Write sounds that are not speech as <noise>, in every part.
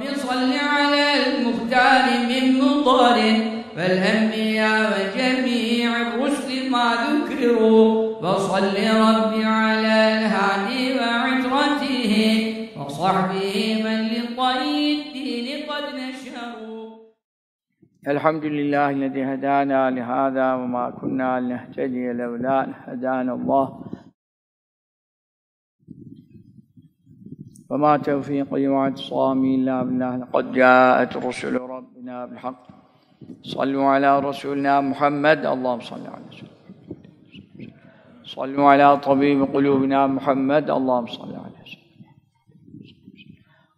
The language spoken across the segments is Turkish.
رب صل على المختار من مطر والأنبياء وجميع الرسل ما ذكروا. وصل رب على الهادي وعترته وصحبه من لطي الدين قد نشروا. الحمد لله الذي هدانا لهذا وما كنا لنهتدي لولا هدانا الله. وما توفيقي واعتصامي إلا بالله. لقد جاءت رسل ربنا بالحق. صلوا على رسولنا محمد. اللهم صل على رسولنا صلوا على طبيب قلوبنا محمد. اللهم صل على سيدنا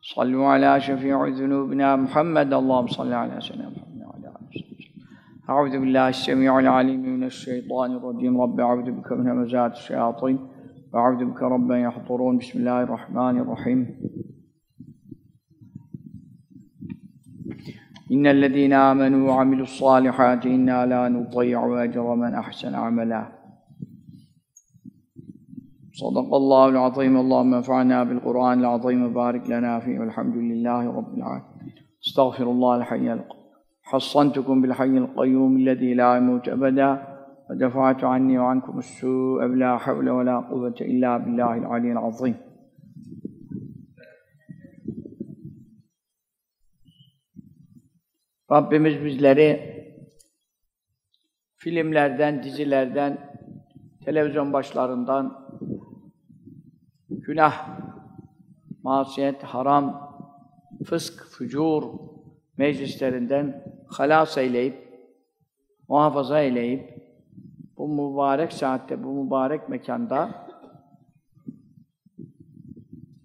صلوا على شفيع ذنوبنا محمد. اللهم صل على سيدنا محمد. أعوذ بالله السميع العليم من الشيطان الرجيم. رب أعوذ بك من همزات الشياطين. وأعوذ بك رب يحضرون. بسم الله الرحمن الرحيم. إن الذين آمنوا وعملوا الصالحات إنا لا نضيع أجر من أحسن عملا. صدق الله العظيم. اللهم انفعنا بالقرآن العظيم. وبارك لنا فيه. والحمد لله رب العالمين. استغفر الله الحي القيوم. حصنتكم بالحي القيوم الذي لا يموت أبدا. ودفعت عني وعنكم السوء بلا حول ولا قوة إلا بالله العلي العظيم Rabbimiz bizleri filmlerden, dizilerden, televizyon başlarından günah, masiyet, haram, fısk, fücur meclislerinden halas eyleyip, muhafaza eyleyip, bu mübarek saatte, bu mübarek mekanda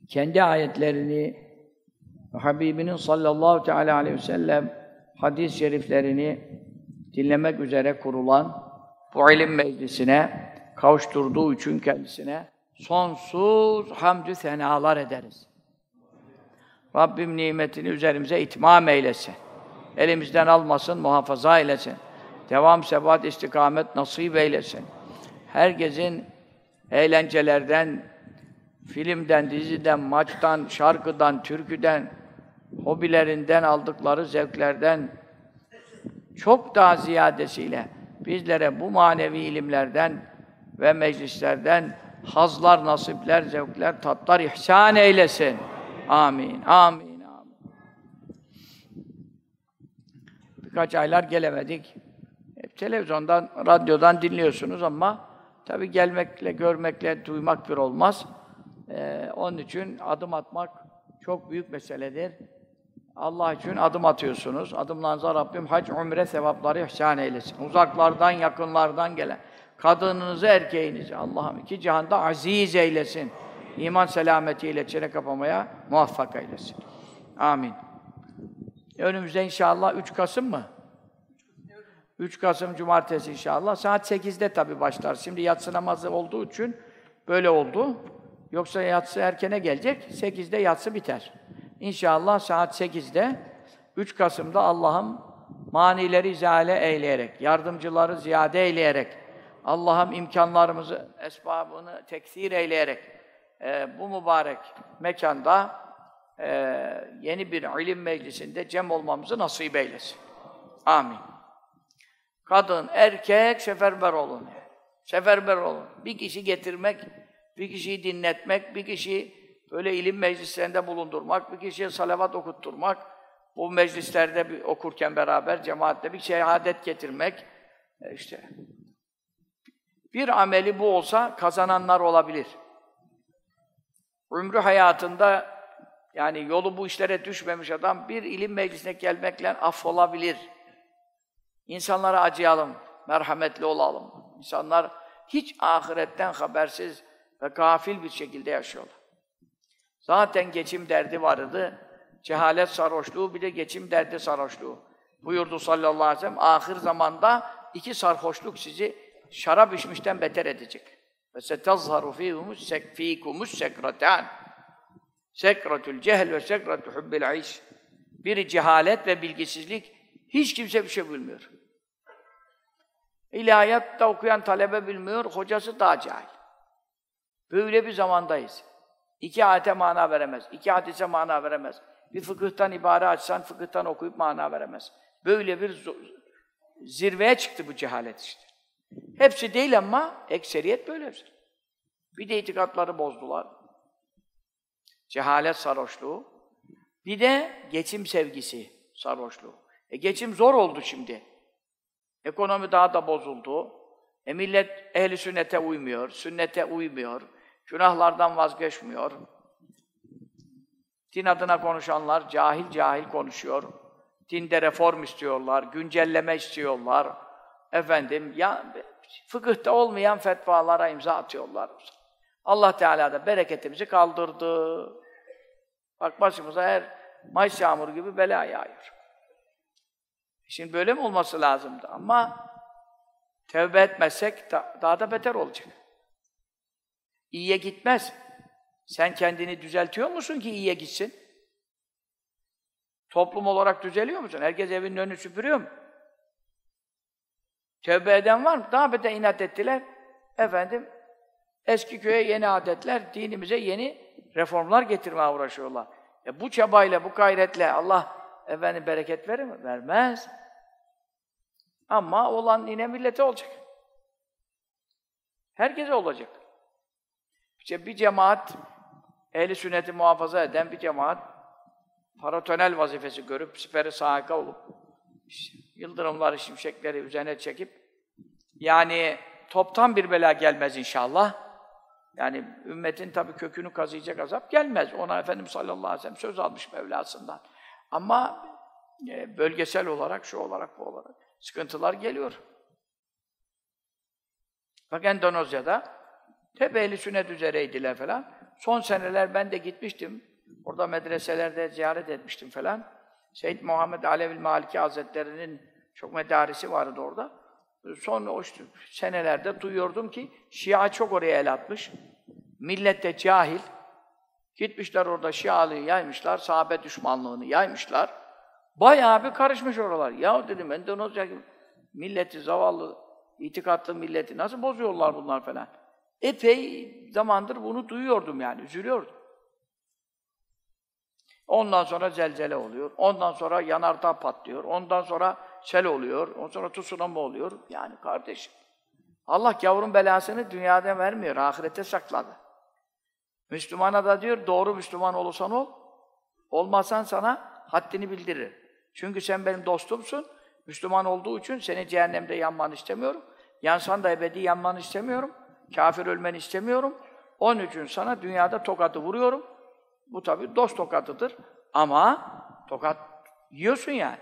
kendi ayetlerini Habibinin sallallahu teala aleyhi ve sellem hadis-i şeriflerini dinlemek üzere kurulan bu ilim meclisine kavuşturduğu için kendisine sonsuz hamdü senalar ederiz. Rabbim nimetini üzerimize itmam eylesin. Elimizden almasın, muhafaza eylesin. Devam, sebat, istikamet nasip eylesin. Herkesin eğlencelerden, filmden, diziden, maçtan, şarkıdan, türküden, hobilerinden aldıkları zevklerden çok daha ziyadesiyle bizlere bu manevi ilimlerden ve meclislerden hazlar, nasipler, zevkler, tatlar ihsan eylesin. Amin, amin, amin. Birkaç aylar gelemedik. Televizyondan, radyodan dinliyorsunuz ama tabii gelmekle, görmekle, duymak bir olmaz. Ee, onun için adım atmak çok büyük meseledir. Allah için adım atıyorsunuz. Adımlarınıza Rabbim hac, umre sevapları ihsan eylesin. Uzaklardan, yakınlardan gelen kadınınızı, erkeğinizi Allah'ım iki cihanda aziz eylesin. İman selametiyle çene kapamaya muvaffak eylesin. Amin. Önümüzde inşallah 3 Kasım mı? 3 Kasım Cumartesi inşallah. Saat 8'de tabi başlar. Şimdi yatsı namazı olduğu için böyle oldu. Yoksa yatsı erkene gelecek. 8'de yatsı biter. İnşallah saat 8'de 3 Kasım'da Allah'ım manileri izale eyleyerek, yardımcıları ziyade eyleyerek, Allah'ım imkanlarımızı, esbabını teksir eyleyerek e, bu mübarek mekanda e, yeni bir ilim meclisinde cem olmamızı nasip eylesin. Amin. Kadın, erkek seferber olun. Seferber olun. Bir kişi getirmek, bir kişiyi dinletmek, bir kişi böyle ilim meclislerinde bulundurmak, bir kişiye salavat okutturmak, bu meclislerde bir okurken beraber cemaatle bir şehadet getirmek, e işte bir ameli bu olsa kazananlar olabilir. Ömrü hayatında yani yolu bu işlere düşmemiş adam bir ilim meclisine gelmekle affolabilir. İnsanlara acıyalım, merhametli olalım. İnsanlar hiç ahiretten habersiz ve gafil bir şekilde yaşıyorlar. Zaten geçim derdi vardı. Cehalet sarhoşluğu bir de geçim derdi sarhoşluğu. Buyurdu sallallahu aleyhi ve sellem, ahir zamanda iki sarhoşluk sizi şarap içmişten beter edecek. Ve setazharu fîhumus fîkumus sekretân. Sekretül cehl ve sekretü hubbil aiş. Biri cehalet ve bilgisizlik. Hiç kimse bir şey bilmiyor. İlahiyatta okuyan talebe bilmiyor, hocası daha cahil. Böyle bir zamandayız. İki ayete mana veremez, iki hadise mana veremez. Bir fıkıhtan ibare açsan, fıkıhtan okuyup mana veremez. Böyle bir zirveye çıktı bu cehalet işte. Hepsi değil ama ekseriyet böyle. Bir de itikatları bozdular. Cehalet sarhoşluğu. Bir de geçim sevgisi sarhoşluğu. E geçim zor oldu şimdi. Ekonomi daha da bozuldu. E millet ehli sünnete uymuyor, sünnete uymuyor, günahlardan vazgeçmiyor. Din adına konuşanlar cahil cahil konuşuyor. Dinde reform istiyorlar, güncelleme istiyorlar. Efendim, ya fıkıhta olmayan fetvalara imza atıyorlar. Allah Teala da bereketimizi kaldırdı. Bak başımıza her Mayıs yağmuru gibi bela yağıyor. Şimdi böyle mi olması lazımdı? Ama tevbe etmezsek da, daha da beter olacak. İyiye gitmez. Sen kendini düzeltiyor musun ki iyiye gitsin? Toplum olarak düzeliyor musun? Herkes evinin önünü süpürüyor mu? Tevbe eden var mı? Daha beter inat ettiler. Efendim, eski köye yeni adetler, dinimize yeni reformlar getirmeye uğraşıyorlar. E bu çabayla, bu gayretle Allah efendim bereket verir mi? Vermez. Ama olan yine millete olacak. Herkese olacak. İşte bir cemaat, ehli sünneti muhafaza eden bir cemaat, paratonel vazifesi görüp, siperi sahika olup, işte, yıldırımları, şimşekleri üzerine çekip, yani toptan bir bela gelmez inşallah. Yani ümmetin tabii kökünü kazıyacak azap gelmez. Ona Efendimiz sallallahu aleyhi ve sellem söz almış Mevlasından. Ama e, bölgesel olarak, şu olarak, bu olarak sıkıntılar geliyor. Bak Endonezya'da hep ehli sünnet üzereydiler falan. Son seneler ben de gitmiştim. Orada medreselerde ziyaret etmiştim falan. Seyyid Muhammed Alevil Maliki Hazretleri'nin çok medarisi vardı orada. Son o senelerde duyuyordum ki Şia çok oraya el atmış. Millet cahil. Gitmişler orada Şialığı yaymışlar, sahabe düşmanlığını yaymışlar. Bayağı bir karışmış oralar. Ya dedim Endonezya gibi milleti, zavallı, itikatlı milleti nasıl bozuyorlar bunlar falan. Epey zamandır bunu duyuyordum yani, üzülüyordum. Ondan sonra zelzele oluyor. Ondan sonra yanardağ patlıyor. Ondan sonra sel oluyor. Ondan sonra tsunami oluyor. Yani kardeşim. Allah yavrun belasını dünyada vermiyor. Ahirete sakladı. Müslümana da diyor, doğru Müslüman olursan ol. Olmazsan sana haddini bildirir. Çünkü sen benim dostumsun. Müslüman olduğu için seni cehennemde yanmanı istemiyorum. Yansan da ebedi yanmanı istemiyorum. Kafir ölmeni istemiyorum. Onun için sana dünyada tokadı vuruyorum. Bu tabi dost tokatıdır. Ama tokat yiyorsun yani.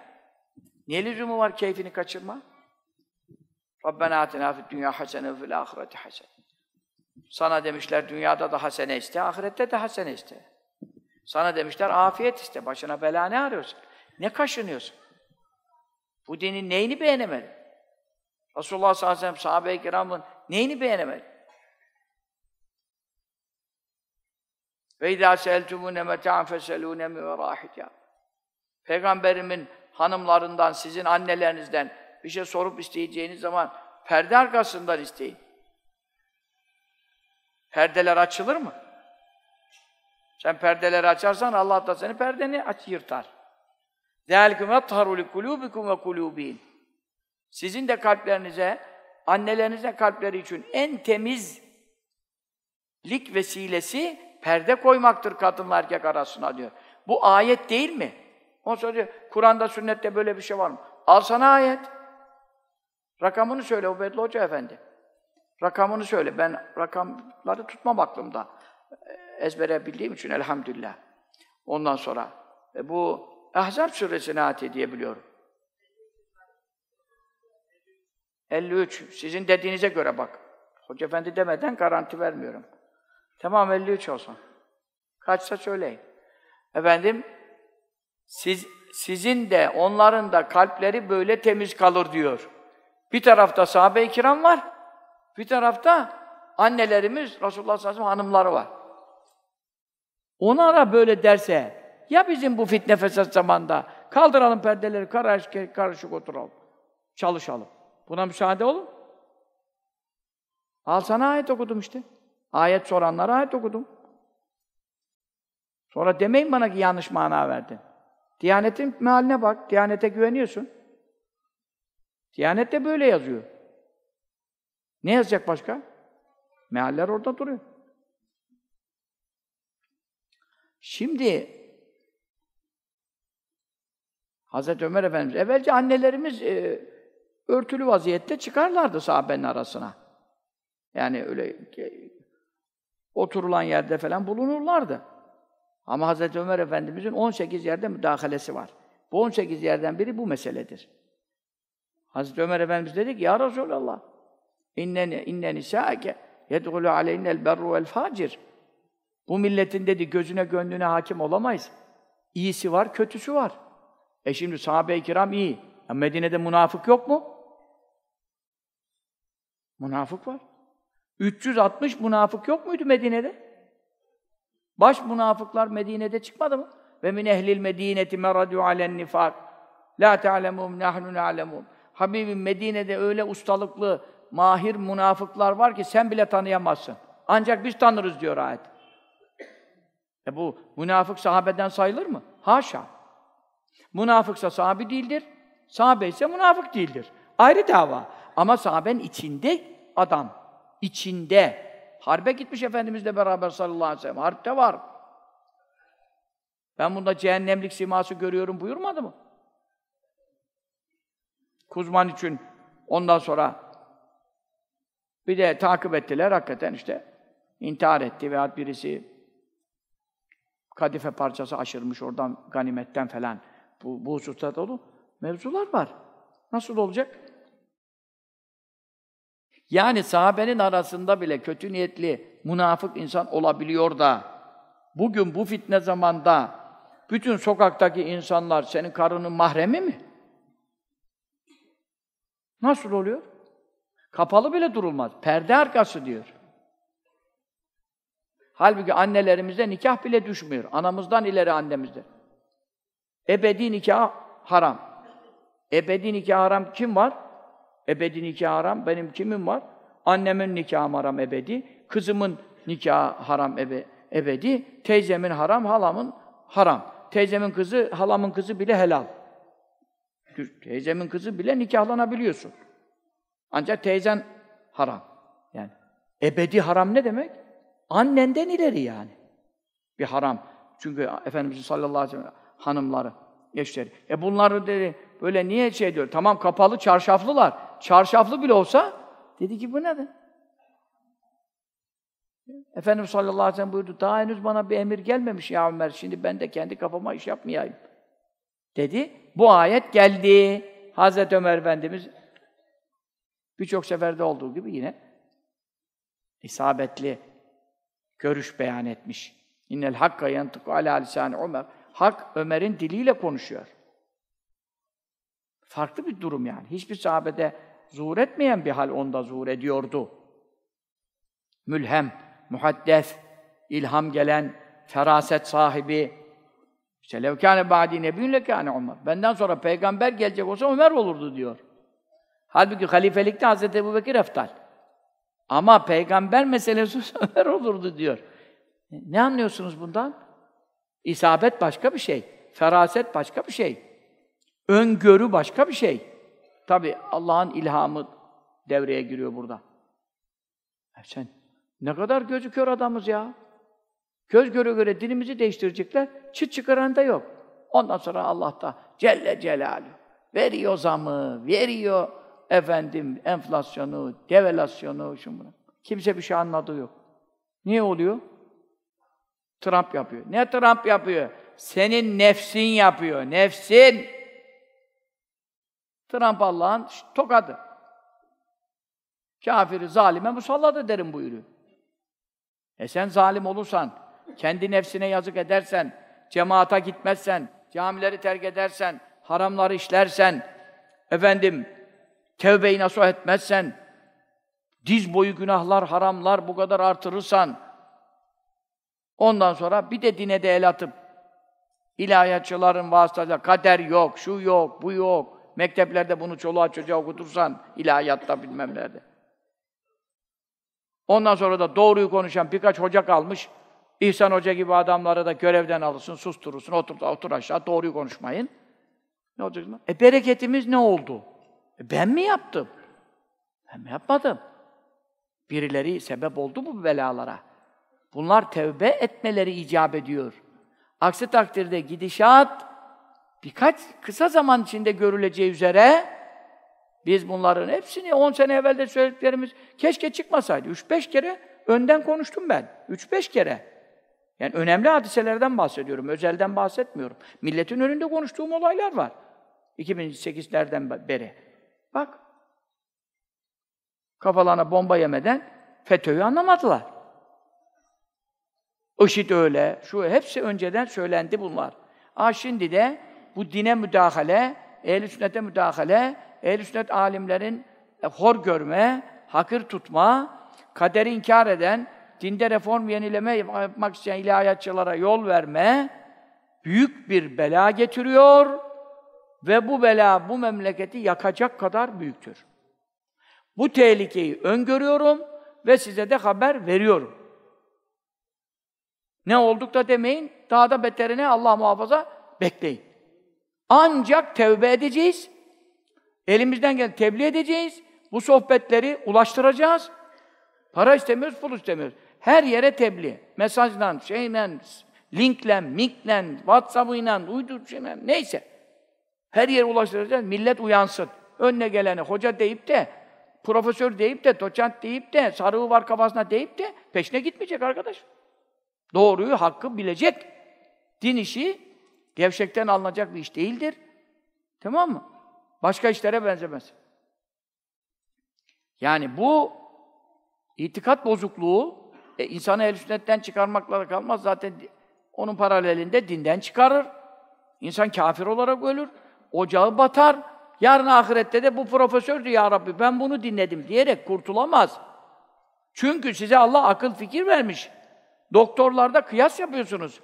Niye lüzumu var keyfini kaçırma? Rabbena atina fid dünya hasene ve fil ahireti hasene. Sana demişler dünyada da hasene iste, ahirette de hasene iste. Sana demişler afiyet iste, başına bela ne arıyorsun? Ne kaşınıyorsun? Bu dinin neyini beğenemedin? Resulullah sallallahu aleyhi ve sellem sahabe-i kiramın neyini beğenemedin? Ve izâ seeltumûne meta'an feselûne mi Peygamberimin hanımlarından, sizin annelerinizden bir şey sorup isteyeceğiniz zaman perde arkasından isteyin. Perdeler açılır mı? Sen perdeleri açarsan Allah da seni perdeni aç yırtar. Zâlikum yatharu li kulûbikum ve kulûbîn. Sizin de kalplerinize, annelerinize kalpleri için en temizlik vesilesi perde koymaktır kadınla erkek arasına diyor. Bu ayet değil mi? Ondan sonra diyor, Kur'an'da, sünnette böyle bir şey var mı? Al sana ayet. Rakamını söyle Ubeydullah Hoca Efendi. Rakamını söyle. Ben rakamları tutmam aklımda. Ezbere bildiğim için elhamdülillah. Ondan sonra e, bu Ahzab suresine ayet diyebiliyorum. 53. Sizin dediğinize göre bak. Hoca Efendi demeden garanti vermiyorum. Tamam 53 olsun. Kaçsa söyleyin. Efendim, siz, sizin de onların da kalpleri böyle temiz kalır diyor. Bir tarafta sahabe-i kiram var, bir tarafta annelerimiz, Resulullah sallallahu aleyhi ve sellem hanımları var. Onlara böyle derse, ya bizim bu fitne fesat zamanda kaldıralım perdeleri, karışık, karışık oturalım, çalışalım. Buna müsaade olur Al sana ayet okudum işte. Ayet soranlara ayet okudum. Sonra demeyin bana ki yanlış mana verdin. Diyanetin mealine bak. Diyanete güveniyorsun. Diyanet de böyle yazıyor. Ne yazacak başka? Mealler orada duruyor. Şimdi Hazreti Ömer Efendimiz, evvelce annelerimiz e, örtülü vaziyette çıkarlardı sahabenin arasına. Yani öyle e, oturulan yerde falan bulunurlardı. Ama Hazreti Ömer Efendimizin 18 yerde müdahalesi var. Bu 18 yerden biri bu meseledir. Hazreti Ömer Efendimiz dedi ki, Ya Resulallah, inneni, inneni sâke yedhulû aleynel berru vel facir. Bu milletin dedi gözüne gönlüne hakim olamayız. İyisi var, kötüsü var. E şimdi sahabe-i kiram iyi. Ya Medine'de münafık yok mu? Münafık var. 360 münafık yok muydu Medine'de? Baş münafıklar Medine'de çıkmadı mı? Ve min ehlil medineti meradu alen nifak. La ta'lemum nahnu na'lemun. Habibim Medine'de öyle ustalıklı, mahir münafıklar var ki sen bile tanıyamazsın. Ancak biz tanırız diyor ayet. E bu münafık sahabeden sayılır mı? Haşa. Münafıksa sahabi değildir. Sahabe ise münafık değildir. Ayrı dava. Ama sahabenin içinde adam. içinde. Harbe gitmiş Efendimizle beraber sallallahu aleyhi ve sellem. Harpte var. Ben bunda cehennemlik siması görüyorum buyurmadı mı? Kuzman için ondan sonra bir de takip ettiler hakikaten işte intihar etti veya birisi kadife parçası aşırmış oradan ganimetten falan. Bu, bu hususta dolu mevzular var. Nasıl olacak? Yani sahabenin arasında bile kötü niyetli, münafık insan olabiliyor da bugün bu fitne zamanda bütün sokaktaki insanlar senin karının mahremi mi? Nasıl oluyor? Kapalı bile durulmaz. Perde arkası diyor. Halbuki annelerimize nikah bile düşmüyor. Anamızdan ileri annemizde. Ebedi nikah haram. Ebedi nikah haram kim var? Ebedi nikah haram. Benim kimim var? Annemin nikahı haram ebedi. Kızımın nikahı haram ebe, ebedi. Teyzemin haram, halamın haram. Teyzemin kızı, halamın kızı bile helal. Teyzemin kızı bile nikahlanabiliyorsun. Ancak teyzen haram. Yani ebedi haram ne demek? Annenden ileri yani. Bir haram. Çünkü Efendimiz sallallahu aleyhi ve sellem hanımları, eşleri. E bunları dedi, böyle niye şey diyor? Tamam kapalı, çarşaflılar. Çarşaflı bile olsa, dedi ki bu nedir? Efendimiz sallallahu aleyhi ve sellem buyurdu, daha henüz bana bir emir gelmemiş ya Ömer, şimdi ben de kendi kafama iş yapmayayım. Dedi, bu ayet geldi. Hazreti Ömer Efendimiz birçok seferde olduğu gibi yine isabetli görüş beyan etmiş. İnnel hakka yantıku ala lisan Ömer. Hak Ömer'in diliyle konuşuyor. Farklı bir durum yani. Hiçbir sahabede zuhur etmeyen bir hal onda zuhur ediyordu. Mülhem, muhaddes, ilham gelen, feraset sahibi. İşte levkâne ba'dî nebiyyün lekâne Ömer. Benden sonra peygamber gelecek olsa Ömer olurdu diyor. Halbuki halifelikte Hazreti Ebu Bekir eftal. Ama peygamber meselesi <laughs> Ömer olurdu diyor. Ne anlıyorsunuz bundan? İsabet başka bir şey. Feraset başka bir şey. Öngörü başka bir şey. Tabi Allah'ın ilhamı devreye giriyor burada. E sen ne kadar gözü kör adamız ya. Göz göre göre dilimizi değiştirecekler. Çıt çıkaran da yok. Ondan sonra Allah da Celle Celaluhu veriyor zamı, veriyor efendim enflasyonu, develasyonu, şunu. Kimse bir şey anladığı yok. Niye oluyor? Trump yapıyor. Ne Trump yapıyor? Senin nefsin yapıyor. Nefsin. Trump Allah'ın tokadı. Kafiri zalime musallat ederim buyuruyor. E sen zalim olursan, kendi nefsine yazık edersen, cemaata gitmezsen, camileri terk edersen, haramları işlersen, efendim, tevbe-i nasuh etmezsen, diz boyu günahlar, haramlar bu kadar artırırsan, ondan sonra bir de dine de el atıp, ilahiyatçıların vasıtasıyla kader yok, şu yok, bu yok, mekteplerde bunu çoluğa çocuğa okutursan, ilahiyatta bilmem nerede. Ondan sonra da doğruyu konuşan birkaç hoca kalmış, İhsan Hoca gibi adamları da görevden alırsın, susturursun, otur, otur aşağı, doğruyu konuşmayın. Ne olacak? E bereketimiz ne oldu? E ben mi yaptım? Ben mi yapmadım? Birileri sebep oldu bu belalara. Bunlar tevbe etmeleri icap ediyor. Aksi takdirde gidişat birkaç kısa zaman içinde görüleceği üzere biz bunların hepsini 10 sene evvel de söylediklerimiz keşke çıkmasaydı. 3-5 kere önden konuştum ben. 3-5 kere. Yani önemli hadiselerden bahsediyorum, özelden bahsetmiyorum. Milletin önünde konuştuğum olaylar var. 2008'lerden beri. Bak. Kafalarına bomba yemeden FETÖ'yü anlamadılar. IŞİD öyle, şu hepsi önceden söylendi bunlar. Aa şimdi de bu dine müdahale, ehl-i sünnete müdahale, ehl-i sünnet alimlerin e, hor görme, hakır tutma, kaderi inkar eden, dinde reform yenileme yapmak isteyen ilahiyatçılara yol verme, büyük bir bela getiriyor ve bu bela bu memleketi yakacak kadar büyüktür. Bu tehlikeyi öngörüyorum ve size de haber veriyorum. Ne olduk da demeyin, daha da beterine Allah muhafaza bekleyin. Ancak tevbe edeceğiz, elimizden gelen tebliğ edeceğiz, bu sohbetleri ulaştıracağız. Para istemiyoruz, pul istemiyoruz. Her yere tebliğ. Mesajla, şeyle, linkle, minkle, whatsapp'ıyla, uydur şeyle, neyse. Her yere ulaştıracağız, millet uyansın. Önüne geleni hoca deyip de, profesör deyip de, doçent deyip de, sarığı var kafasına deyip de peşine gitmeyecek arkadaş. Doğruyu, hakkı bilecek. Din işi gevşekten alınacak bir iş değildir. Tamam mı? Başka işlere benzemez. Yani bu itikat bozukluğu e, insanı el sünnetten çıkarmakla kalmaz. Zaten onun paralelinde dinden çıkarır. İnsan kafir olarak ölür. Ocağı batar. Yarın ahirette de bu profesördü ya Rabbi ben bunu dinledim diyerek kurtulamaz. Çünkü size Allah akıl fikir vermiş. Doktorlarda kıyas yapıyorsunuz.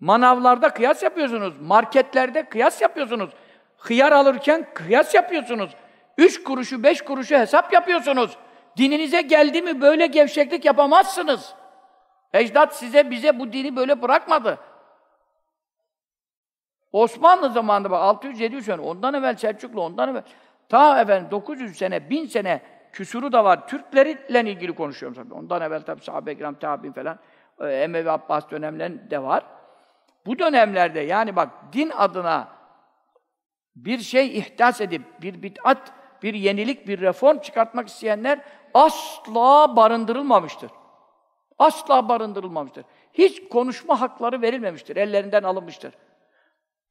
Manavlarda kıyas yapıyorsunuz. Marketlerde kıyas yapıyorsunuz. Hıyar alırken kıyas yapıyorsunuz. Üç kuruşu, beş kuruşu hesap yapıyorsunuz. Dininize geldi mi böyle gevşeklik yapamazsınız. Ecdat size, bize bu dini böyle bırakmadı. Osmanlı zamanında bak 600-700 sene, ondan evvel Selçuklu, ondan evvel ta efendim 900 sene, 1000 sene küsuru da var. Türklerle ilgili konuşuyorum tabii. Ondan evvel tabii sahabe-i kiram, tabi'in falan, e, Emevi Abbas dönemlerinde var. Bu dönemlerde yani bak din adına bir şey ihdas edip, bir bid'at, bir yenilik, bir reform çıkartmak isteyenler asla barındırılmamıştır. Asla barındırılmamıştır. Hiç konuşma hakları verilmemiştir, ellerinden alınmıştır.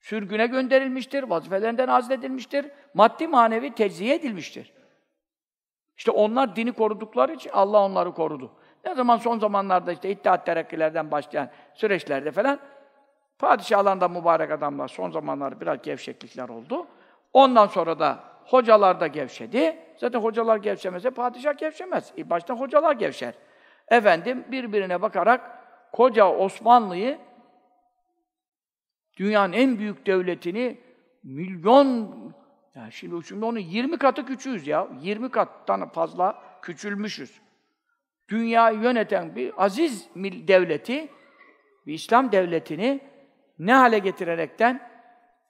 Sürgüne gönderilmiştir, vazifelerinden azledilmiştir, maddi manevi tecziye edilmiştir. İşte onlar dini korudukları için Allah onları korudu. Ne zaman son zamanlarda işte İttihat Terakkilerden başlayan süreçlerde falan padişahlarında mübarek adamlar son zamanlarda biraz gevşeklikler oldu. Ondan sonra da hocalar da gevşedi. Zaten hocalar gevşemese padişah gevşemez. İlk başta hocalar gevşer. Efendim birbirine bakarak koca Osmanlı'yı dünyanın en büyük devletini milyon ya şimdi, şimdi onun 20 katı küçüğüz ya. 20 kattan fazla küçülmüşüz. Dünyayı yöneten bir aziz devleti, bir İslam devletini ne hale getirerekten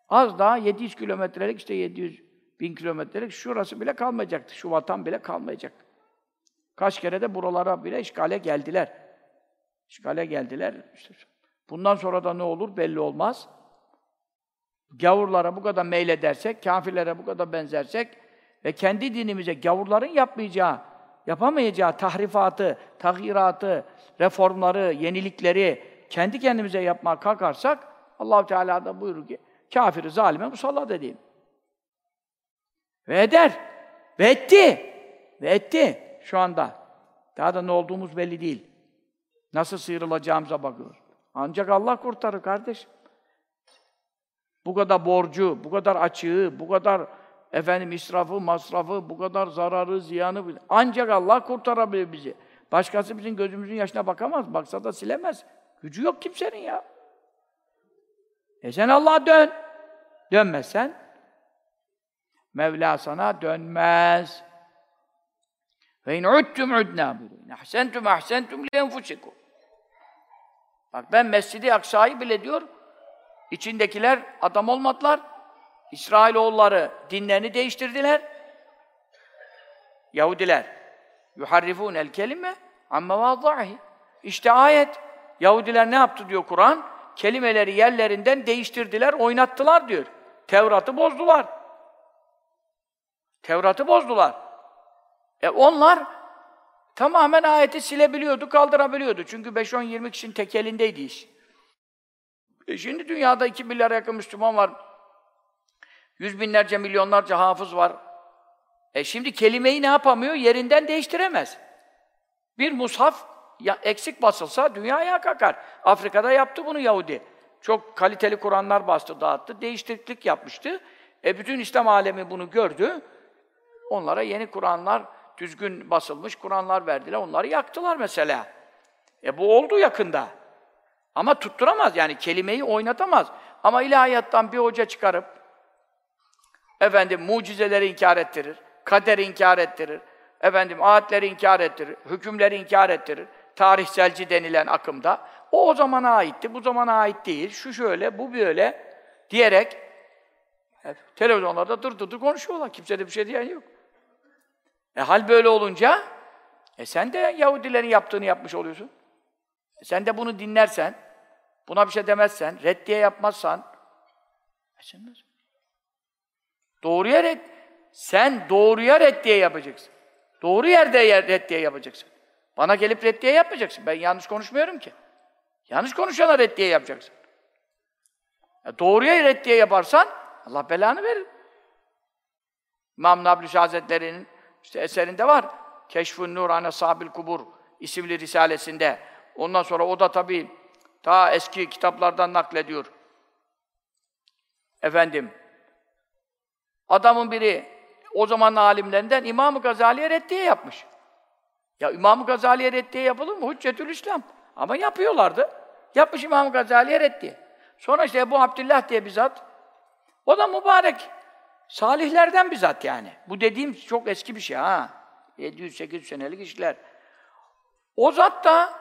az daha 700 kilometrelik işte 700 bin kilometrelik şurası bile kalmayacaktı. Şu vatan bile kalmayacak. Kaç kere de buralara bile işgale geldiler. İşgale geldiler. İşte bundan sonra da ne olur belli olmaz gavurlara bu kadar meyledersek, kafirlere bu kadar benzersek ve kendi dinimize gavurların yapmayacağı, yapamayacağı tahrifatı, tahyiratı, reformları, yenilikleri kendi kendimize yapmaya kalkarsak allah Teala da buyurur ki kafiri zalime musallat edeyim. Ve eder. Ve etti. Ve etti şu anda. Daha da ne olduğumuz belli değil. Nasıl sıyrılacağımıza bakıyoruz. Ancak Allah kurtarır kardeş. Bu kadar borcu, bu kadar açığı, bu kadar efendim israfı, masrafı, bu kadar zararı, ziyanı ancak Allah kurtarabilir bizi. Başkası bizim gözümüzün yaşına bakamaz, baksa da silemez. Gücü yok kimsenin ya. E sen Allah'a dön. Dönmezsen Mevla sana dönmez. Ve in udtum udna. Ahsentum ahsentum li enfusikum. Bak ben Mescid-i Aksa'yı bile diyor, içindekiler adam olmadılar. İsrailoğulları dinlerini değiştirdiler. Yahudiler. Yuharrifûne el kelime amme vâdâhi. İşte ayet. Yahudiler ne yaptı diyor Kur'an? Kelimeleri yerlerinden değiştirdiler, oynattılar diyor. Tevrat'ı bozdular. Tevrat'ı bozdular. E onlar tamamen ayeti silebiliyordu, kaldırabiliyordu. Çünkü 5-10-20 kişinin tek elindeydi iş. E şimdi dünyada 2 milyar yakın Müslüman var. Yüz binlerce, milyonlarca hafız var. E şimdi kelimeyi ne yapamıyor? Yerinden değiştiremez. Bir mushaf ya eksik basılsa dünyaya kakar. Afrika'da yaptı bunu Yahudi. Çok kaliteli Kur'anlar bastı, dağıttı, değişiklik yapmıştı. E bütün İslam alemi bunu gördü. Onlara yeni Kur'anlar, düzgün basılmış Kur'anlar verdiler. Onları yaktılar mesela. E bu oldu yakında. Ama tutturamaz yani kelimeyi oynatamaz. Ama ilahiyattan bir hoca çıkarıp efendim mucizeleri inkar ettirir, kaderi inkar ettirir, efendim ayetleri inkar ettirir, hükümleri inkar ettirir. Tarihselci denilen akımda. O o zamana aitti, bu zamana ait değil. Şu şöyle, bu böyle diyerek e, televizyonlarda dur dur konuşuyorlar. Kimse de bir şey diyen yok. E hal böyle olunca e sen de Yahudilerin yaptığını yapmış oluyorsun. E sen de bunu dinlersen, buna bir şey demezsen, reddiye yapmazsan e sen nasıl? Doğruya red sen doğruya reddiye yapacaksın. Doğru yerde reddiye yapacaksın. Bana gelip reddiye yapmayacaksın. Ben yanlış konuşmuyorum ki. Yanlış konuşana reddiye yapacaksın. Ya doğruya reddiye yaparsan Allah belanı verir. İmam Nablus Hazretleri'nin işte eserinde var. Keşfun Nur Ana Sabil Kubur isimli risalesinde. Ondan sonra o da tabii ta eski kitaplardan naklediyor. Efendim, adamın biri o zaman alimlerinden İmam-ı Gazali'ye reddiye yapmış. Ya İmam-ı Gazali'ye reddiye yapılır mı? Hüccetül İslam. Ama yapıyorlardı. Yapmış İmam-ı Gazali'ye reddiye. Sonra işte Ebu Abdullah diye bir zat, o da mübarek. Salihlerden bir zat yani. Bu dediğim çok eski bir şey ha. 700-800 senelik işler. O zat da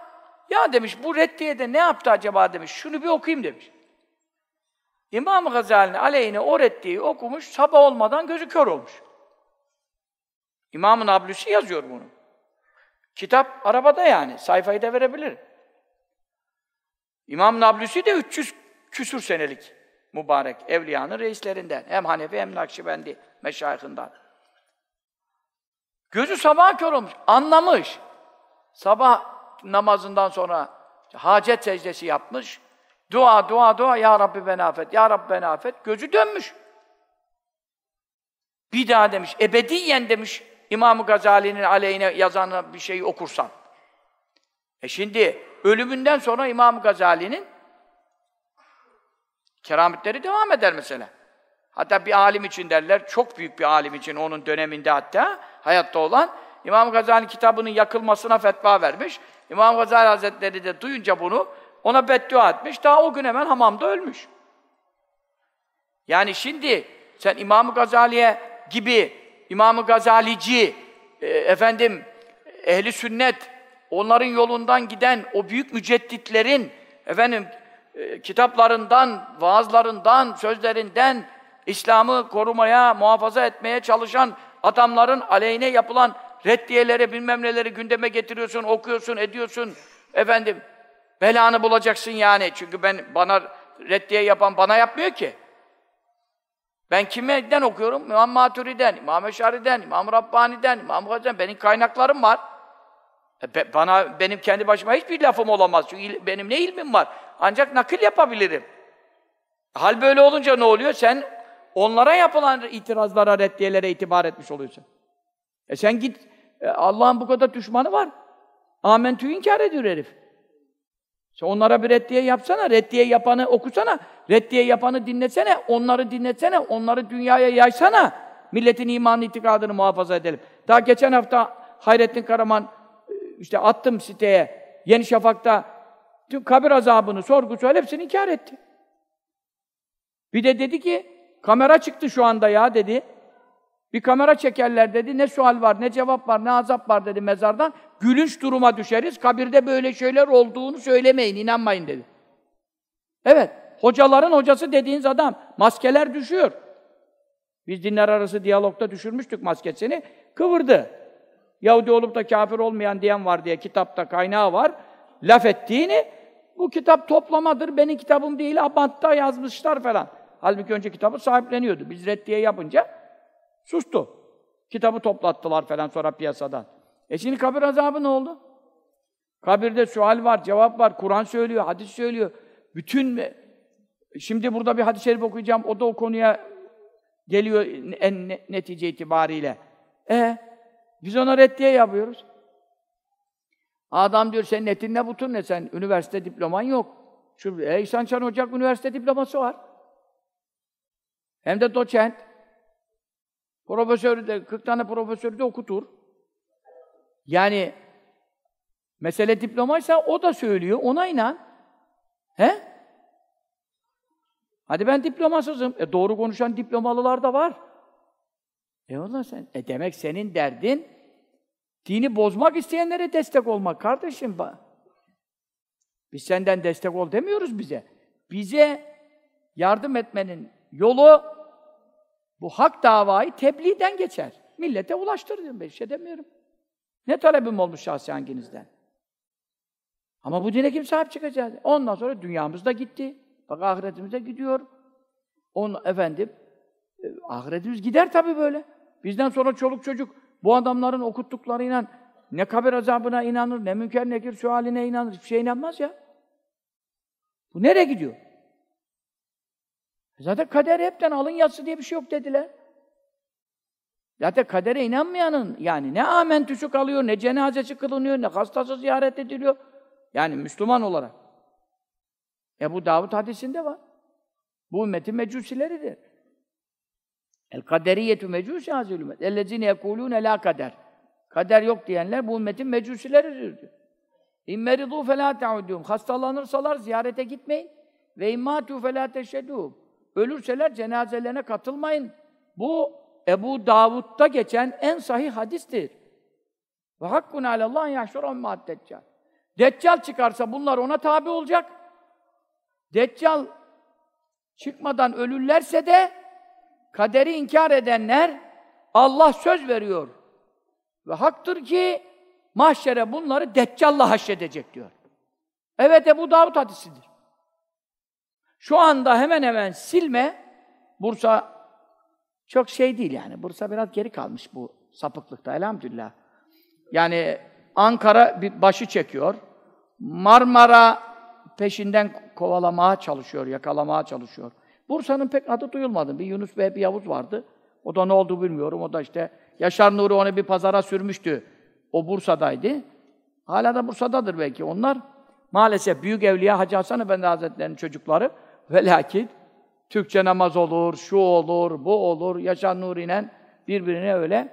ya demiş bu reddiyede ne yaptı acaba demiş. Şunu bir okuyayım demiş. İmam-ı Gazali'nin aleyhine o reddiyeyi okumuş, sabah olmadan gözü kör olmuş. İmam-ı Nablusi yazıyor bunu. Kitap arabada yani, sayfayı da verebilir. İmam Nablusi de 300 küsur senelik mübarek evliyanın reislerinden. Hem Hanefi hem Nakşibendi meşayihinden. Gözü sabah kör olmuş, anlamış. Sabah namazından sonra hacet secdesi yapmış. Dua, dua, dua. Ya Rabbi ben affet, Ya Rabbi ben affet. Gözü dönmüş. Bir daha demiş, ebediyen demiş, İmam-ı Gazali'nin aleyhine yazan bir şeyi okursan. E şimdi ölümünden sonra İmam-ı Gazali'nin kerametleri devam eder mesela. Hatta bir alim için derler, çok büyük bir alim için onun döneminde hatta hayatta olan İmam Gazali kitabının yakılmasına fetva vermiş. İmam Gazali Hazretleri de duyunca bunu ona beddua etmiş. Daha o gün hemen hamamda ölmüş. Yani şimdi sen İmam Gazali'ye gibi İmam Gazalici e, efendim ehli sünnet onların yolundan giden o büyük mücedditlerin efendim e, kitaplarından, vaazlarından, sözlerinden İslam'ı korumaya, muhafaza etmeye çalışan adamların aleyhine yapılan reddiyeleri, bilmem neleri gündeme getiriyorsun, okuyorsun, ediyorsun. Efendim, belanı bulacaksın yani. Çünkü ben bana reddiye yapan bana yapmıyor ki. Ben kimden okuyorum? İmam Maturi'den, İmam Eşari'den, İmam Rabbani'den, İmam Gazali'den. Benim kaynaklarım var. E, bana, benim kendi başıma hiçbir lafım olamaz. Çünkü benim ne ilmim var? Ancak nakil yapabilirim. Hal böyle olunca ne oluyor? Sen onlara yapılan itirazlara, reddiyelere itibar etmiş oluyorsun. E sen git, e, Allah'ın bu kadar düşmanı var. Amentü inkar ediyor herif. Sen onlara bir reddiye yapsana, reddiye yapanı okusana, reddiye yapanı dinletsene, onları dinletsene, onları dünyaya yaysana. Milletin iman itikadını muhafaza edelim. Daha geçen hafta Hayrettin Karaman işte attım siteye, Yeni Şafak'ta tüm kabir azabını, sorgusu hepsini inkar etti. Bir de dedi ki, kamera çıktı şu anda ya dedi. Bir kamera çekerler dedi. Ne sual var, ne cevap var, ne azap var dedi mezardan. Gülünç duruma düşeriz. Kabirde böyle şeyler olduğunu söylemeyin, inanmayın dedi. Evet, hocaların hocası dediğiniz adam. Maskeler düşüyor. Biz dinler arası diyalogda düşürmüştük maskesini. Kıvırdı. Yahudi olup da kafir olmayan diyen var diye kitapta kaynağı var. Laf ettiğini bu kitap toplamadır, benim kitabım değil, Abant'ta yazmışlar falan. Halbuki önce kitabı sahipleniyordu. Biz reddiye yapınca sustu. Kitabı toplattılar falan sonra piyasadan. E şimdi kabir azabı ne oldu? Kabirde sual var, cevap var, Kur'an söylüyor, hadis söylüyor. Bütün şimdi burada bir hadis-i şerif okuyacağım, o da o konuya geliyor en netice itibariyle. E biz ona reddiye yapıyoruz. Adam diyor senin etin ne butun ne sen üniversite diploman yok. Şu e, İhsan Çan Ocak üniversite diploması var. Hem de doçent. Profesörü de 40 tane profesörü de okutur. Yani mesele diplomaysa o da söylüyor. Ona inan. He? Hadi ben diplomasızım. E doğru konuşan diplomalılar da var. Eyvallah sen. E demek senin derdin dini bozmak isteyenlere destek olmak kardeşim. Biz senden destek ol demiyoruz bize. Bize yardım etmenin yolu bu hak davayı tebliğden geçer. Millete ulaştır diyorum. Ben bir şey demiyorum. Ne talebim olmuş şahsi hanginizden? Ama bu dine kim sahip çıkacak? Ondan sonra dünyamız da gitti. Bak ahiretimiz de gidiyor. On, efendim, ahiretimiz gider tabii böyle. Bizden sonra çoluk çocuk bu adamların okuttuklarıyla ne kabir azabına inanır, ne münker nekir sualine inanır, hiçbir şey inanmaz ya. Bu nereye gidiyor? Zaten kader hepten alın yatsı diye bir şey yok dediler. Zaten kadere inanmayanın yani ne amentüsü kalıyor, ne cenazesi kılınıyor, ne hastası ziyaret ediliyor. Yani Müslüman olarak. Ebu Davud hadisinde var. Bu ümmetin mecusileridir. El kaderiyetü mecusi hazil ümmet. Ellezine yekulûne la kader. Kader yok diyenler bu ümmetin mecusileridir diyor. İmmeridû felâ te'udûm. Hastalanırsalar ziyarete gitmeyin. Ve immâtû felâ teşhedûm. Ölürseler cenazelerine katılmayın. Bu Ebu Davud'da geçen en sahih hadistir. Ve hakkun alallah yahşurum ma'd deccal. Deccal çıkarsa bunlar ona tabi olacak. Deccal çıkmadan ölürlerse de kaderi inkar edenler Allah söz veriyor. Ve haktır ki mahşere bunları Deccal'la haşredecek diyor. Evet Ebu Davud hadisidir. Şu anda hemen hemen silme Bursa çok şey değil yani. Bursa biraz geri kalmış bu sapıklıkta elhamdülillah. Yani Ankara bir başı çekiyor. Marmara peşinden kovalamaya çalışıyor, yakalamaya çalışıyor. Bursa'nın pek adı duyulmadı. Bir Yunus Bey, bir Yavuz vardı. O da ne oldu bilmiyorum. O da işte Yaşar Nuri onu bir pazara sürmüştü. O Bursa'daydı. Hala da Bursa'dadır belki onlar. Maalesef Büyük Evliya Hacı Hasan Efendi Hazretleri'nin çocukları ve lakin Türkçe namaz olur, şu olur, bu olur. Yaşar Nuri'yle birbirine öyle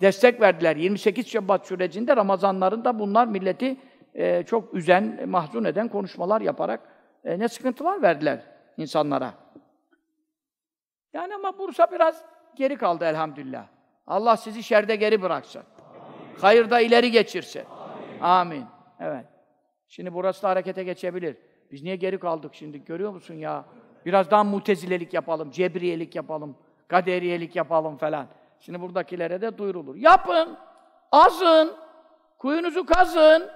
destek verdiler. 28 Şubat sürecinde Ramazanlarında bunlar milleti e, çok üzen, mahzun eden konuşmalar yaparak e, ne sıkıntılar verdiler insanlara. Yani ama Bursa biraz geri kaldı elhamdülillah. Allah sizi şerde geri bıraksın. Amin. Hayırda ileri geçirsin. Amin. Amin. Evet. Şimdi burası da harekete geçebilir. Biz niye geri kaldık şimdi? Görüyor musun ya? Biraz daha mutezilelik yapalım, cebriyelik yapalım, kaderiyelik yapalım falan. Şimdi buradakilere de duyurulur. Yapın, azın, kuyunuzu kazın.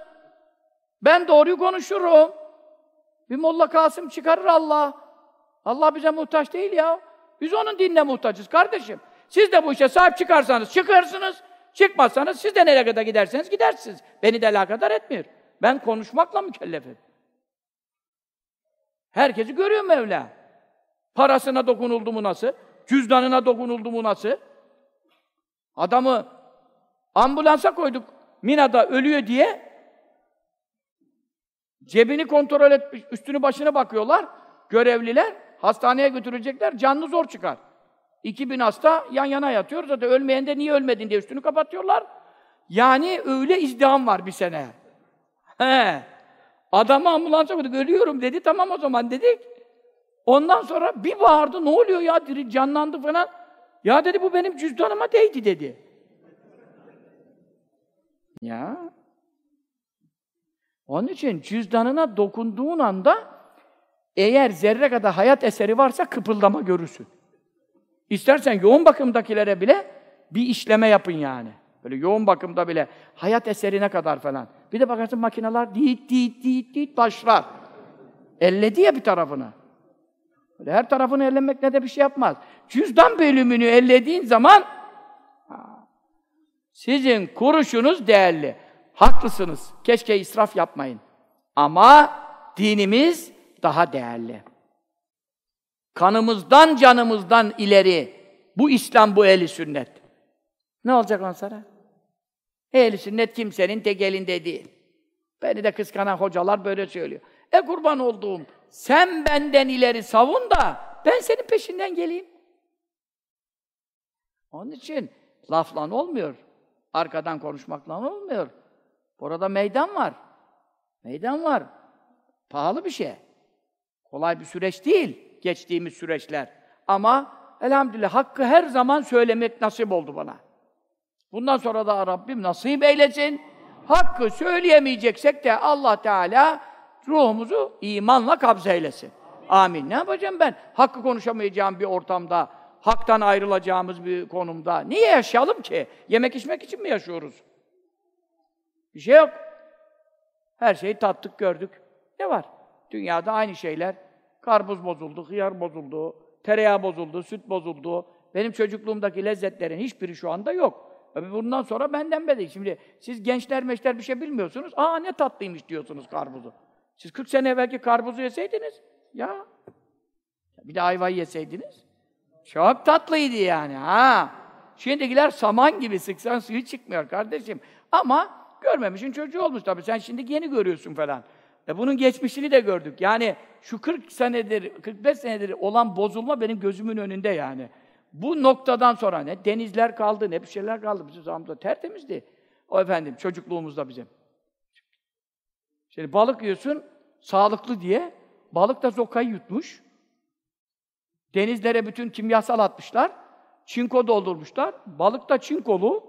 Ben doğruyu konuşurum. Bir Molla Kasım çıkarır Allah. Allah bize muhtaç değil ya. Biz onun dinine muhtaçız kardeşim. Siz de bu işe sahip çıkarsanız çıkarsınız. Çıkmazsanız siz de nereye kadar giderseniz gidersiniz. Beni de alakadar etmiyor. Ben konuşmakla mükellefim. Herkesi görüyor Mevla. Parasına dokunuldu mu nasıl? Cüzdanına dokunuldu mu nasıl? Adamı ambulansa koyduk. Mina'da ölüyor diye cebini kontrol etmiş, üstünü başına bakıyorlar. Görevliler hastaneye götürecekler, canlı zor çıkar. 2000 hasta yan yana yatıyor. Zaten ölmeyen de niye ölmedin diye üstünü kapatıyorlar. Yani öyle izdiham var bir sene. He. Adamı ambulansa koyduk, ölüyorum dedi, tamam o zaman dedik. Ondan sonra bir bağırdı, ne oluyor ya, diri canlandı falan. Ya dedi bu benim cüzdanıma değdi dedi. Ya. Onun için cüzdanına dokunduğun anda eğer zerre kadar hayat eseri varsa kıpıldama görürsün. İstersen yoğun bakımdakilere bile bir işleme yapın yani. Böyle yoğun bakımda bile hayat eserine kadar falan. Bir de bakarsın makineler dit dit dit dit başlar. Elledi ya bir tarafını. Böyle her tarafını ellemek ne de bir şey yapmaz. Cüzdan bölümünü ellediğin zaman sizin kuruşunuz değerli. Haklısınız. Keşke israf yapmayın. Ama dinimiz daha değerli. Kanımızdan, canımızdan ileri. Bu İslam, bu ehli sünnet. Ne olacak on sonra? Ehli sünnet kimsenin tek elinde değil. Beni de kıskanan hocalar böyle söylüyor. E kurban olduğum, sen benden ileri savun da ben senin peşinden geleyim. Onun için laflan olmuyor. Arkadan konuşmakla olmuyor. Burada meydan var. Meydan var. Pahalı bir şey. Kolay bir süreç değil geçtiğimiz süreçler. Ama elhamdülillah hakkı her zaman söylemek nasip oldu bana. Bundan sonra da Rabbim nasip eylesin. Hakkı söyleyemeyeceksek de Allah Teala ruhumuzu imanla kabze eylesin. Amin. Ne yapacağım ben? Hakkı konuşamayacağım bir ortamda, haktan ayrılacağımız bir konumda. Niye yaşayalım ki? Yemek içmek için mi yaşıyoruz? Bir şey yok. Her şeyi tattık, gördük. Ne var? Dünyada aynı şeyler. Karpuz bozuldu, hıyar bozuldu, tereyağı bozuldu, süt bozuldu. Benim çocukluğumdaki lezzetlerin hiçbiri şu anda yok. Bundan sonra benden beri. Şimdi siz gençler meşler bir şey bilmiyorsunuz. Aa ne tatlıymış diyorsunuz karpuzu. Siz 40 sene evvelki karpuzu yeseydiniz, ya bir de ayvayı yeseydiniz, çok tatlıydı yani ha. Şimdikiler saman gibi sıksan suyu çıkmıyor kardeşim. Ama görmemişin çocuğu olmuş tabii. Sen şimdi yeni görüyorsun falan. E bunun geçmişini de gördük. Yani şu 40 senedir, 45 senedir olan bozulma benim gözümün önünde yani. Bu noktadan sonra ne denizler kaldı, ne bir şeyler kaldı. Bizim zamanımızda tertemizdi. O efendim, çocukluğumuzda bizim. Şimdi balık yiyorsun, sağlıklı diye. Balık da zokayı yutmuş. Denizlere bütün kimyasal atmışlar. Çinko doldurmuşlar. Balık da çinkolu.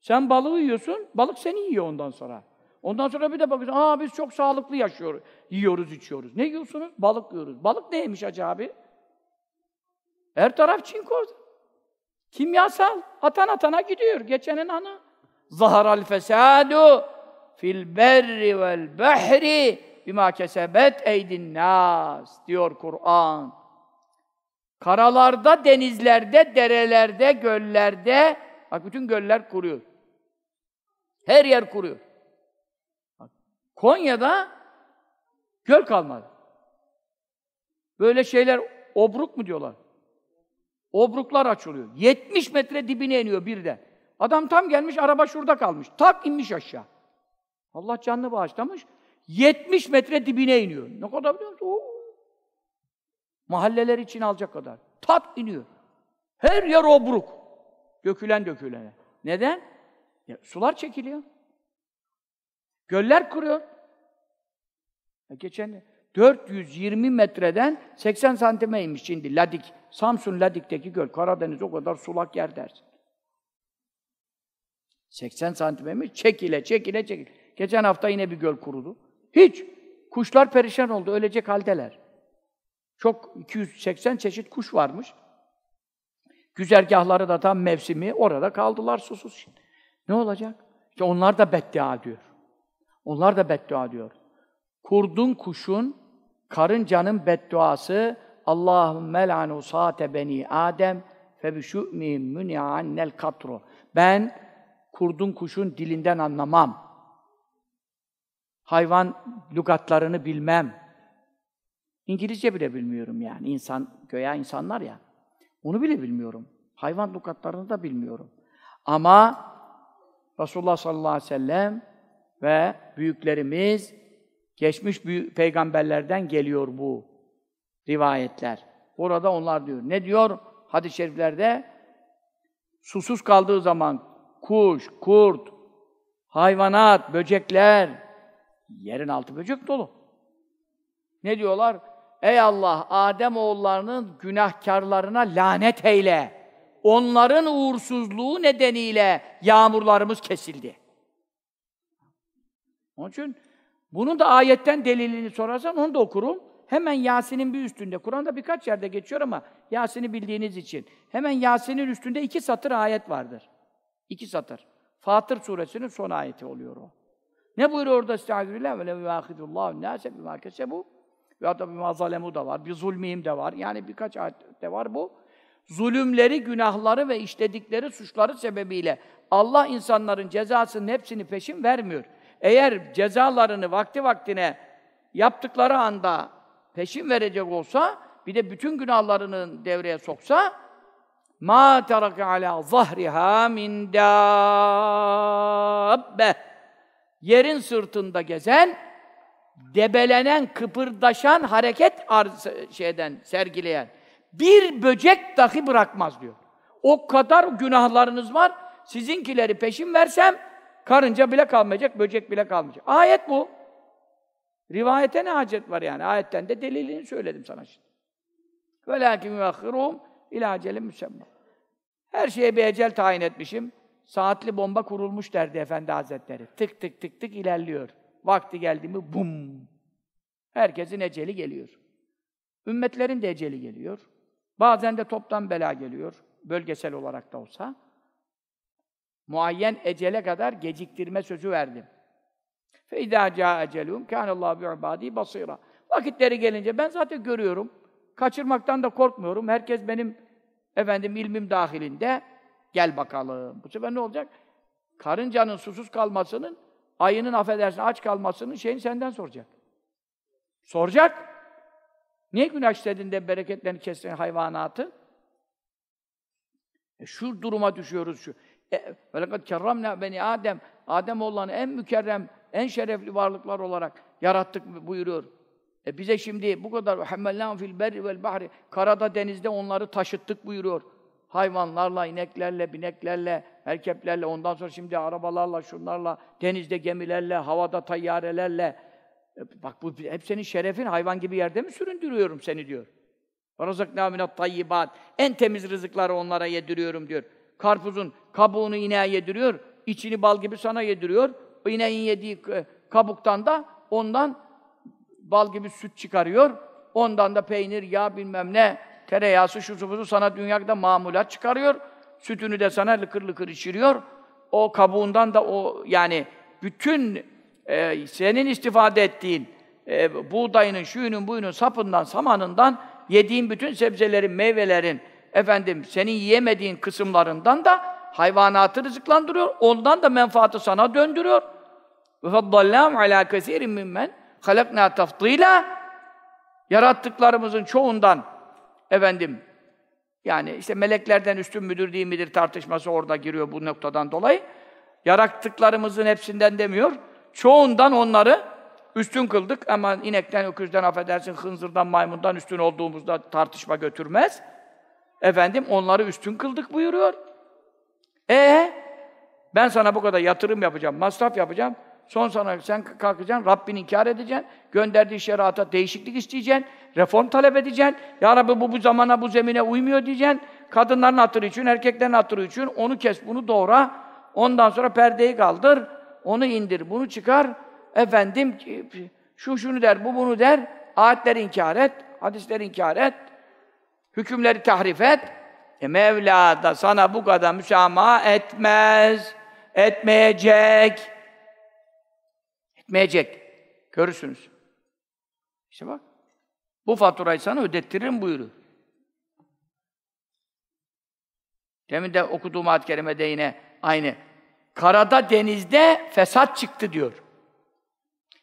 Sen balığı yiyorsun, balık seni yiyor ondan sonra. Ondan sonra bir de bakıyorsun, aa biz çok sağlıklı yaşıyoruz, yiyoruz, içiyoruz. Ne yiyorsunuz? Balık yiyoruz. Balık neymiş acaba abi? Her taraf çinko. Kimyasal. Atan atana gidiyor. Geçenin ana. Zaharal fesadu fil berri vel behri bima kesebet eydin nas diyor Kur'an. Karalarda, denizlerde, derelerde, göllerde bak bütün göller kuruyor. Her yer kuruyor. Konya'da göl kalmadı. Böyle şeyler obruk mu diyorlar? Obruklar açılıyor. 70 metre dibine iniyor birden. Adam tam gelmiş, araba şurada kalmış. Tak inmiş aşağı. Allah canını bağışlamış. 70 metre dibine iniyor. Ne kadar biliyor musun? Oo. Mahalleler için alacak kadar. Tak iniyor. Her yer obruk. Dökülen dökülene. Neden? Ya, sular çekiliyor. Göller kuruyor. Ya, geçen 420 metreden 80 santime inmiş şimdi Ladik. Samsun Ladik'teki göl. Karadeniz o kadar sulak yer dersin. 80 santime mi? Çekile, çekile, çekile. Geçen hafta yine bir göl kurudu. Hiç. Kuşlar perişan oldu, ölecek haldeler. Çok 280 çeşit kuş varmış. Güzergahları da tam mevsimi, orada kaldılar susuz şimdi. Ne olacak? İşte onlar da beddua diyor. Onlar da beddua diyor. Kurdun, kuşun, karıncanın bedduası Allahümme lanu saate beni Adem fe bi şu'mi muni'annel katru. Ben kurdun kuşun dilinden anlamam. Hayvan lügatlarını bilmem. İngilizce bile bilmiyorum yani. İnsan, göya insanlar ya. Onu bile bilmiyorum. Hayvan lügatlarını da bilmiyorum. Ama Resulullah sallallahu aleyhi ve sellem ve büyüklerimiz geçmiş büyük peygamberlerden geliyor bu rivayetler. Orada onlar diyor. Ne diyor hadis-i şeriflerde? Susuz kaldığı zaman kuş, kurt, hayvanat, böcekler, yerin altı böcek dolu. Ne diyorlar? Ey Allah, Adem oğullarının günahkarlarına lanet eyle. onların uğursuzluğu nedeniyle yağmurlarımız kesildi. Onun için bunun da ayetten delilini sorarsan onu da okurum. Hemen Yasin'in bir üstünde. Kur'an'da birkaç yerde geçiyor ama Yasin'i bildiğiniz için. Hemen Yasin'in üstünde iki satır ayet vardır. İki satır. Fatır suresinin son ayeti oluyor o. Ne buyuruyor orada Estaizu billah ve lev yuâhidullahu nâse bimâ kesebu ve hatta bimâ zalemu da var, bir zulmihim de var. Yani birkaç ayette var bu. Zulümleri, günahları ve işledikleri suçları sebebiyle Allah insanların cezasının hepsini peşin vermiyor. Eğer cezalarını vakti vaktine yaptıkları anda peşin verecek olsa, bir de bütün günahlarını devreye soksa, ma terake ala zahriha min dabbe yerin sırtında gezen debelenen, kıpırdaşan, hareket şeyden sergileyen bir böcek dahi bırakmaz diyor. O kadar günahlarınız var. Sizinkileri peşin versem karınca bile kalmayacak, böcek bile kalmayacak. Ayet bu. Rivayete ne hacet var yani? Ayetten de delilini söyledim sana şimdi. وَلَاكِمْ يُوَخِّرُهُمْ اِلâ اَجَلٍ müsemma. Her şeye bir ecel tayin etmişim. Saatli bomba kurulmuş derdi Efendi Hazretleri. Tık tık tık tık ilerliyor. Vakti geldi mi bum. Herkesin eceli geliyor. Ümmetlerin de eceli geliyor. Bazen de toptan bela geliyor. Bölgesel olarak da olsa. Muayyen ecele kadar geciktirme sözü verdim. فَاِذَا جَاءَ اَجَلُهُمْ كَانَ اللّٰهُ بِعِبَادِهِ basira. Vakitleri gelince ben zaten görüyorum. Kaçırmaktan da korkmuyorum. Herkes benim efendim ilmim dahilinde. Gel bakalım. Bu sefer ne olacak? Karıncanın susuz kalmasının, ayının affedersin aç kalmasının şeyini senden soracak. Soracak. Niye günah işledin de bereketlerini kestin hayvanatı? E şu duruma düşüyoruz şu. وَلَقَدْ كَرَّمْنَا beni Adem. Adem olanı en mükerrem, en şerefli varlıklar olarak yarattık buyuruyor. E bize şimdi bu kadar hemmellâhum fil berri vel bahri karada denizde onları taşıttık buyuruyor. Hayvanlarla, ineklerle, bineklerle, erkeklerle, ondan sonra şimdi arabalarla, şunlarla, denizde gemilerle, havada tayyarelerle. E bak bu hep senin şerefin, hayvan gibi yerde mi süründürüyorum seni diyor. وَرَزَقْنَا مِنَ الطَّيِّبَاتِ En temiz rızıkları onlara yediriyorum diyor. Karpuzun kabuğunu ineğe yediriyor, içini bal gibi sana yediriyor. O ineğin yediği kabuktan da ondan bal gibi süt çıkarıyor. Ondan da peynir, yağ bilmem ne, tereyağısı, şu buzu sana dünyada mamulat çıkarıyor. Sütünü de sana lıkır lıkır içiriyor. O kabuğundan da o yani bütün e, senin istifade ettiğin e, buğdayının, şuyunun, buyunun, sapından, samanından yediğin bütün sebzelerin, meyvelerin, efendim senin yiyemediğin kısımlarından da hayvanatı rızıklandırıyor. Ondan da menfaatı sana döndürüyor. Ve faddallâhum alâ kesîrin mimmen halaknâ tafdîlâ yarattıklarımızın çoğundan efendim yani işte meleklerden üstün müdür değil midir tartışması orada giriyor bu noktadan dolayı. Yarattıklarımızın hepsinden demiyor. Çoğundan onları üstün kıldık ama inekten, öküzden, affedersin, hınzırdan, maymundan üstün olduğumuzda tartışma götürmez. Efendim onları üstün kıldık buyuruyor. E ben sana bu kadar yatırım yapacağım, masraf yapacağım. Son sana sen kalkacaksın, Rabbini inkar edeceksin, gönderdiği şerata değişiklik isteyeceksin, reform talep edeceksin. Ya Rabbi bu bu zamana, bu zemine uymuyor diyeceksin. Kadınların hatırı için, erkeklerin hatırı için onu kes, bunu doğra. Ondan sonra perdeyi kaldır, onu indir, bunu çıkar. Efendim şu şunu der, bu bunu der. Ayetleri inkar et, hadisleri inkar et. Hükümleri tahrif et. E Mevla da sana bu kadar müsamaha etmez. Etmeyecek. Etmeyecek. Görürsünüz. İşte bak. Bu faturayı sana ödettiririm buyuruyor. Demin de okuduğum ayet-i kerimede yine aynı. Karada, denizde fesat çıktı diyor.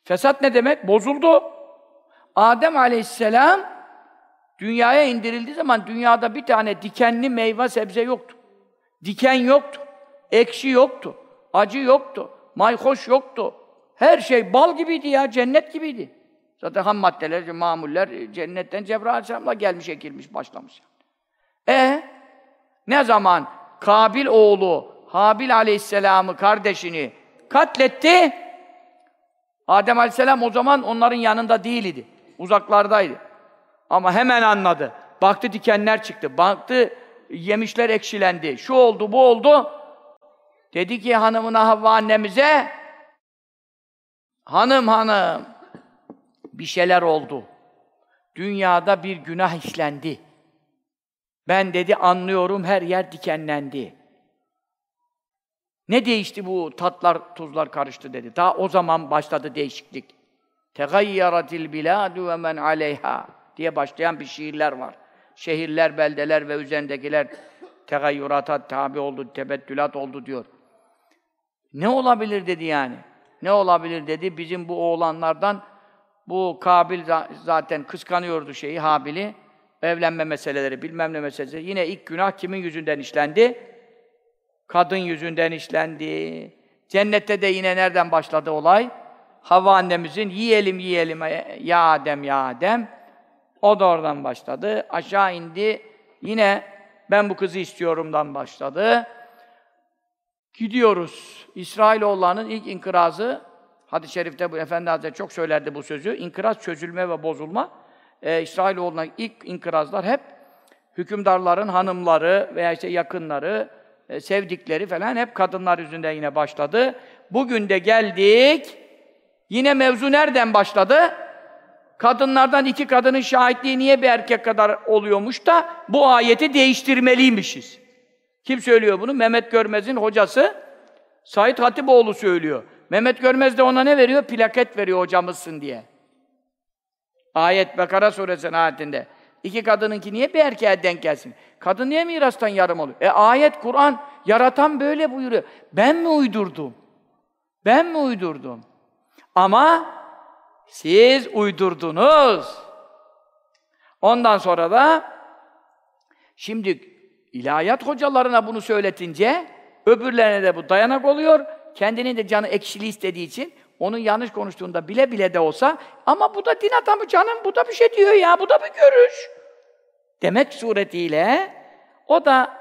Fesat ne demek? Bozuldu. Adem aleyhisselam dünyaya indirildiği zaman dünyada bir tane dikenli meyve sebze yoktu. Diken yoktu. Ekşi yoktu. Acı yoktu. Mayhoş yoktu. Her şey bal gibiydi ya, cennet gibiydi. Zaten ham maddeler, mamuller cennetten Cebrail Aleyhisselam'la gelmiş, ekilmiş, başlamış. E ne zaman Kabil oğlu Habil Aleyhisselam'ı, kardeşini katletti, Adem Aleyhisselam o zaman onların yanında değildi. Uzaklardaydı. Ama hemen anladı. Baktı dikenler çıktı. Baktı yemişler ekşilendi. Şu oldu, bu oldu. Dedi ki hanımına Havva annemize Hanım hanım bir şeyler oldu. Dünyada bir günah işlendi. Ben dedi anlıyorum her yer dikenlendi. Ne değişti bu tatlar tuzlar karıştı dedi. Daha o zaman başladı değişiklik. Tegayyaratil biladu ve men aleyha diye başlayan bir şiirler var. Şehirler, beldeler ve üzerindekiler tegayyurata tabi oldu, tebettülat oldu diyor. Ne olabilir dedi yani. Ne olabilir dedi. Bizim bu oğlanlardan bu Kabil zaten kıskanıyordu şeyi Habil'i. Evlenme meseleleri, bilmem ne meseleleri. Yine ilk günah kimin yüzünden işlendi? Kadın yüzünden işlendi. Cennette de yine nereden başladı olay? Havva annemizin yiyelim yiyelim ya Adem ya Adem. O da oradan başladı. Aşağı indi. Yine ben bu kızı istiyorumdan başladı. Gidiyoruz. İsrailoğullarının ilk inkırazı, hadis-i şerifte bu Efendi Hazretleri çok söylerdi bu sözü. İnkıraz, çözülme ve bozulma. Ee, İsrailoğullarının ilk inkırazlar hep hükümdarların hanımları veya işte yakınları, e, sevdikleri falan hep kadınlar yüzünden yine başladı. Bugün de geldik. Yine mevzu nereden başladı? Kadınlardan iki kadının şahitliği niye bir erkek kadar oluyormuş da bu ayeti değiştirmeliymişiz. Kim söylüyor bunu? Mehmet Görmez'in hocası Said Hatipoğlu söylüyor. Mehmet Görmez de ona ne veriyor? Plaket veriyor hocamızsın diye. Ayet Bekara suresinin ayetinde. İki kadınınki niye bir erkeğe denk gelsin? Kadın niye mirastan yarım oluyor? E ayet, Kur'an, yaratan böyle buyuruyor. Ben mi uydurdum? Ben mi uydurdum? Ama siz uydurdunuz. Ondan sonra da şimdi İlahiyat hocalarına bunu söyletince öbürlerine de bu dayanak oluyor. Kendinin de canı ekşili istediği için onun yanlış konuştuğunda bile bile de olsa ama bu da din adamı canım bu da bir şey diyor ya bu da bir görüş. Demek suretiyle o da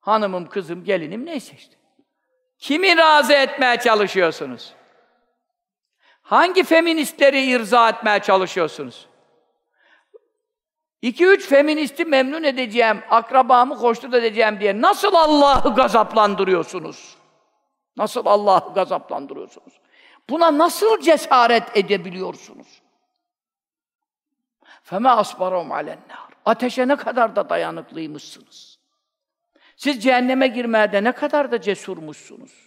hanımım, kızım, gelinim neyse işte. Kimi razı etmeye çalışıyorsunuz? Hangi feministleri irza etmeye çalışıyorsunuz? İki üç feministi memnun edeceğim, akrabamı koştur edeceğim diye nasıl Allah'ı gazaplandırıyorsunuz? Nasıl Allah'ı gazaplandırıyorsunuz? Buna nasıl cesaret edebiliyorsunuz? Feme asbarum alennar. Ateşe ne kadar da dayanıklıymışsınız. Siz cehenneme girmeye de ne kadar da cesurmuşsunuz.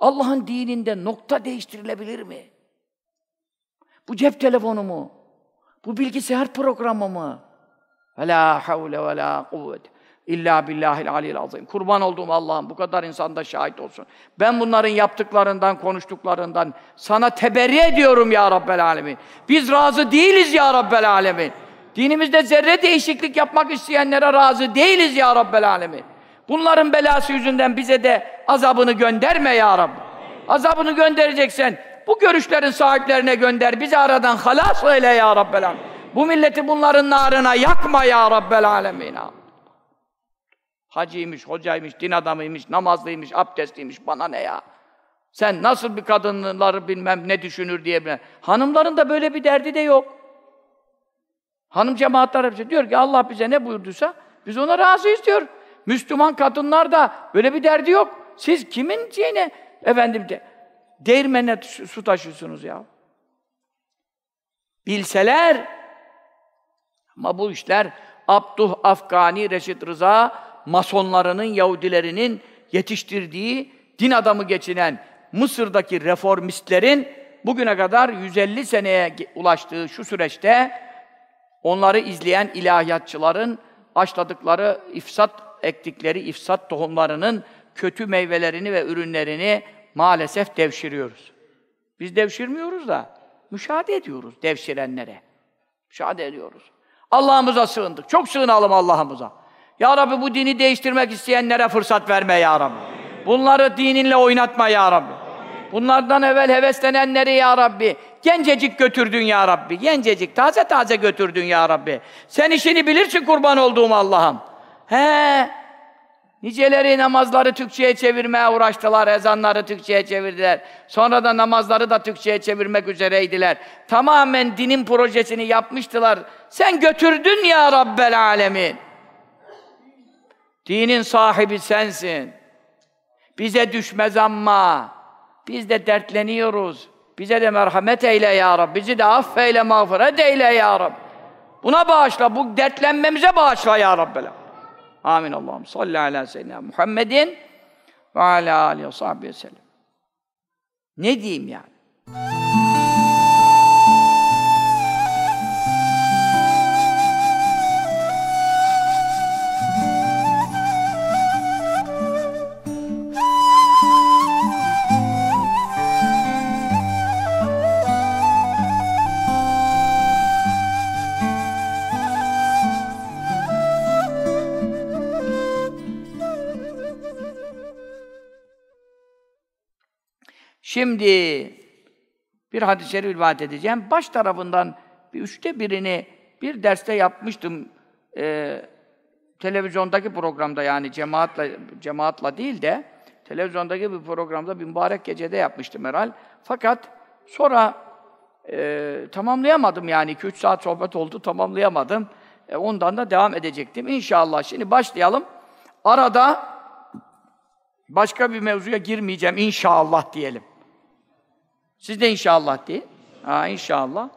Allah'ın dininde nokta değiştirilebilir mi? Bu cep telefonu mu? Bu bilgisayar programı mı? Ve la havle ve la kuvvet illa billahil aliyil azim. Kurban olduğum Allah'ım bu kadar insan da şahit olsun. Ben bunların yaptıklarından, konuştuklarından sana teberri ediyorum ya Rabbel alemin. Biz razı değiliz ya Rabbel alemin. Dinimizde zerre değişiklik yapmak isteyenlere razı değiliz ya Rabbel alemin. Bunların belası yüzünden bize de azabını gönderme ya Rabbi. Azabını göndereceksen bu görüşlerin sahiplerine gönder. Bizi aradan halas eyle ya Rabbel. Bu milleti bunların narına yakma ya Rabbel Alemin. Hacıymış, hocaymış, din adamıymış, namazlıymış, abdestliymiş. Bana ne ya? Sen nasıl bir kadınları bilmem ne düşünür diye bilmem. Hanımların da böyle bir derdi de yok. Hanım cemaatler diyor ki Allah bize ne buyurduysa biz ona razıyız diyor. Müslüman kadınlar da böyle bir derdi yok. Siz kimin şeyine efendim de değirmene su taşıyorsunuz ya. Bilseler ama bu işler Abduh Afgani Reşit Rıza masonlarının, Yahudilerinin yetiştirdiği din adamı geçinen Mısır'daki reformistlerin bugüne kadar 150 seneye ulaştığı şu süreçte onları izleyen ilahiyatçıların başladıkları ifsat ektikleri ifsat tohumlarının kötü meyvelerini ve ürünlerini maalesef devşiriyoruz. Biz devşirmiyoruz da müşahede ediyoruz devşirenlere. Müşahede ediyoruz. Allah'ımıza sığındık. Çok sığınalım Allah'ımıza. Ya Rabbi bu dini değiştirmek isteyenlere fırsat verme Ya Rabbi. Bunları dininle oynatma Ya Rabbi. Bunlardan evvel heveslenenleri Ya Rabbi gencecik götürdün Ya Rabbi. Gencecik, taze taze götürdün Ya Rabbi. Sen işini bilirsin kurban olduğum Allah'ım. He, Niceleri namazları Türkçe'ye çevirmeye uğraştılar, ezanları Türkçe'ye çevirdiler. Sonra da namazları da Türkçe'ye çevirmek üzereydiler. Tamamen dinin projesini yapmıştılar. Sen götürdün ya Rabbel Alemin. Dinin sahibi sensin. Bize düşmez ama. Biz de dertleniyoruz. Bize de merhamet eyle ya Rab. Bizi de affeyle, mağfiret eyle ya Rab. Buna bağışla, bu dertlenmemize bağışla ya Rabbel. Amin Allah'ım. Salli ala seyyidina Muhammedin ve ala aleyhi ve sellem. Ne diyeyim yani? Şimdi bir hadis-i şerif rivayet edeceğim. Baş tarafından bir üçte birini bir derste yapmıştım. Ee, televizyondaki programda yani cemaatla cemaatla değil de televizyondaki bir programda bir mübarek gecede yapmıştım herhal. Fakat sonra e, tamamlayamadım yani 2-3 saat sohbet oldu tamamlayamadım. E, ondan da devam edecektim. İnşallah şimdi başlayalım. Arada başka bir mevzuya girmeyeceğim inşallah diyelim. Siz de inşallah deyin. Ha inşallah.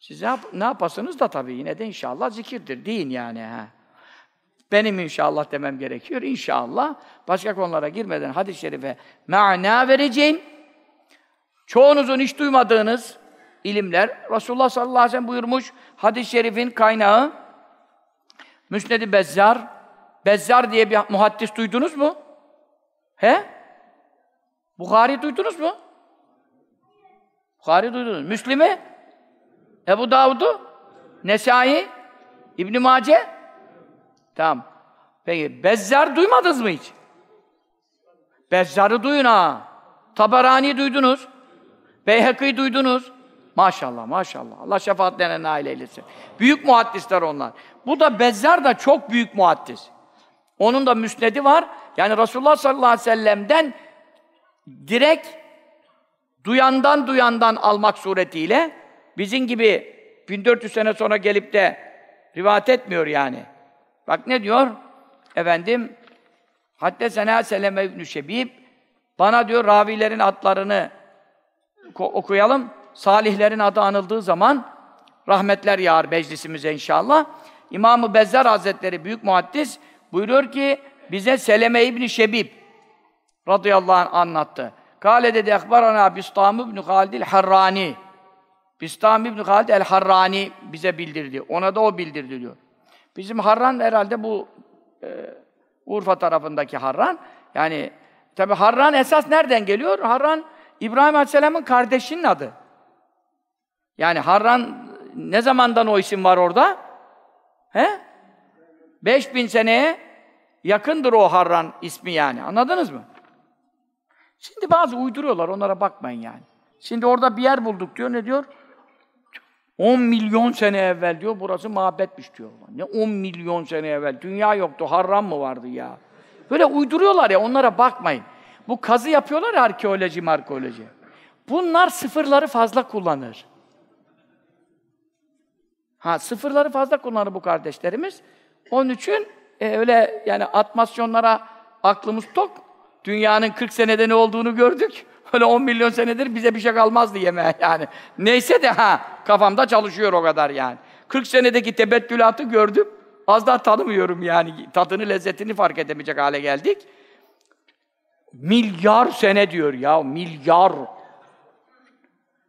Siz ne, yap ne yapasınız da tabii yine de inşallah zikirdir. Deyin yani. Ha. Benim inşallah demem gerekiyor. İnşallah. Başka konulara girmeden hadis-i şerife mana vereceğim. Çoğunuzun hiç duymadığınız ilimler. Resulullah sallallahu aleyhi ve sellem buyurmuş. Hadis-i şerifin kaynağı Müsned-i Bezzar. Bezzar diye bir muhaddis duydunuz mu? He? Bukhari duydunuz mu? Bukhari duydunuz. Müslim'i? Ebu Davud'u? Nesai? İbn Mace? Tamam. Peki Bezzar duymadınız mı hiç? Bezzar'ı duyun ha. Tabarani duydunuz. Beyhekî duydunuz. Maşallah, maşallah. Allah şefaatlerine nail eylesin. Büyük muhaddisler onlar. Bu da Bezzar da çok büyük muhaddis. Onun da müsnedi var. Yani Resulullah sallallahu aleyhi ve sellem'den direkt duyandan duyandan almak suretiyle bizim gibi 1400 sene sonra gelip de rivayet etmiyor yani. Bak ne diyor? Efendim Haddesena Seleme İbn-i Şebib bana diyor ravilerin adlarını okuyalım. Salihlerin adı anıldığı zaman rahmetler yağar meclisimize inşallah. İmam-ı Bezzar Hazretleri büyük muhaddis buyuruyor ki bize Seleme İbn-i Şebib radıyallahu anh anlattı. Kale dedi ekbarana Bistam ibn Halid el-Harrani. Bistam ibn Halid el-Harrani bize bildirdi. Ona da o bildirdi diyor. Bizim Harran herhalde bu e, Urfa tarafındaki Harran. Yani tabi Harran esas nereden geliyor? Harran İbrahim Aleyhisselam'ın kardeşinin adı. Yani Harran ne zamandan o isim var orada? He? 5000 seneye yakındır o Harran ismi yani. Anladınız mı? Şimdi bazı uyduruyorlar, onlara bakmayın yani. Şimdi orada bir yer bulduk diyor, ne diyor? 10 milyon sene evvel diyor, burası mabetmiş diyor. Ne 10 milyon sene evvel? Dünya yoktu, Harran mı vardı ya? Böyle uyduruyorlar ya, onlara bakmayın. Bu kazı yapıyorlar ya, arkeoloji, markeoloji. Bunlar sıfırları fazla kullanır. Ha, sıfırları fazla kullanır bu kardeşlerimiz. Onun için e, öyle yani atmasyonlara aklımız tok. Dünyanın 40 senede ne olduğunu gördük. Öyle 10 milyon senedir bize bir şey kalmazdı yemeğe yani. Neyse de ha kafamda çalışıyor o kadar yani. 40 senedeki tebettülatı gördüm. Az daha tanımıyorum yani. Tadını, lezzetini fark edemeyecek hale geldik. Milyar sene diyor ya, milyar.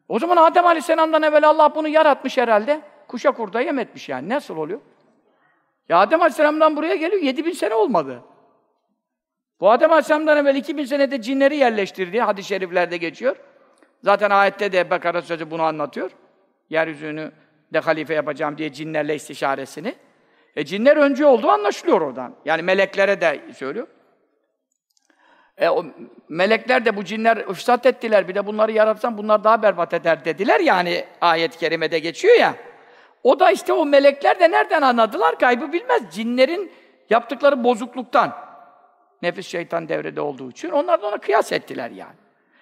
O zaman Adem Aleyhisselam'dan evvel Allah bunu yaratmış herhalde. Kuşa kurda yem etmiş yani. Nasıl oluyor? Ya Adem Aleyhisselam'dan buraya geliyor, 7000 sene olmadı. Bu Adem Aleyhisselam'dan evvel 2000 senede cinleri yerleştirdi. Hadis-i şeriflerde geçiyor. Zaten ayette de Bekara sözü bunu anlatıyor. Yeryüzünü de halife yapacağım diye cinlerle istişaresini. E cinler önce olduğu anlaşılıyor oradan. Yani meleklere de söylüyor. E o melekler de bu cinler ifsat ettiler. Bir de bunları yaratsam bunlar daha berbat eder dediler. Yani ayet-i kerimede geçiyor ya. O da işte o melekler de nereden anladılar? Kaybı bilmez. Cinlerin yaptıkları bozukluktan. Nefis şeytan devrede olduğu için onlar da ona kıyas ettiler yani.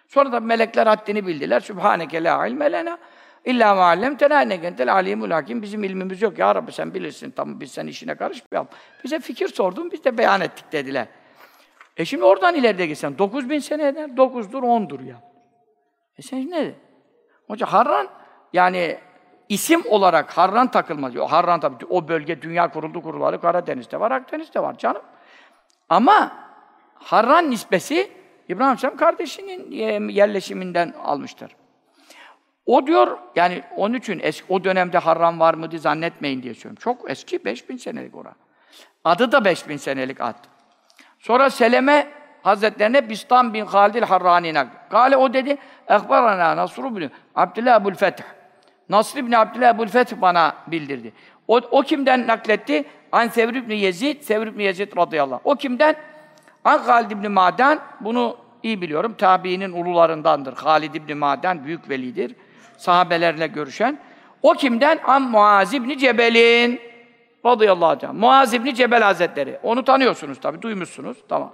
Sonra da melekler haddini bildiler. Sübhaneke la ilme lena İlla ma allemtena inneke entel alimul hakim. Bizim ilmimiz yok ya Rabbi sen bilirsin. Tamam biz sen işine karışmayalım. Bize fikir sordun biz de beyan ettik dediler. E şimdi oradan ileride gitsen 9000 sene eder. 9'dur 10'dur ya. E sen ne? Hoca Harran yani isim olarak Harran takılmaz. O Harran tabii o bölge dünya kuruldu kuruları Karadeniz'de var, Akdeniz'de var canım. Ama Harran nisbesi İbrahim Aleyhisselam kardeşinin e, yerleşiminden almıştır. O diyor, yani onun için eski, o dönemde Harran var mıydı zannetmeyin diye söylüyorum. Çok eski, 5000 senelik ora. Adı da 5000 senelik ad. Sonra Seleme Hazretlerine Bistan bin Halid Harrani'ne. Gale o dedi, Ekbarana Nasru bin Abdullah Ebul Feth. Nasr bin Abdullah Ebul Feth bana bildirdi. O, o kimden nakletti? An Sevr ibn Yezid, Sevr ibn Yezid radıyallahu anh. O kimden? An Halid ibn Maden, bunu iyi biliyorum. Tabiinin ulularındandır. Halid ibn Maden büyük velidir. Sahabelerle görüşen. O kimden? An Muaz ibn Cebel'in radıyallahu anh. Muaz ibn Cebel Hazretleri. Onu tanıyorsunuz tabii, duymuşsunuz. Tamam.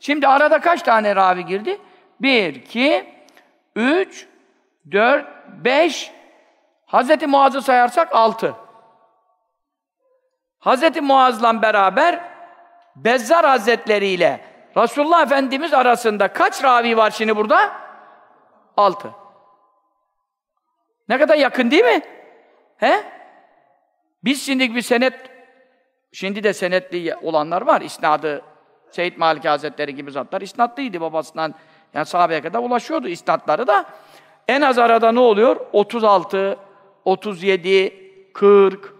Şimdi arada kaç tane ravi girdi? Bir, iki, üç, dört, beş. Hazreti Muaz'ı sayarsak altı. Hazreti Muaz'la beraber Bezzar Hazretleri ile Resulullah Efendimiz arasında kaç ravi var şimdi burada? Altı. Ne kadar yakın değil mi? He? Biz şimdi bir senet, şimdi de senetli olanlar var. İsnadı Seyyid Malik Hazretleri gibi zatlar isnatlıydı babasından. Yani sahabeye kadar ulaşıyordu isnatları da. En az arada ne oluyor? 36, 37, 40.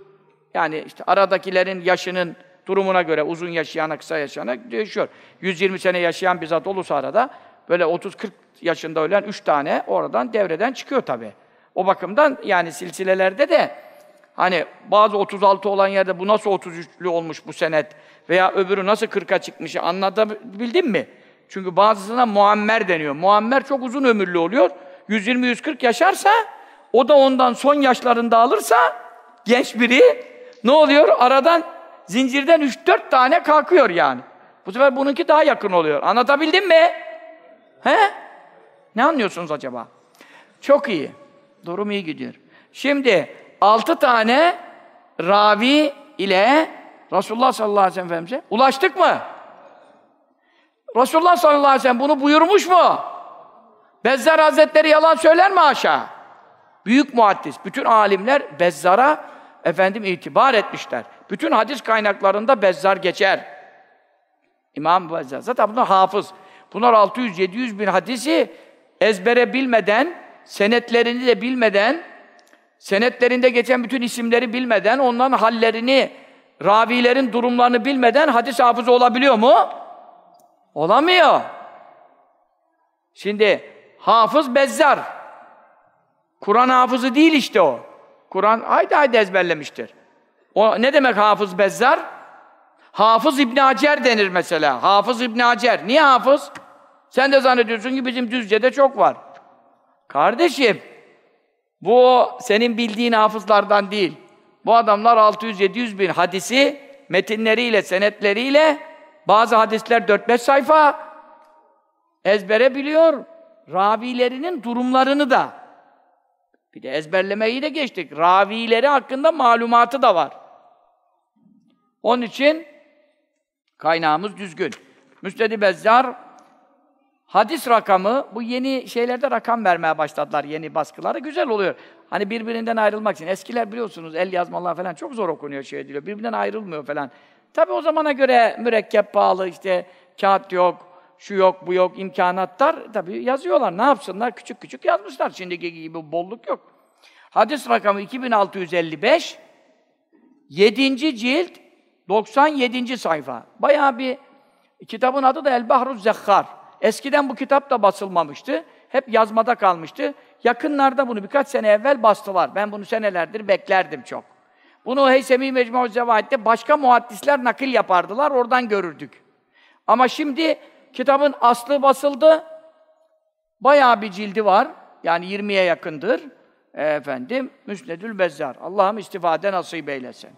Yani işte aradakilerin yaşının durumuna göre uzun yaşayana, kısa yaşayana değişiyor. 120 sene yaşayan bir zat olursa arada böyle 30-40 yaşında ölen 3 tane oradan devreden çıkıyor tabi. O bakımdan yani silsilelerde de hani bazı 36 olan yerde bu nasıl 33'lü olmuş bu senet veya öbürü nasıl 40'a çıkmış anlatabildim mi? Çünkü bazısına muammer deniyor. Muammer çok uzun ömürlü oluyor. 120-140 yaşarsa o da ondan son yaşlarında alırsa genç biri ne oluyor? Aradan zincirden 3-4 tane kalkıyor yani. Bu sefer bununki daha yakın oluyor. Anlatabildim mi? He? Ne anlıyorsunuz acaba? Çok iyi. Durum iyi gidiyor. Şimdi altı tane ravi ile Resulullah sallallahu aleyhi ve sellem'e ulaştık mı? Resulullah sallallahu aleyhi ve sellem bunu buyurmuş mu? Bezzar Hazretleri yalan söyler mi aşağı? Büyük muhaddis. Bütün alimler Bezzar'a efendim itibar etmişler. Bütün hadis kaynaklarında Bezzar geçer. İmam Bezzar. Zaten bunlar hafız. Bunlar 600-700 bin hadisi ezbere bilmeden, senetlerini de bilmeden, senetlerinde geçen bütün isimleri bilmeden, onların hallerini, ravilerin durumlarını bilmeden hadis hafızı olabiliyor mu? Olamıyor. Şimdi hafız Bezzar. Kur'an hafızı değil işte o. Kur'an haydi haydi ezberlemiştir. O ne demek hafız Bezzar? Hafız İbn Hacer denir mesela. Hafız İbn Hacer. Niye hafız? Sen de zannediyorsun ki bizim Düzce'de çok var. Kardeşim, bu senin bildiğin hafızlardan değil. Bu adamlar 600-700 bin hadisi metinleriyle, senetleriyle bazı hadisler 4-5 sayfa ezbere biliyor. Ravilerinin durumlarını da. Bir de ezberlemeyi de geçtik. Ravileri hakkında malumatı da var. Onun için kaynağımız düzgün. Müstedi Bezzar hadis rakamı, bu yeni şeylerde rakam vermeye başladılar, yeni baskıları. Güzel oluyor. Hani birbirinden ayrılmak için. Eskiler biliyorsunuz el yazmalar falan çok zor okunuyor, şey ediliyor. Birbirinden ayrılmıyor falan. Tabi o zamana göre mürekkep pahalı, işte kağıt yok, şu yok, bu yok, imkanatlar tabi yazıyorlar. Ne yapsınlar? Küçük küçük yazmışlar. Şimdiki gibi bolluk yok. Hadis rakamı 2655, 7. cilt, 97. sayfa. Bayağı bir kitabın adı da El Bahruz Zekhar. Eskiden bu kitap da basılmamıştı. Hep yazmada kalmıştı. Yakınlarda bunu birkaç sene evvel bastılar. Ben bunu senelerdir beklerdim çok. Bunu Heysemi Mecmu Zevait'te başka muhaddisler nakil yapardılar. Oradan görürdük. Ama şimdi kitabın aslı basıldı. Bayağı bir cildi var. Yani 20'ye yakındır. E, efendim, Müsnedül Bezzar. Allah'ım istifade nasip eylesin.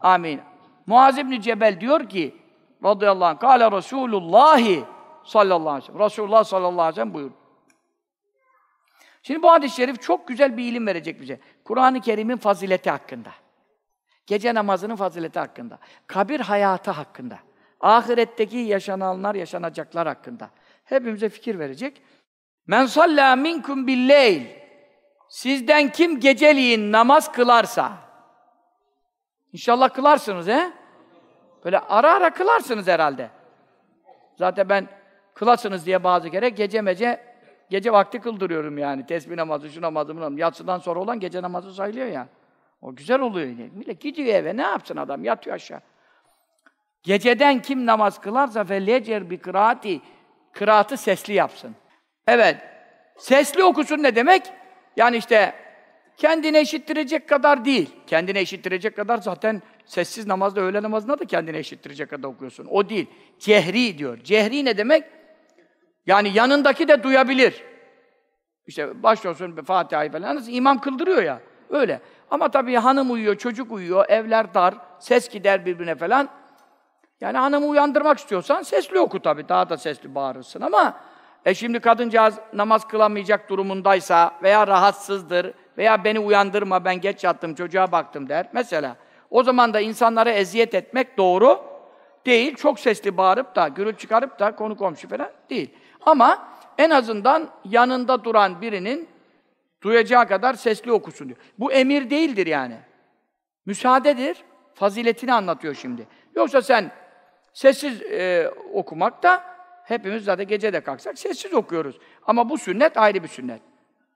Amin. Muaz İbni Cebel diyor ki, radıyallahu anh, Kale Resulullahi sallallahu aleyhi ve sellem. Sallallahu aleyhi ve sellem buyur. Şimdi bu hadis-i şerif çok güzel bir ilim verecek bize. Kur'an-ı Kerim'in fazileti hakkında. Gece namazının fazileti hakkında. Kabir hayatı hakkında. Ahiretteki yaşananlar, yaşanacaklar hakkında. Hepimize fikir verecek. Men sallâ minkum billeyl. Sizden kim geceliğin namaz kılarsa, İnşallah kılarsınız he? Böyle ara ara kılarsınız herhalde. Zaten ben kılasınız diye bazı kere gece mece gece vakti kıldırıyorum yani. Tesbih namazı, şu namazı, bu namazı. Yatsıdan sonra olan gece namazı sayılıyor ya. O güzel oluyor yine. Millet gidiyor eve, ne yapsın adam? Yatıyor aşağı. Geceden kim namaz kılarsa felecer bir kıraati, kıraatı sesli yapsın. Evet, sesli okusun ne demek? Yani işte kendine eşittirecek kadar değil. Kendine eşittirecek kadar zaten sessiz namazda, öğle namazında da kendine eşittirecek kadar okuyorsun. O değil. Cehri diyor. Cehri ne demek? Yani yanındaki de duyabilir. İşte başlıyorsun Fatiha'yı falan. İmam kıldırıyor ya. Öyle. Ama tabii hanım uyuyor, çocuk uyuyor, evler dar, ses gider birbirine falan. Yani hanımı uyandırmak istiyorsan sesli oku tabii. Daha da sesli bağırırsın ama e şimdi kadıncağız namaz kılamayacak durumundaysa veya rahatsızdır veya beni uyandırma ben geç yattım çocuğa baktım der. Mesela o zaman da insanlara eziyet etmek doğru değil. Çok sesli bağırıp da, gürültü çıkarıp da konu komşu falan değil. Ama en azından yanında duran birinin duyacağı kadar sesli okusun diyor. Bu emir değildir yani. Müsaadedir. Faziletini anlatıyor şimdi. Yoksa sen sessiz e, okumak da hepimiz zaten gece de kalksak sessiz okuyoruz. Ama bu sünnet ayrı bir sünnet.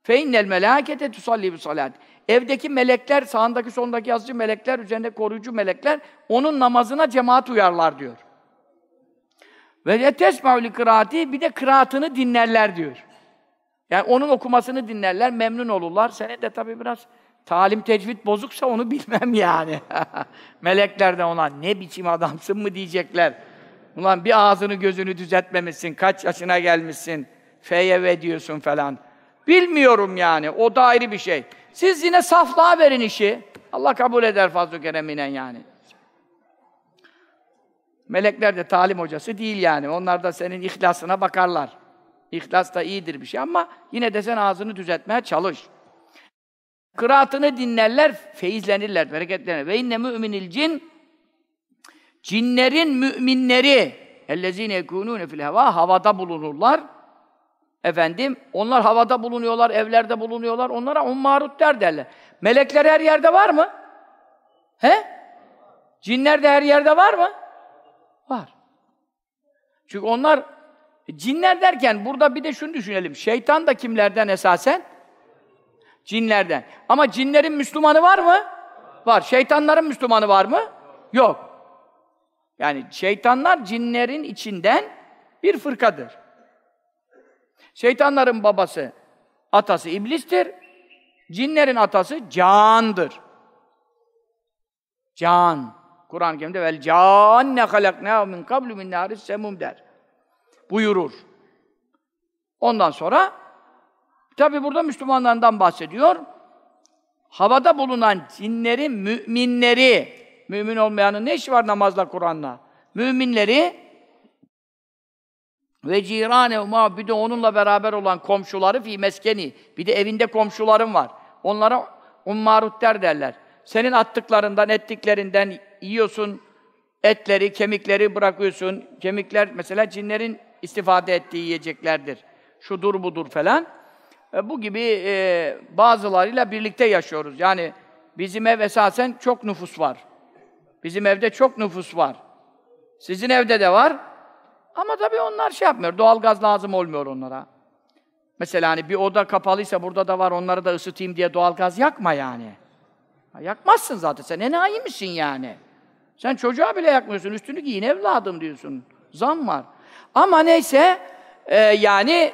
Fe innel melâkete tusalli bi salat. Evdeki melekler, sağındaki sondaki yazıcı melekler, üzerinde koruyucu melekler onun namazına cemaat uyarlar diyor. Ve yetesma'u kıraati bir de kıraatını dinlerler diyor. Yani onun okumasını dinlerler, memnun olurlar. Senin de tabii biraz talim tecvid bozuksa onu bilmem yani. <laughs> Melekler de ona ne biçim adamsın mı diyecekler. Ulan bir ağzını gözünü düzeltmemişsin, kaç yaşına gelmişsin, feyeve diyorsun falan. Bilmiyorum yani, o da ayrı bir şey. Siz yine saflığa verin işi. Allah kabul eder fazl-ı kereminen yani. Melekler de talim hocası değil yani. Onlar da senin ihlasına bakarlar. İhlas da iyidir bir şey ama yine de sen ağzını düzeltmeye çalış. Kıraatını dinlerler, feyizlenirler, bereketlenirler. Ve inne müminil cin cinlerin müminleri ellezine yekunune fil heva havada bulunurlar. Efendim, onlar havada bulunuyorlar, evlerde bulunuyorlar. Onlara ummarut der derler. Melekler her yerde var mı? He? Cinler de her yerde var mı? Var. Çünkü onlar cinler derken burada bir de şunu düşünelim. Şeytan da kimlerden esasen? Cinlerden. Ama cinlerin Müslümanı var mı? Var. Şeytanların Müslümanı var mı? Yok. Yani şeytanlar cinlerin içinden bir fırkadır. Şeytanların babası, atası iblistir. Cinlerin atası candır. Can. Kur'an-ı Kerim'de vel canne halakna min kablu min naris semum der. Buyurur. Ondan sonra tabi burada Müslümanlardan bahsediyor. Havada bulunan cinlerin müminleri, mümin olmayanın ne işi var namazla Kur'an'la? Müminleri ve cirane bir de onunla beraber olan komşuları fi meskeni. Bir de evinde komşularım var. Onlara ummarut der derler. Senin attıklarından, ettiklerinden yiyorsun etleri, kemikleri bırakıyorsun. Kemikler mesela cinlerin istifade ettiği yiyeceklerdir. Şudur budur falan. E, bu gibi e, bazılarıyla birlikte yaşıyoruz. Yani bizim ev esasen çok nüfus var. Bizim evde çok nüfus var. Sizin evde de var. Ama tabii onlar şey yapmıyor. Doğalgaz lazım olmuyor onlara. Mesela hani bir oda kapalıysa burada da var onları da ısıtayım diye doğalgaz yakma yani. Ya yakmazsın zaten. Sen enayi misin yani? Sen çocuğa bile yakmıyorsun. Üstünü giyin evladım diyorsun. Zam var. Ama neyse e, yani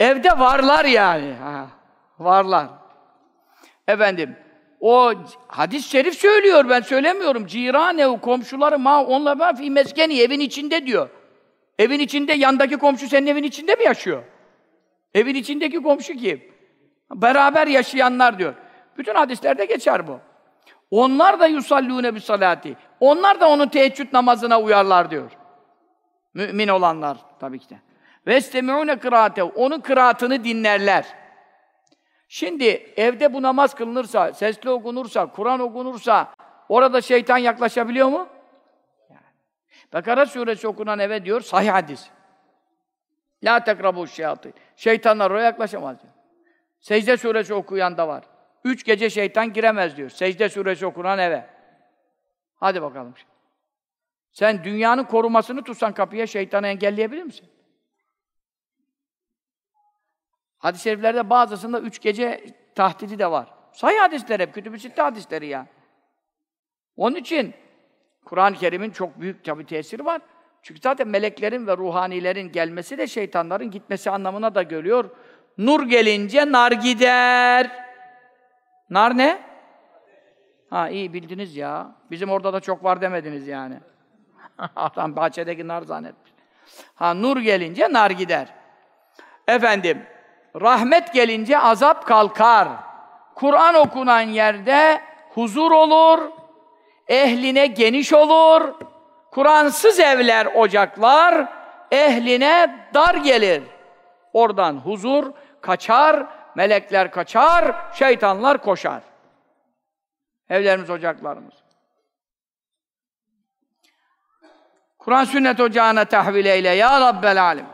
evde varlar yani. Ha, varlar. Efendim o hadis-i şerif söylüyor ben söylemiyorum. Ciranehu komşuları ma onunla ben fi meskeni evin içinde diyor. Evin içinde yandaki komşu senin evin içinde mi yaşıyor? Evin içindeki komşu kim? Beraber yaşayanlar diyor. Bütün hadislerde geçer bu. Onlar da yusallûne bis salati. Onlar da onun teheccüd namazına uyarlar diyor. Mümin olanlar tabii ki de. Ve istemi'ûne kıraatev. Onun kıraatını dinlerler. Şimdi evde bu namaz kılınırsa, sesli okunursa, Kur'an okunursa orada şeytan yaklaşabiliyor mu? Bekara suresi okunan eve diyor sahih hadis. La tekrabu şeyatîn. Şeytanlar oraya yaklaşamaz diyor. Secde suresi okuyan da var. Üç gece şeytan giremez diyor. Secde suresi okunan eve. Hadi bakalım. Sen dünyanın korumasını tutsan kapıya şeytanı engelleyebilir misin? Hadis-i şeriflerde bazısında üç gece tahdidi de var. Sayı hadisler hep, kütüb-i sitte hadisleri ya. Onun için Kur'an-ı Kerim'in çok büyük tabi tesiri var. Çünkü zaten meleklerin ve ruhanilerin gelmesi de şeytanların gitmesi anlamına da geliyor. Nur gelince nar gider. Nar ne? Ha iyi bildiniz ya. Bizim orada da çok var demediniz yani. <laughs> Adam bahçedeki nar zannetmiş. Ha nur gelince nar gider. Efendim, rahmet gelince azap kalkar. Kur'an okunan yerde huzur olur, ehline geniş olur. Kur'ansız evler, ocaklar ehline dar gelir. Oradan huzur kaçar, melekler kaçar, şeytanlar koşar. Evlerimiz, ocaklarımız. Kur'an sünnet ocağına tahvil eyle ya Rabbel alem.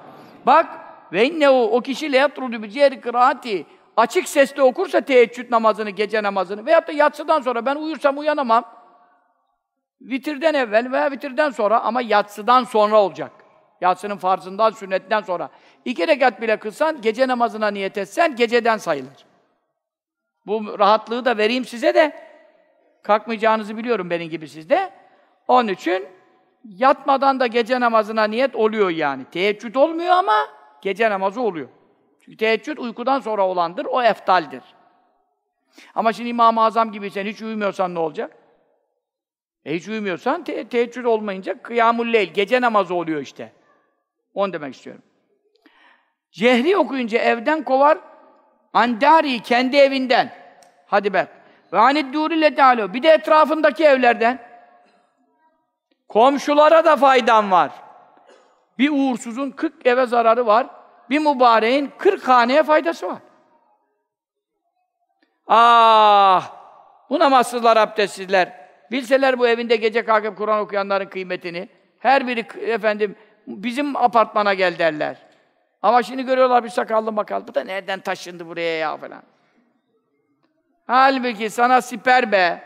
Bak ve innehu o kişi le yatrudu bi ciğeri kıraati açık sesle okursa teheccüd namazını, gece namazını veyahut da yatsıdan sonra ben uyursam uyanamam. Vitirden evvel veya vitirden sonra ama yatsıdan sonra olacak. Yatsının farzından, sünnetten sonra. İki rekat bile kılsan, gece namazına niyet etsen, geceden sayılır. Bu rahatlığı da vereyim size de, kalkmayacağınızı biliyorum benim gibi sizde. Onun için, yatmadan da gece namazına niyet oluyor yani. Teheccüd olmuyor ama, gece namazı oluyor. Çünkü teheccüd uykudan sonra olandır, o eftaldir. Ama şimdi İmam-ı Azam gibi hiç uyumuyorsan ne olacak? Hiç uyumuyorsan te teheccüd olmayınca kıyamul leyl, gece namazı oluyor işte. Onu demek istiyorum. Cehri okuyunca evden kovar, andari kendi evinden. Hadi be. Ve anid dûrille teâlû. Bir de etrafındaki evlerden. Komşulara da faydan var. Bir uğursuzun 40 eve zararı var. Bir mübareğin 40 haneye faydası var. Ah! Bu namazsızlar, abdestsizler. Bilseler bu evinde gece kalkıp Kur'an okuyanların kıymetini, her biri efendim bizim apartmana gel derler. Ama şimdi görüyorlar bir sakallı makal. Bu da nereden taşındı buraya ya falan. Halbuki sana siper be.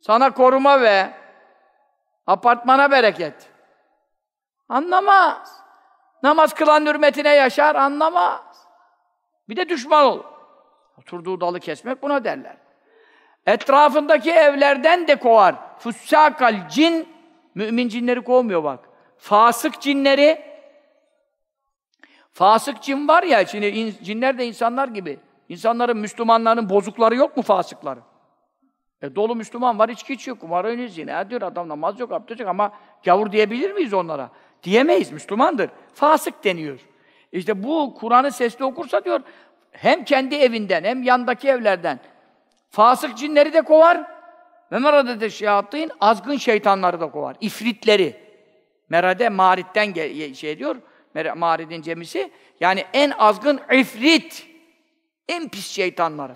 Sana koruma ve apartmana bereket. Anlamaz. Namaz kılan hürmetine yaşar, anlamaz. Bir de düşman olur. Oturduğu dalı kesmek buna derler. Etrafındaki evlerden de kovar. Fussakal cin, mümin cinleri kovmuyor bak. Fasık cinleri, fasık cin var ya, şimdi in, cinler de insanlar gibi. İnsanların, Müslümanların bozukları yok mu fasıkları? E dolu Müslüman var, içki içiyor, kumar oynuyor, zina diyor, adam namaz yok, abdest yok ama gavur diyebilir miyiz onlara? Diyemeyiz, Müslümandır. Fasık deniyor. İşte bu Kur'an'ı sesli okursa diyor, hem kendi evinden hem yandaki evlerden fasık cinleri de kovar ve meradete şeyatîn azgın şeytanları da kovar. İfritleri. Merade maritten şey diyor. Maridin cemisi. Yani en azgın ifrit. En pis şeytanları.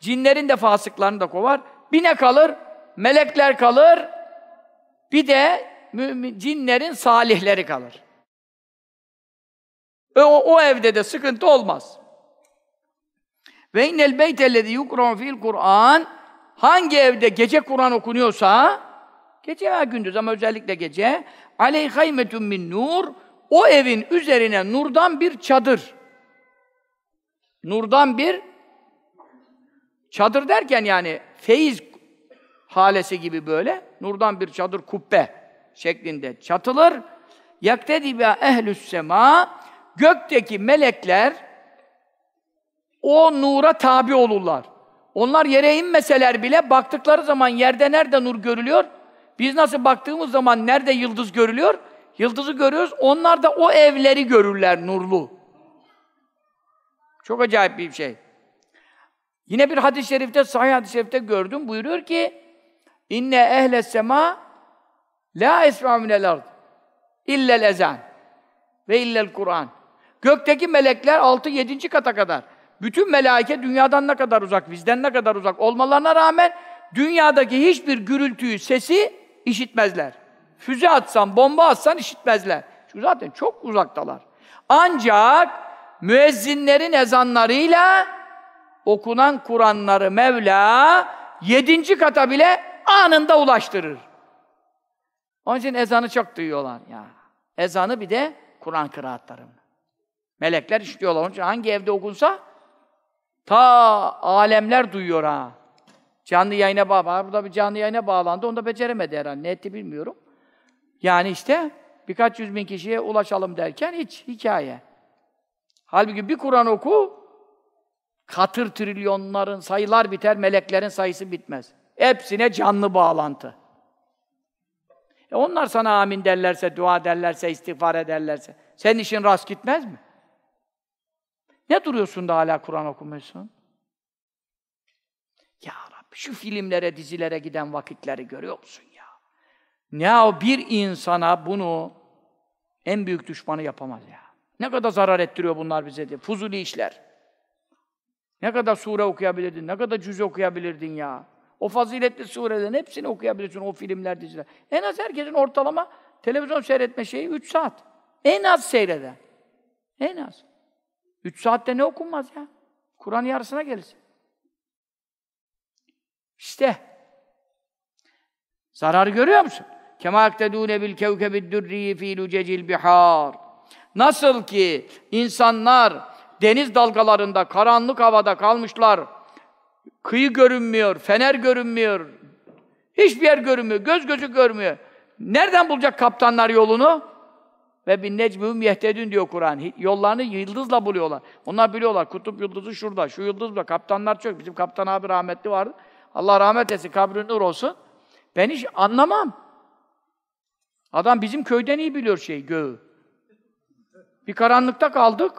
Cinlerin de fasıklarını da kovar. Bir ne kalır? Melekler kalır. Bir de mümin, cinlerin salihleri kalır. O, o evde de sıkıntı olmaz. Ve innel beytellezî yukra'u fil Kur'an hangi evde gece Kur'an okunuyorsa gece veya gündüz ama özellikle gece aleyhaymetun min nur o evin üzerine nurdan bir çadır. Nurdan bir çadır derken yani feyiz halesi gibi böyle nurdan bir çadır kubbe şeklinde çatılır. Yaktedi bi ehlü's sema gökteki melekler o nura tabi olurlar. Onlar yere inmeseler bile baktıkları zaman yerde nerede nur görülüyor? Biz nasıl baktığımız zaman nerede yıldız görülüyor? Yıldızı görüyoruz. Onlar da o evleri görürler nurlu. Çok acayip bir şey. Yine bir hadis-i şerifte, sahih hadis-i şerifte gördüm. Buyuruyor ki İnne ehle sema la esma minel ard illel ezan ve illel Kur'an. Gökteki melekler 6 7. kata kadar Bütün melaike dünyadan ne kadar uzak, bizden ne kadar uzak olmalarına rağmen dünyadaki hiçbir gürültüyü, sesi işitmezler. Füze atsan, bomba atsan işitmezler. Çünkü zaten çok uzaktalar. Ancak müezzinlerin ezanlarıyla okunan Kur'anları Mevla yedinci kata bile anında ulaştırır. Onun için ezanı çok duyuyorlar ya. Ezanı bir de Kur'an kıraatlarını. Melekler işliyorlar. Onun için hangi evde okunsa ta alemler duyuyor ha. Canlı yayına bağlı. Burada bir canlı yayına bağlandı. Onu da beceremedi herhalde. Ne etti bilmiyorum. Yani işte birkaç yüz bin kişiye ulaşalım derken hiç hikaye. Halbuki bir Kur'an oku, katır trilyonların sayılar biter, meleklerin sayısı bitmez. Hepsine canlı bağlantı. E onlar sana amin derlerse, dua derlerse, istiğfar ederlerse, senin işin rast gitmez mi? Ne duruyorsun da hala Kur'an okumuyorsun? Ya Rabbi, şu filmlere, dizilere giden vakitleri görüyor musun ya? Ne o bir insana bunu en büyük düşmanı yapamaz ya. Ne kadar zarar ettiriyor bunlar bize diye. Fuzuli işler. Ne kadar sure okuyabilirdin, ne kadar cüz okuyabilirdin ya. O faziletli surelerin hepsini okuyabilirsin o filmler, diziler. En az herkesin ortalama televizyon seyretme şeyi 3 saat. En az seyreder. En az. 3 saatte ne okunmaz ya? Kur'an yarısına gelirsin. İşte. Zararı görüyor musun? Kema aktedûne bil kevkebid dürri fî lucecil bihar. Nasıl ki insanlar deniz dalgalarında, karanlık havada kalmışlar, kıyı görünmüyor, fener görünmüyor, hiçbir yer görünmüyor, göz gözü görmüyor. Nereden bulacak kaptanlar yolunu? Ve bin necmûm yehtedün diyor Kur'an. Yollarını yıldızla buluyorlar. Onlar biliyorlar. Kutup yıldızı şurada, şu yıldız burada. Kaptanlar çok. Bizim kaptan abi rahmetli vardı. Allah rahmet etsin, kabri nur olsun. Ben hiç anlamam. Adam bizim köyden iyi biliyor şey, göğü. Bir karanlıkta kaldık.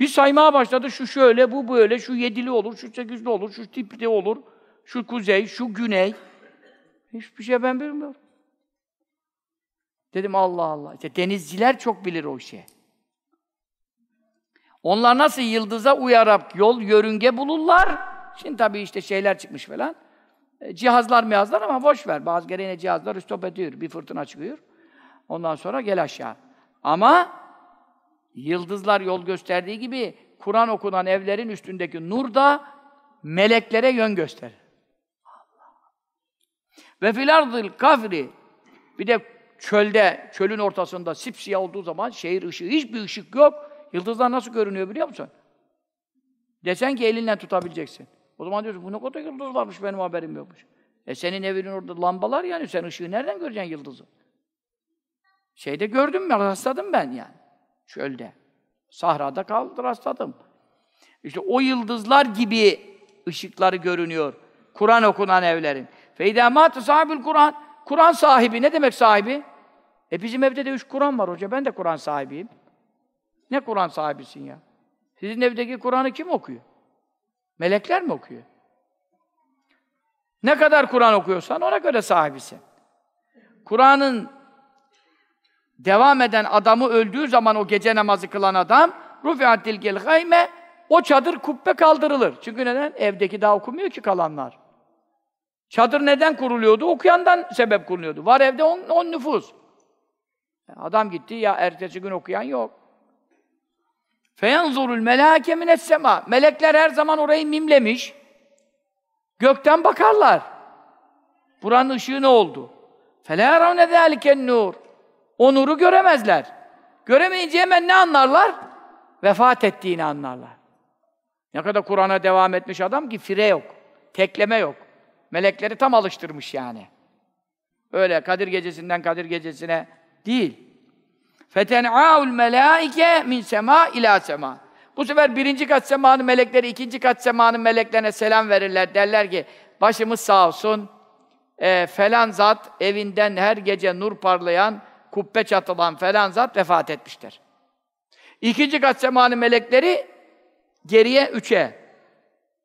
Bir saymaya başladı. Şu şöyle, bu böyle, şu yedili olur, şu sekizli olur, şu tipli olur, şu kuzey, şu güney. Hiçbir şey ben bilmiyorum. Dedim Allah Allah. İşte denizciler çok bilir o işi. Onlar nasıl yıldıza uyarak yol, yörünge bulurlar. Şimdi tabii işte şeyler çıkmış falan. E, cihazlar mihazlar ama boş ver. Bazı kere cihazlar stop ediyor. Bir fırtına çıkıyor. Ondan sonra gel aşağı. Ama yıldızlar yol gösterdiği gibi Kur'an okunan evlerin üstündeki nur da meleklere yön gösterir. Ve fil kafri bir de çölde, çölün ortasında sipsiyah olduğu zaman şehir ışığı, hiçbir ışık yok. Yıldızlar nasıl görünüyor biliyor musun? Desen ki elinle tutabileceksin. O zaman diyorsun, bu ne kadar yıldız varmış, benim haberim yokmuş. E senin evinin orada lambalar yani, sen ışığı nereden göreceksin yıldızı? Şeyde gördüm ben, rastladım ben yani. Çölde. Sahrada kaldı, rastladım. İşte o yıldızlar gibi ışıkları görünüyor. Kur'an okunan evlerin. Feydâ sahibül Kur'an. Kur'an sahibi, ne demek sahibi? E bizim evde de üç Kur'an var hoca, ben de Kur'an sahibiyim. Ne Kur'an sahibisin ya? Sizin evdeki Kur'an'ı kim okuyor? Melekler mi okuyor? Ne kadar Kur'an okuyorsan ona göre sahibisin. Kur'an'ın devam eden adamı öldüğü zaman o gece namazı kılan adam rufiat tilkel gayme o çadır kubbe kaldırılır. Çünkü neden? Evdeki daha okumuyor ki kalanlar. Çadır neden kuruluyordu? Okuyandan sebep kuruluyordu. Var evde on, on nüfus. E, adam gitti ya ertesi gün okuyan yok. Feyanzurul melâke mines sema. Melekler her zaman orayı mimlemiş. Gökten bakarlar. Buranın ışığı ne oldu? Fela yaravne zâliken nur. O nuru göremezler. Göremeyince hemen ne anlarlar? Vefat ettiğini anlarlar. Ne kadar Kur'an'a devam etmiş adam ki fire yok. Tekleme yok. Melekleri tam alıştırmış yani. Öyle Kadir gecesinden Kadir gecesine değil. Feten'âul melâike min sema ila sema. Bu sefer birinci kat semanın melekleri, ikinci kat semanın meleklerine selam verirler. Derler ki, başımız sağ olsun, e, falan zat evinden her gece nur parlayan, kubbe çatılan falan zat vefat etmiştir. İkinci kat semanın melekleri geriye üçe.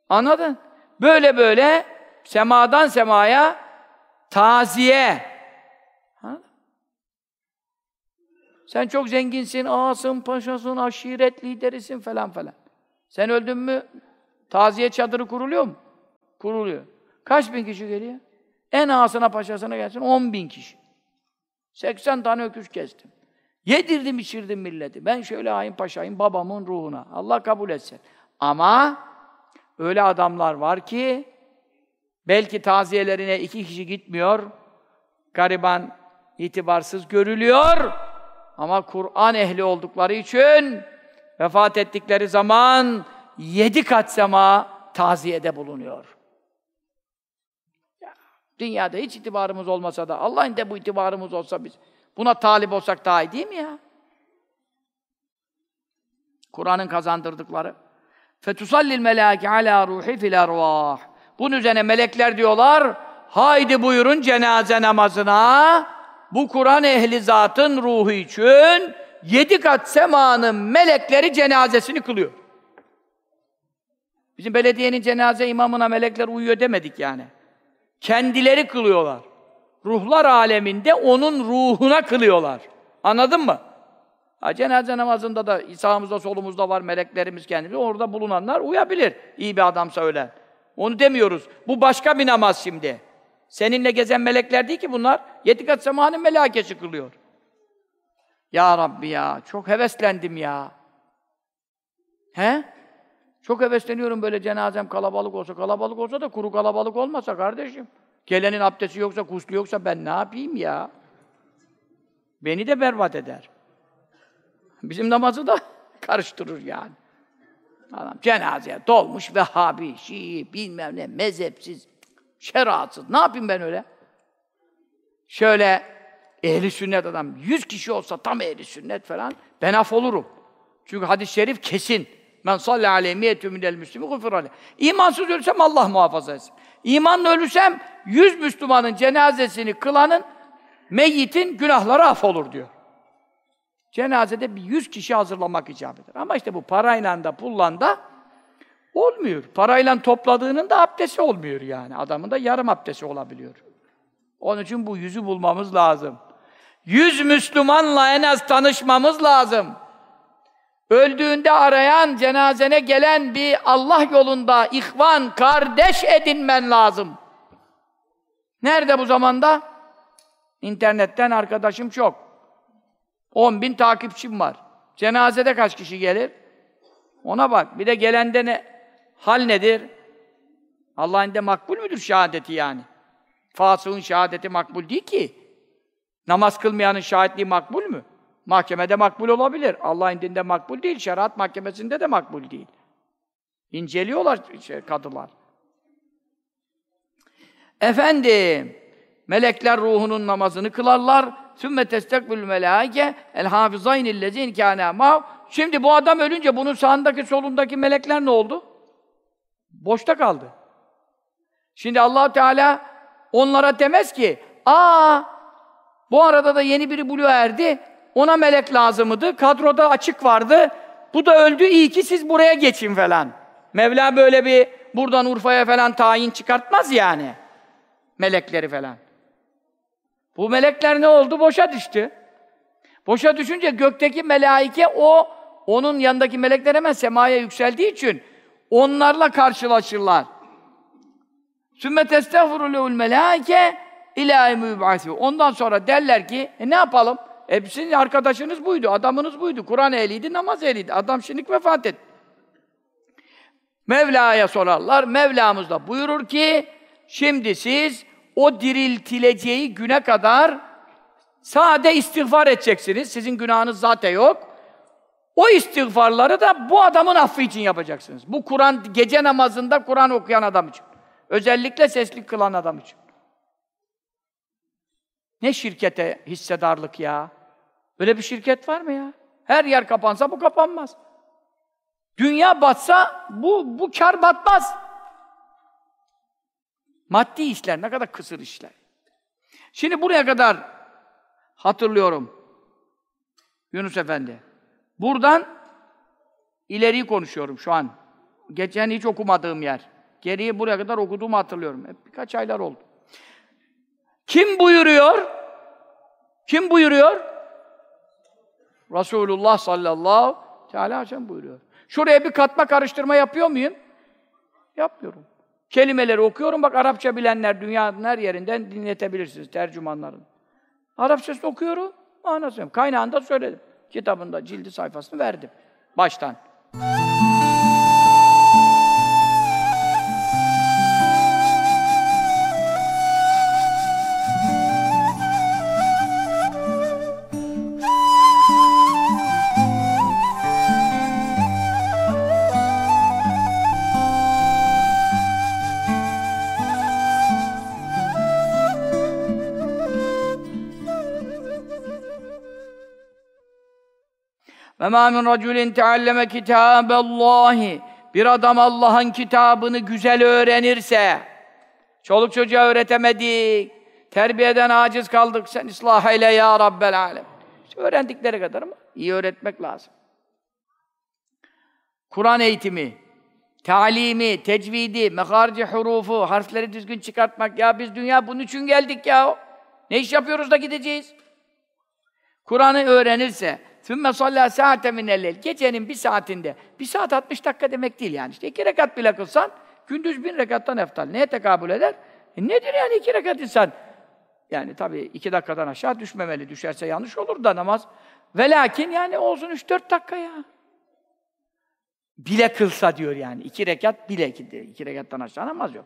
Anladın? Böyle böyle semadan semaya taziye. Ha? Sen çok zenginsin, ağasın, paşasın, aşiret liderisin falan falan. Sen öldün mü Taziye çadırı kuruluyor mu? Kuruluyor. Kaç bin kişi geliyor? En ağasına paşasına gelsin 10 bin kişi. 80 tane öküz kestim. Yedirdim içirdim milleti. Ben şöyle hain paşayım babamın ruhuna. Allah kabul etsin. Ama öyle adamlar var ki belki taziyelerine iki kişi gitmiyor. Gariban, itibarsız görülüyor. Ama Kur'an ehli oldukları için vefat ettikleri zaman yedi kat sema taziyede bulunuyor. Ya, dünyada hiç itibarımız olmasa da Allah'ın de bu itibarımız olsa biz buna talip olsak daha iyi değil mi ya? Kur'an'ın kazandırdıkları. Melâki alâ ruhi fil ervâh. Bunun üzerine melekler diyorlar, haydi buyurun cenaze namazına, bu Kur'an ehli zatın ruhu için yedi kat semanın melekleri cenazesini kılıyor. Bizim belediyenin cenaze imamına melekler uyuyor demedik yani. Kendileri kılıyorlar. Ruhlar aleminde onun ruhuna kılıyorlar. Anladın mı? Ha, cenaze namazında da sağımızda solumuzda var meleklerimiz kendimiz. Orada bulunanlar uyabilir. İyi bir adamsa öyle. Onu demiyoruz. Bu başka bir namaz şimdi. Seninle gezen melekler değil ki bunlar. Yedi kat semanın melekesi kılıyor. Ya Rabbi ya, çok heveslendim ya. He? Çok hevesleniyorum böyle cenazem kalabalık olsa. Kalabalık olsa da kuru kalabalık olmasa kardeşim. Gelenin abdesti yoksa, kuslu yoksa ben ne yapayım ya? Beni de berbat eder. Bizim namazı da <laughs> karıştırır yani. Adam cenazeye dolmuş Vehhabi, Şii, bilmem ne, mezhepsiz, şeriatsız. Ne yapayım ben öyle? Şöyle ehli sünnet adam, yüz kişi olsa tam ehli sünnet falan, ben af olurum. Çünkü hadis-i şerif kesin. Men salli aleyhi miyetü minel müslimi gufir aleyh. İmansız ölürsem Allah muhafaza etsin. İmanla ölürsem yüz Müslümanın cenazesini kılanın, meyyitin günahları af olur diyor. Cenazede bir yüz kişi hazırlamak icap eder. Ama işte bu parayla da pulla da olmuyor. Parayla topladığının da abdesti olmuyor yani. Adamın da yarım abdesti olabiliyor. Onun için bu yüzü bulmamız lazım. Yüz Müslümanla en az tanışmamız lazım. Öldüğünde arayan, cenazene gelen bir Allah yolunda ihvan, kardeş edinmen lazım. Nerede bu zamanda? İnternetten arkadaşım çok. 10 bin takipçim var. Cenazede kaç kişi gelir? Ona bak. Bir de gelende ne? Hal nedir? Allah'ın de makbul müdür şehadeti yani? Fasığın şehadeti makbul değil ki. Namaz kılmayanın şahitliği makbul mü? Mahkemede makbul olabilir. Allah'ın dinde makbul değil. Şeriat mahkemesinde de makbul değil. İnceliyorlar şey, kadılar. Efendim, melekler ruhunun namazını kılarlar. Sümme testekbül melâike el hafızaynil lezîn kâne. Şimdi bu adam ölünce bunun sağındaki solundaki melekler ne oldu? Boşta kaldı. Şimdi allah Teala onlara demez ki, aa bu arada da yeni biri buluğa erdi, ona melek lazımdı, kadroda açık vardı, bu da öldü, iyi ki siz buraya geçin falan. Mevla böyle bir buradan Urfa'ya falan tayin çıkartmaz yani. Melekleri falan. Bu melekler ne oldu? Boşa düştü. Boşa düşünce gökteki melaike o, onun yanındaki melekler hemen semaya yükseldiği için onlarla karşılaşırlar. Sümme testağfiru lehul melâike ilâ mübâsî. Ondan sonra derler ki, e ne yapalım? Sizin arkadaşınız buydu, adamınız buydu. Kur'an ehliydi, namaz ehliydi. Adam şimdi vefat etti. Mevla'ya sorarlar. Mevlamız da buyurur ki, şimdi siz o diriltileceği güne kadar sade istiğfar edeceksiniz. Sizin günahınız zaten yok. O istiğfarları da bu adamın affı için yapacaksınız. Bu Kur'an gece namazında Kur'an okuyan adam için. Özellikle sesli kılan adam için. Ne şirkete hissedarlık ya? Öyle bir şirket var mı ya? Her yer kapansa bu kapanmaz. Dünya batsa bu bu kar batmaz. Maddi işler, ne kadar kısır işler. Şimdi buraya kadar hatırlıyorum Yunus Efendi. Buradan ileriyi konuşuyorum şu an. Geçen hiç okumadığım yer. Geriye buraya kadar okuduğumu hatırlıyorum. Hep birkaç aylar oldu. Kim buyuruyor? Kim buyuruyor? Resulullah sallallahu aleyhi buyuruyor. Şuraya bir katma karıştırma yapıyor muyum? Yapmıyorum. Kelimeleri okuyorum. Bak Arapça bilenler dünyanın her yerinden dinletebilirsiniz tercümanların. Arapçasını okuyorum. Manası Kaynağında söyledim. Kitabında cildi sayfasını verdim. Baştan. Ve mâ min raculin tealleme kitâbellâhi bir adam Allah'ın kitabını güzel öğrenirse çoluk çocuğa öğretemedik, terbiyeden aciz kaldık, sen ıslah eyle ya Rabbel alem. İşte öğrendikleri kadar mı? İyi öğretmek lazım. Kur'an eğitimi, talimi, tecvidi, meharci hurufu, harfleri düzgün çıkartmak. Ya biz dünya bunun için geldik ya. Ne iş yapıyoruz da gideceğiz? Kur'an'ı öğrenirse, Sümme sallâ saate minellel. Gecenin bir saatinde. Bir saat 60 dakika demek değil yani. İşte iki rekat bile kılsan, gündüz bin rekattan eftal. Neye tekabül eder? E nedir yani iki rekat insan? Yani tabii iki dakikadan aşağı düşmemeli. Düşerse yanlış olur da namaz. Ve lakin yani olsun üç dört dakika ya. Bile kılsa diyor yani. iki rekat bile. iki rekattan aşağı namaz yok.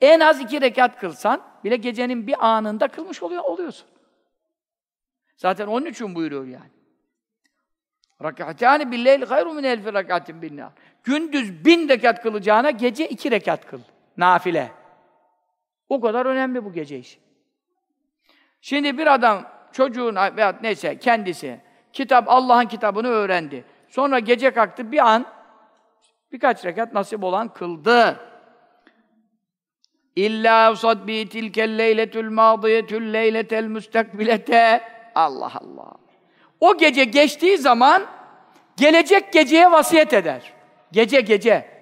En az iki rekat kılsan bile gecenin bir anında kılmış oluyor, oluyorsun. Zaten onun için buyuruyor yani. Rakatani billeyl hayru min elfi rakatin binnâr. Gündüz bin rekat kılacağına gece iki rekat kıl. Nafile. O kadar önemli bu gece işi. Şimdi bir adam çocuğun veya neyse kendisi kitap Allah'ın kitabını öğrendi. Sonra gece kalktı bir an birkaç rekat nasip olan kıldı. İlla usad bi tilkel leyletul madiyetul leyletel mustakbilete. Allah Allah. O gece geçtiği zaman gelecek geceye vasiyet eder. Gece gece.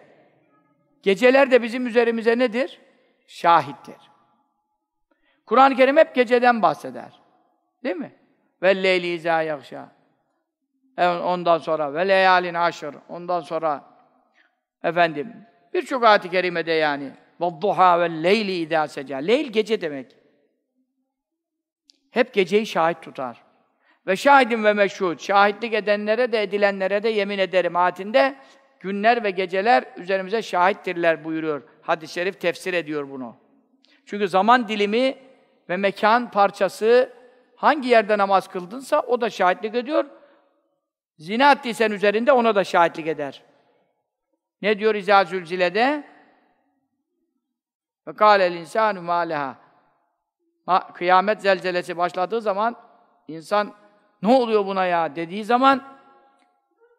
Geceler de bizim üzerimize nedir? Şahittir. Kur'an-ı Kerim hep geceden bahseder. Değil mi? Ve leyli izâ yakşâ. Ondan sonra ve leyalin aşır. Ondan sonra efendim birçok ayet-i kerimede yani ve duha ve leyli idâ secâ. Leyl gece demek. Hep geceyi şahit tutar. Ve şahidin ve meşhud. Şahitlik edenlere de edilenlere de yemin ederim ayetinde günler ve geceler üzerimize şahittirler buyuruyor. Hadis-i şerif tefsir ediyor bunu. Çünkü zaman dilimi ve mekan parçası hangi yerde namaz kıldınsa o da şahitlik ediyor. Zina ettiysen üzerinde ona da şahitlik eder. Ne diyor İzâ Zülzile'de? Ve kâlel insânu mâleha. Kıyamet zelzelesi başladığı zaman insan ne oluyor buna ya dediği zaman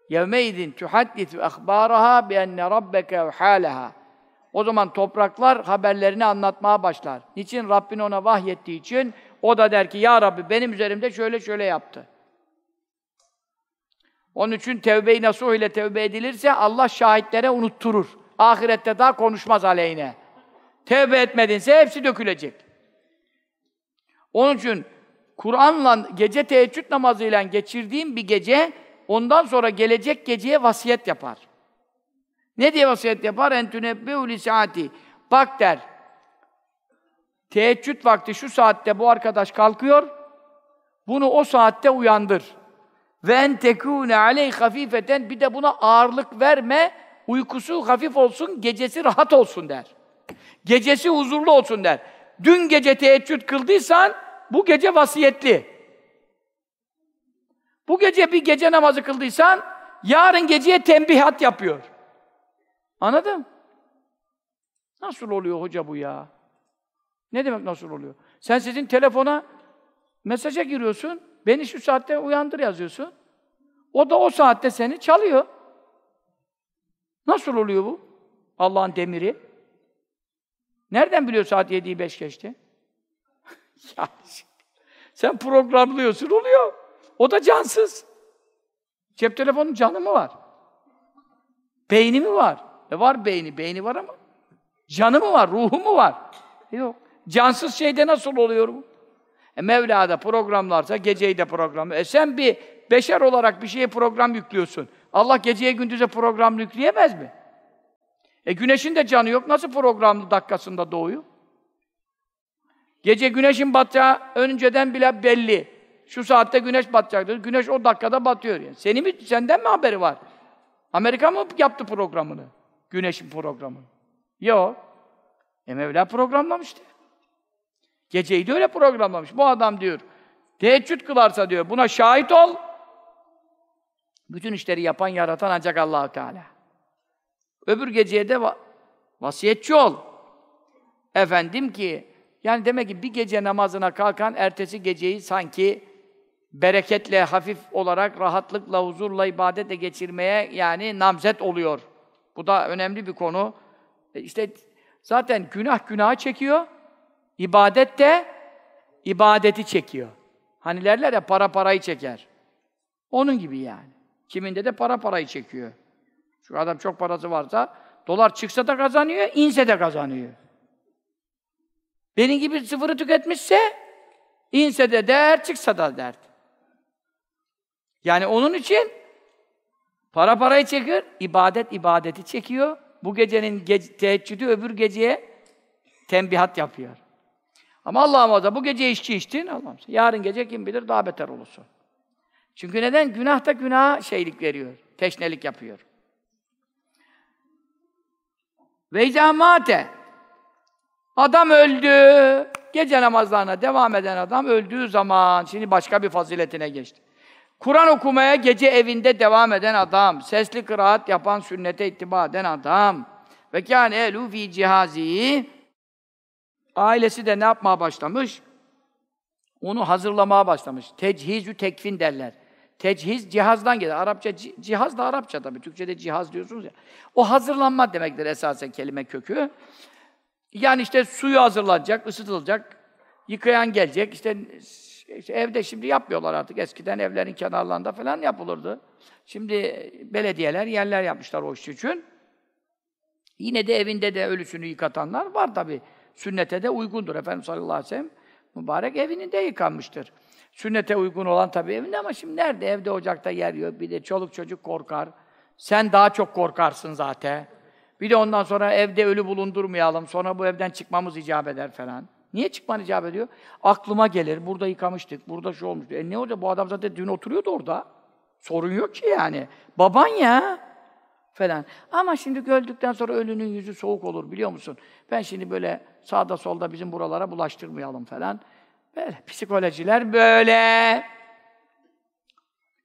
yevmeydin tuhaddithu akhbaraha bi enne rabbeke halaha. O zaman topraklar haberlerini anlatmaya başlar. Niçin? Rabbin ona vahyettiği için o da der ki ya Rabbi benim üzerimde şöyle şöyle yaptı. Onun için tevbe-i nasuh ile tevbe edilirse Allah şahitlere unutturur. Ahirette daha konuşmaz aleyhine. Tevbe etmedinse hepsi dökülecek. Onun için Kur'an'la gece teheccüd namazıyla geçirdiğim bir gece ondan sonra gelecek geceye vasiyet yapar. Ne diye vasiyet yapar? Entünebbehu saati. Bak der. Teheccüd vakti şu saatte bu arkadaş kalkıyor. Bunu o saatte uyandır. Ve en tekûne aleyh hafifeten bir de buna ağırlık verme. Uykusu hafif olsun, gecesi rahat olsun der. Gecesi huzurlu olsun der. Dün gece teheccüd kıldıysan bu gece vasiyetli. Bu gece bir gece namazı kıldıysan yarın geceye tembihat yapıyor. Anladın? Nasıl oluyor hoca bu ya? Ne demek nasıl oluyor? Sen sizin telefona mesaja giriyorsun, beni şu saatte uyandır yazıyorsun. O da o saatte seni çalıyor. Nasıl oluyor bu? Allah'ın demiri. Nereden biliyor saat 7'yi 5 geçti? <laughs> yani, sen programlıyorsun, oluyor. O da cansız. Cep telefonun canı mı var? Beyni mi var? E var beyni, beyni var ama canı mı var, ruhu mu var? Yok. Cansız şeyde nasıl oluyor bu? E Mevla da programlarsa geceyi de programlıyor. E sen bir beşer olarak bir şeye program yüklüyorsun. Allah geceye gündüze program yükleyemez mi? E güneşin de canı yok. Nasıl programlı dakikasında doğuyor? Gece güneşin batacağı önceden bile belli. Şu saatte güneş batacaktır. Güneş o dakikada batıyor yani. Seni mi, senden mi haberi var? Amerika mı yaptı programını? Güneşin programını. Yok. E Mevla programlamıştı. Geceyi de öyle programlamış. Bu adam diyor, teheccüd kılarsa diyor, buna şahit ol. Bütün işleri yapan, yaratan ancak allah Teala. Öbür geceye de va vasiyetçi ol. Efendim ki, yani demek ki bir gece namazına kalkan, ertesi geceyi sanki bereketle, hafif olarak, rahatlıkla, huzurla, ibadetle geçirmeye yani namzet oluyor. Bu da önemli bir konu. E işte zaten günah günahı çekiyor, ibadet de ibadeti çekiyor. Hani derler ya para parayı çeker. Onun gibi yani. Kiminde de para parayı çekiyor. Şu adam çok parası varsa, dolar çıksa da kazanıyor, inse de kazanıyor. Benim gibi sıfırı tüketmişse, inse de der, çıksa da dert. Yani onun için para parayı çekiyor, ibadet ibadeti çekiyor. Bu gecenin ge teheccüdü öbür geceye tembihat yapıyor. Ama Allah'ım o bu gece içki içtin, Allah'ım yarın gece kim bilir daha beter olursun. Çünkü neden? Günah da günaha şeylik veriyor, teşnelik yapıyor. Ve izâ Adam öldü. Gece namazlarına devam eden adam öldüğü zaman, şimdi başka bir faziletine geçti. Kur'an okumaya gece evinde devam eden adam, sesli kıraat yapan, sünnete ittiba eden adam. Ve kâne elû fî cihazi. Ailesi de ne yapmaya başlamış? Onu hazırlamaya başlamış. Techizü tekfin derler. Tecihiz cihazdan gelir. Arapça cihaz da Arapça tabii. Türkçede cihaz diyorsunuz ya. O hazırlanma demektir esasen kelime kökü. Yani işte suyu hazırlanacak, ısıtılacak, yıkayan gelecek. İşte, işte evde şimdi yapmıyorlar artık. Eskiden evlerin kenarlarında falan yapılırdı. Şimdi belediyeler yerler yapmışlar o iş için. Yine de evinde de ölüsünü yıkatanlar var tabii. Sünnete de uygundur. Efendimiz sallallahu aleyhi ve sellem mübarek evinin de yıkanmıştır. Sünnete uygun olan tabii evinde ama şimdi nerede? Evde ocakta yer yok. Bir de çoluk çocuk korkar. Sen daha çok korkarsın zaten. Bir de ondan sonra evde ölü bulundurmayalım. Sonra bu evden çıkmamız icap eder falan. Niye çıkman icap ediyor? Aklıma gelir. Burada yıkamıştık. Burada şu olmuştu. E ne olacak? Bu adam zaten dün oturuyordu orada. Sorun yok ki yani. Baban ya falan. Ama şimdi öldükten sonra ölünün yüzü soğuk olur biliyor musun? Ben şimdi böyle sağda solda bizim buralara bulaştırmayalım falan. Böyle psikolojiler böyle.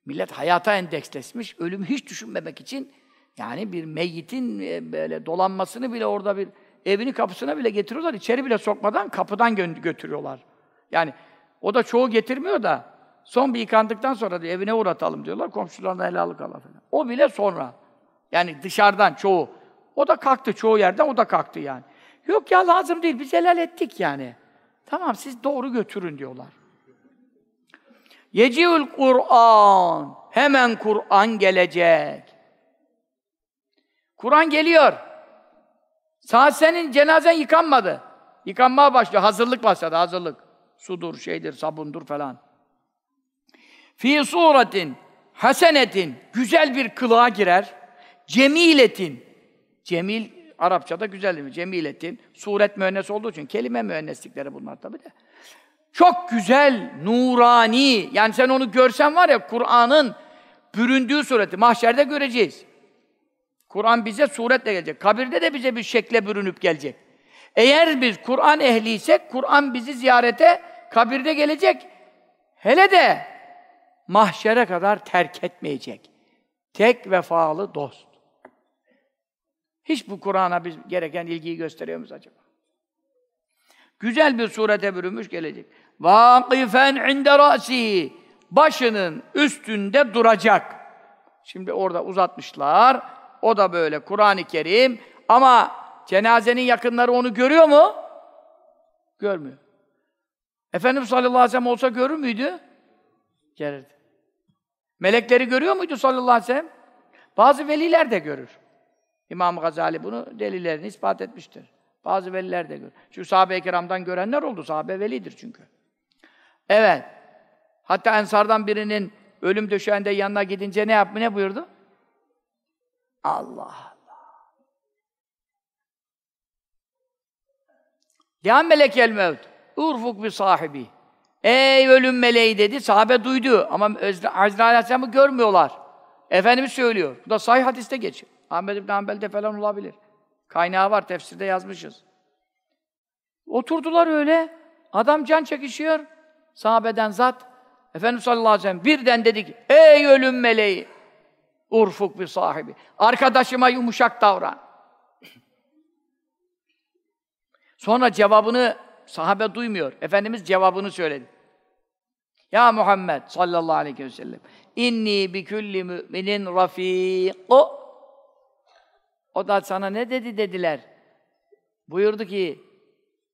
Millet hayata endeksleşmiş, ölümü hiç düşünmemek için yani bir meyyitin e, böyle dolanmasını bile orada bir evini kapısına bile getiriyorlar, içeri bile sokmadan kapıdan gö götürüyorlar. Yani o da çoğu getirmiyor da son bir yıkandıktan sonra diyor, evine uğratalım diyorlar, komşularına helalık ala falan. O bile sonra. Yani dışarıdan çoğu. O da kalktı çoğu yerden, o da kalktı yani. Yok ya lazım değil, biz helal ettik yani. Tamam siz doğru götürün diyorlar. Yeciül Kur'an. Hemen Kur'an gelecek. Kur'an geliyor. Saat senin cenazen yıkanmadı. Yıkanmaya başlıyor. Hazırlık başladı, hazırlık. Sudur, şeydir, sabundur falan. Fi suretin hasenetin güzel bir kılığa girer. Cemiletin cemil Arapçada güzel mi? Cemiletin, suret müennes olduğu için kelime müenneslikleri bunlar tabi de. Çok güzel, nurani. Yani sen onu görsen var ya Kur'an'ın büründüğü sureti mahşerde göreceğiz. Kur'an bize suretle gelecek. Kabirde de bize bir şekle bürünüp gelecek. Eğer biz Kur'an ehliysek Kur'an bizi ziyarete kabirde gelecek. Hele de mahşere kadar terk etmeyecek. Tek vefalı dost. Hiç bu Kur'an'a biz gereken ilgiyi gösteriyor muyuz acaba? Güzel bir surete bürünmüş gelecek. Vakifen inde rasi başının üstünde duracak. Şimdi orada uzatmışlar. O da böyle Kur'an-ı Kerim ama cenazenin yakınları onu görüyor mu? Görmüyor. Efendimiz sallallahu aleyhi ve sellem olsa görür müydü? Gelirdi. Melekleri görüyor muydu sallallahu aleyhi ve sellem? Bazı veliler de görür. İmam Gazali bunu delillerini ispat etmiştir. Bazı veliler de görür. Şu sahabe-i kiramdan görenler oldu. Sahabe velidir çünkü. Evet. Hatta ensardan birinin ölüm döşeğinde yanına gidince ne yapma ne buyurdu? Allah Allah. Diyan melekel mevt. Urfuk bi sahibi. Ey ölüm meleği dedi. Sahabe duydu ama Hazreti Aleyhisselam'ı görmüyorlar. Efendimiz söylüyor. Bu da sahih hadiste geçiyor. Ahmed İbn Hanbel'de falan olabilir. Kaynağı var, tefsirde yazmışız. Oturdular öyle. Adam can çekişiyor. Sahabeden zat. Efendimiz sallallahu aleyhi ve sellem birden dedi ki, ey ölüm meleği! Urfuk bir sahibi. Arkadaşıma yumuşak davran. Sonra cevabını sahabe duymuyor. Efendimiz cevabını söyledi. Ya Muhammed sallallahu aleyhi ve sellem inni bi kulli müminin rafiqu O da sana ne dedi dediler. Buyurdu ki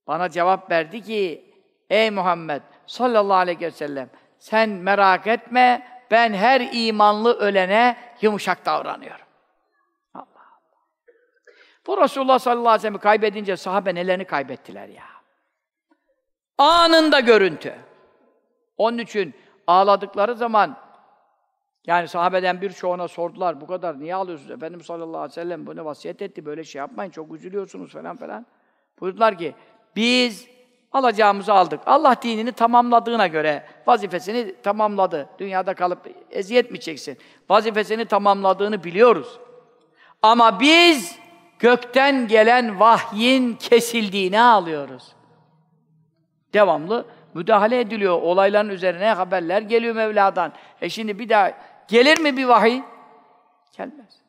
bana cevap verdi ki ey Muhammed sallallahu aleyhi ve sellem sen merak etme ben her imanlı ölene yumuşak davranıyorum. Allah Allah. Bu Resulullah sallallahu aleyhi ve sellem'i kaybedince sahabe nelerini kaybettiler ya. Anında görüntü. Onun için ağladıkları zaman yani sahabeden birçoğuna sordular, bu kadar niye ağlıyorsunuz? Efendimiz sallallahu aleyhi ve sellem bunu vasiyet etti, böyle şey yapmayın, çok üzülüyorsunuz falan falan. Buyurdular ki, biz alacağımızı aldık. Allah dinini tamamladığına göre vazifesini tamamladı. Dünyada kalıp eziyet mi çeksin? Vazifesini tamamladığını biliyoruz. Ama biz gökten gelen vahyin kesildiğini alıyoruz. Devamlı müdahale ediliyor. Olayların üzerine haberler geliyor Mevla'dan. E şimdi bir daha gelir mi bir vahiy? Gelmez.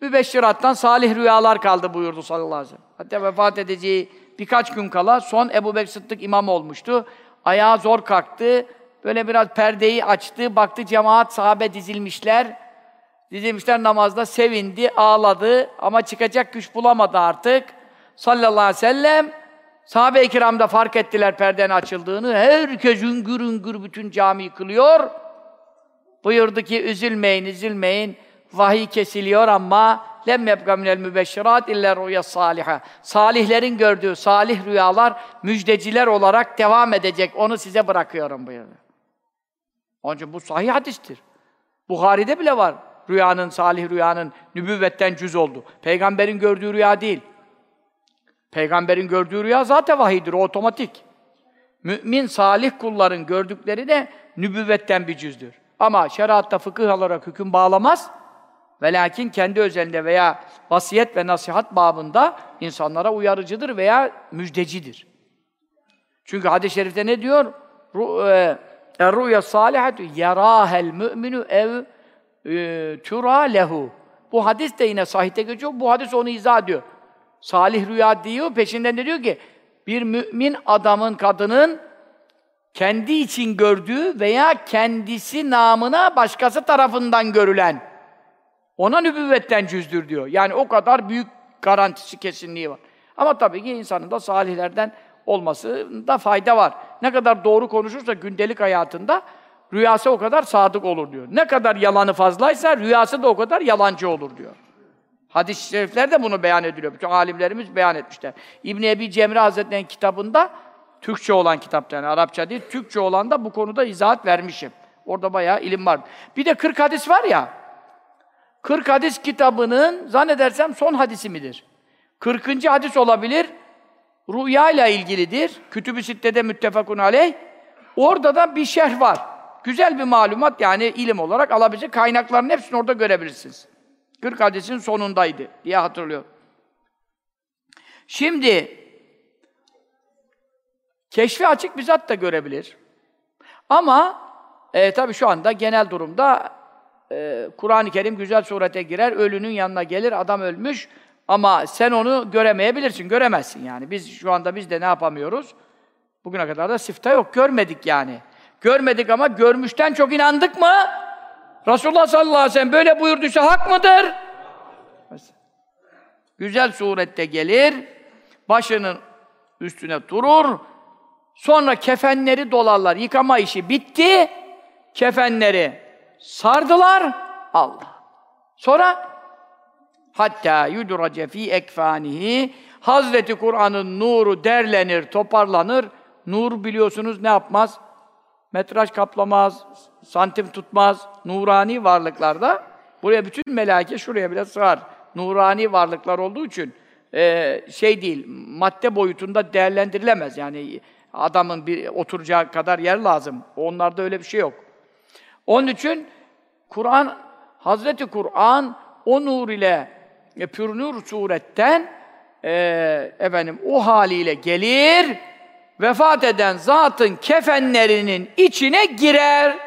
Mübeşşirattan salih rüyalar kaldı buyurdu sallallahu aleyhi ve sellem. Hatta vefat edeceği birkaç gün kala son Ebu Bekir Sıddık imam olmuştu. Ayağı zor kalktı. Böyle biraz perdeyi açtı. Baktı cemaat sahabe dizilmişler. Dizilmişler namazda sevindi, ağladı ama çıkacak güç bulamadı artık. Sallallahu aleyhi ve sellem sahabe-i kiram da fark ettiler perdenin açıldığını. Herkes üngür üngür bütün cami kılıyor. Buyurdu ki üzülmeyin, üzülmeyin. Vahiy kesiliyor ama lem yebga minel mübeşşirat illa rüya saliha. Salihlerin gördüğü salih rüyalar müjdeciler olarak devam edecek. Onu size bırakıyorum buyurdu. Onun için bu sahih hadistir. Buhari'de bile var. Rüyanın, salih rüyanın nübüvvetten cüz oldu. Peygamberin gördüğü rüya değil. Peygamberin gördüğü rüya zaten vahidir, o otomatik. Mümin, salih kulların gördükleri de nübüvvetten bir cüzdür. Ama şeriatta fıkıh olarak hüküm bağlamaz. Ve lakin kendi özelinde veya vasiyet ve nasihat babında insanlara uyarıcıdır veya müjdecidir. Çünkü hadis-i şerifte ne diyor? Er-rüya salihatu yarahel mü'minu ev e, tura lehu. Bu hadis de yine sahihte geçiyor. Bu hadis onu izah ediyor. Salih rüya diyor, peşinden de diyor ki bir mümin adamın, kadının kendi için gördüğü veya kendisi namına başkası tarafından görülen ona nübüvvetten cüzdür diyor. Yani o kadar büyük garantisi, kesinliği var. Ama tabii ki insanın da salihlerden olmasında fayda var. Ne kadar doğru konuşursa gündelik hayatında rüyası o kadar sadık olur diyor. Ne kadar yalanı fazlaysa rüyası da o kadar yalancı olur diyor. Hadis-i şerifler de bunu beyan ediliyor. Bütün alimlerimiz beyan etmişler. İbn Ebi Cemre Hazretleri'nin kitabında Türkçe olan kitapta yani Arapça değil, Türkçe olan da bu konuda izahat vermişim. Orada bayağı ilim var. Bir de 40 hadis var ya. 40 hadis kitabının zannedersem son hadisi midir? 40. hadis olabilir. Rüya ile ilgilidir. Kütüb-ü Sitte'de müttefakun aleyh. Orada da bir şerh var. Güzel bir malumat yani ilim olarak alabilecek kaynakların hepsini orada görebilirsiniz. 40 hadisin sonundaydı diye hatırlıyorum. Şimdi keşfi açık bir zat da görebilir. Ama e, tabii şu anda genel durumda e, Kur'an-ı Kerim güzel surete girer, ölünün yanına gelir, adam ölmüş ama sen onu göremeyebilirsin, göremezsin yani. Biz şu anda biz de ne yapamıyoruz? Bugüne kadar da sifte yok, görmedik yani. Görmedik ama görmüşten çok inandık mı? Resulullah sallallahu aleyhi ve sellem böyle buyurduysa hak mıdır? Güzel surette gelir, başının üstüne durur, sonra kefenleri dolarlar, yıkama işi bitti, kefenleri sardılar, Allah. Sonra hatta yudrace fi ekfanihi Hazreti Kur'an'ın nuru derlenir, toparlanır. Nur biliyorsunuz ne yapmaz? Metraj kaplamaz, santim tutmaz. Nurani varlıklarda buraya bütün melaike şuraya bile sığar. Nurani varlıklar olduğu için e, şey değil, madde boyutunda değerlendirilemez. Yani adamın bir oturacağı kadar yer lazım. Onlarda öyle bir şey yok. Onun için Kur'an, Hazreti Kur'an o nur ile e, pür nur suretten e, efendim o haliyle gelir, vefat eden zatın kefenlerinin içine girer.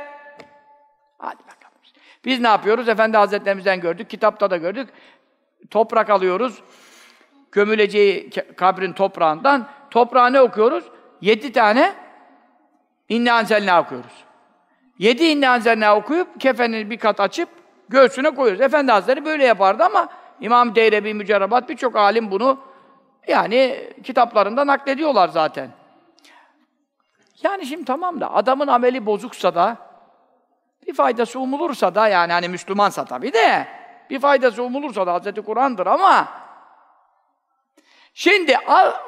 Hadi bakalım. Biz ne yapıyoruz? Efendi Hazretlerimizden gördük, kitapta da gördük. Toprak alıyoruz, gömüleceği kabrin toprağından. Toprağa ne okuyoruz? Yedi tane İnne anzelna okuyoruz. Yedi inne anzelna okuyup kefenini bir kat açıp göğsüne koyuyoruz. Efendi Hazretleri böyle yapardı ama İmam Deyrebi, Mücerrabat birçok alim bunu yani kitaplarında naklediyorlar zaten. Yani şimdi tamam da adamın ameli bozuksa da bir faydası umulursa da yani hani Müslümansa tabii de bir faydası umulursa da Hazreti Kur'an'dır ama şimdi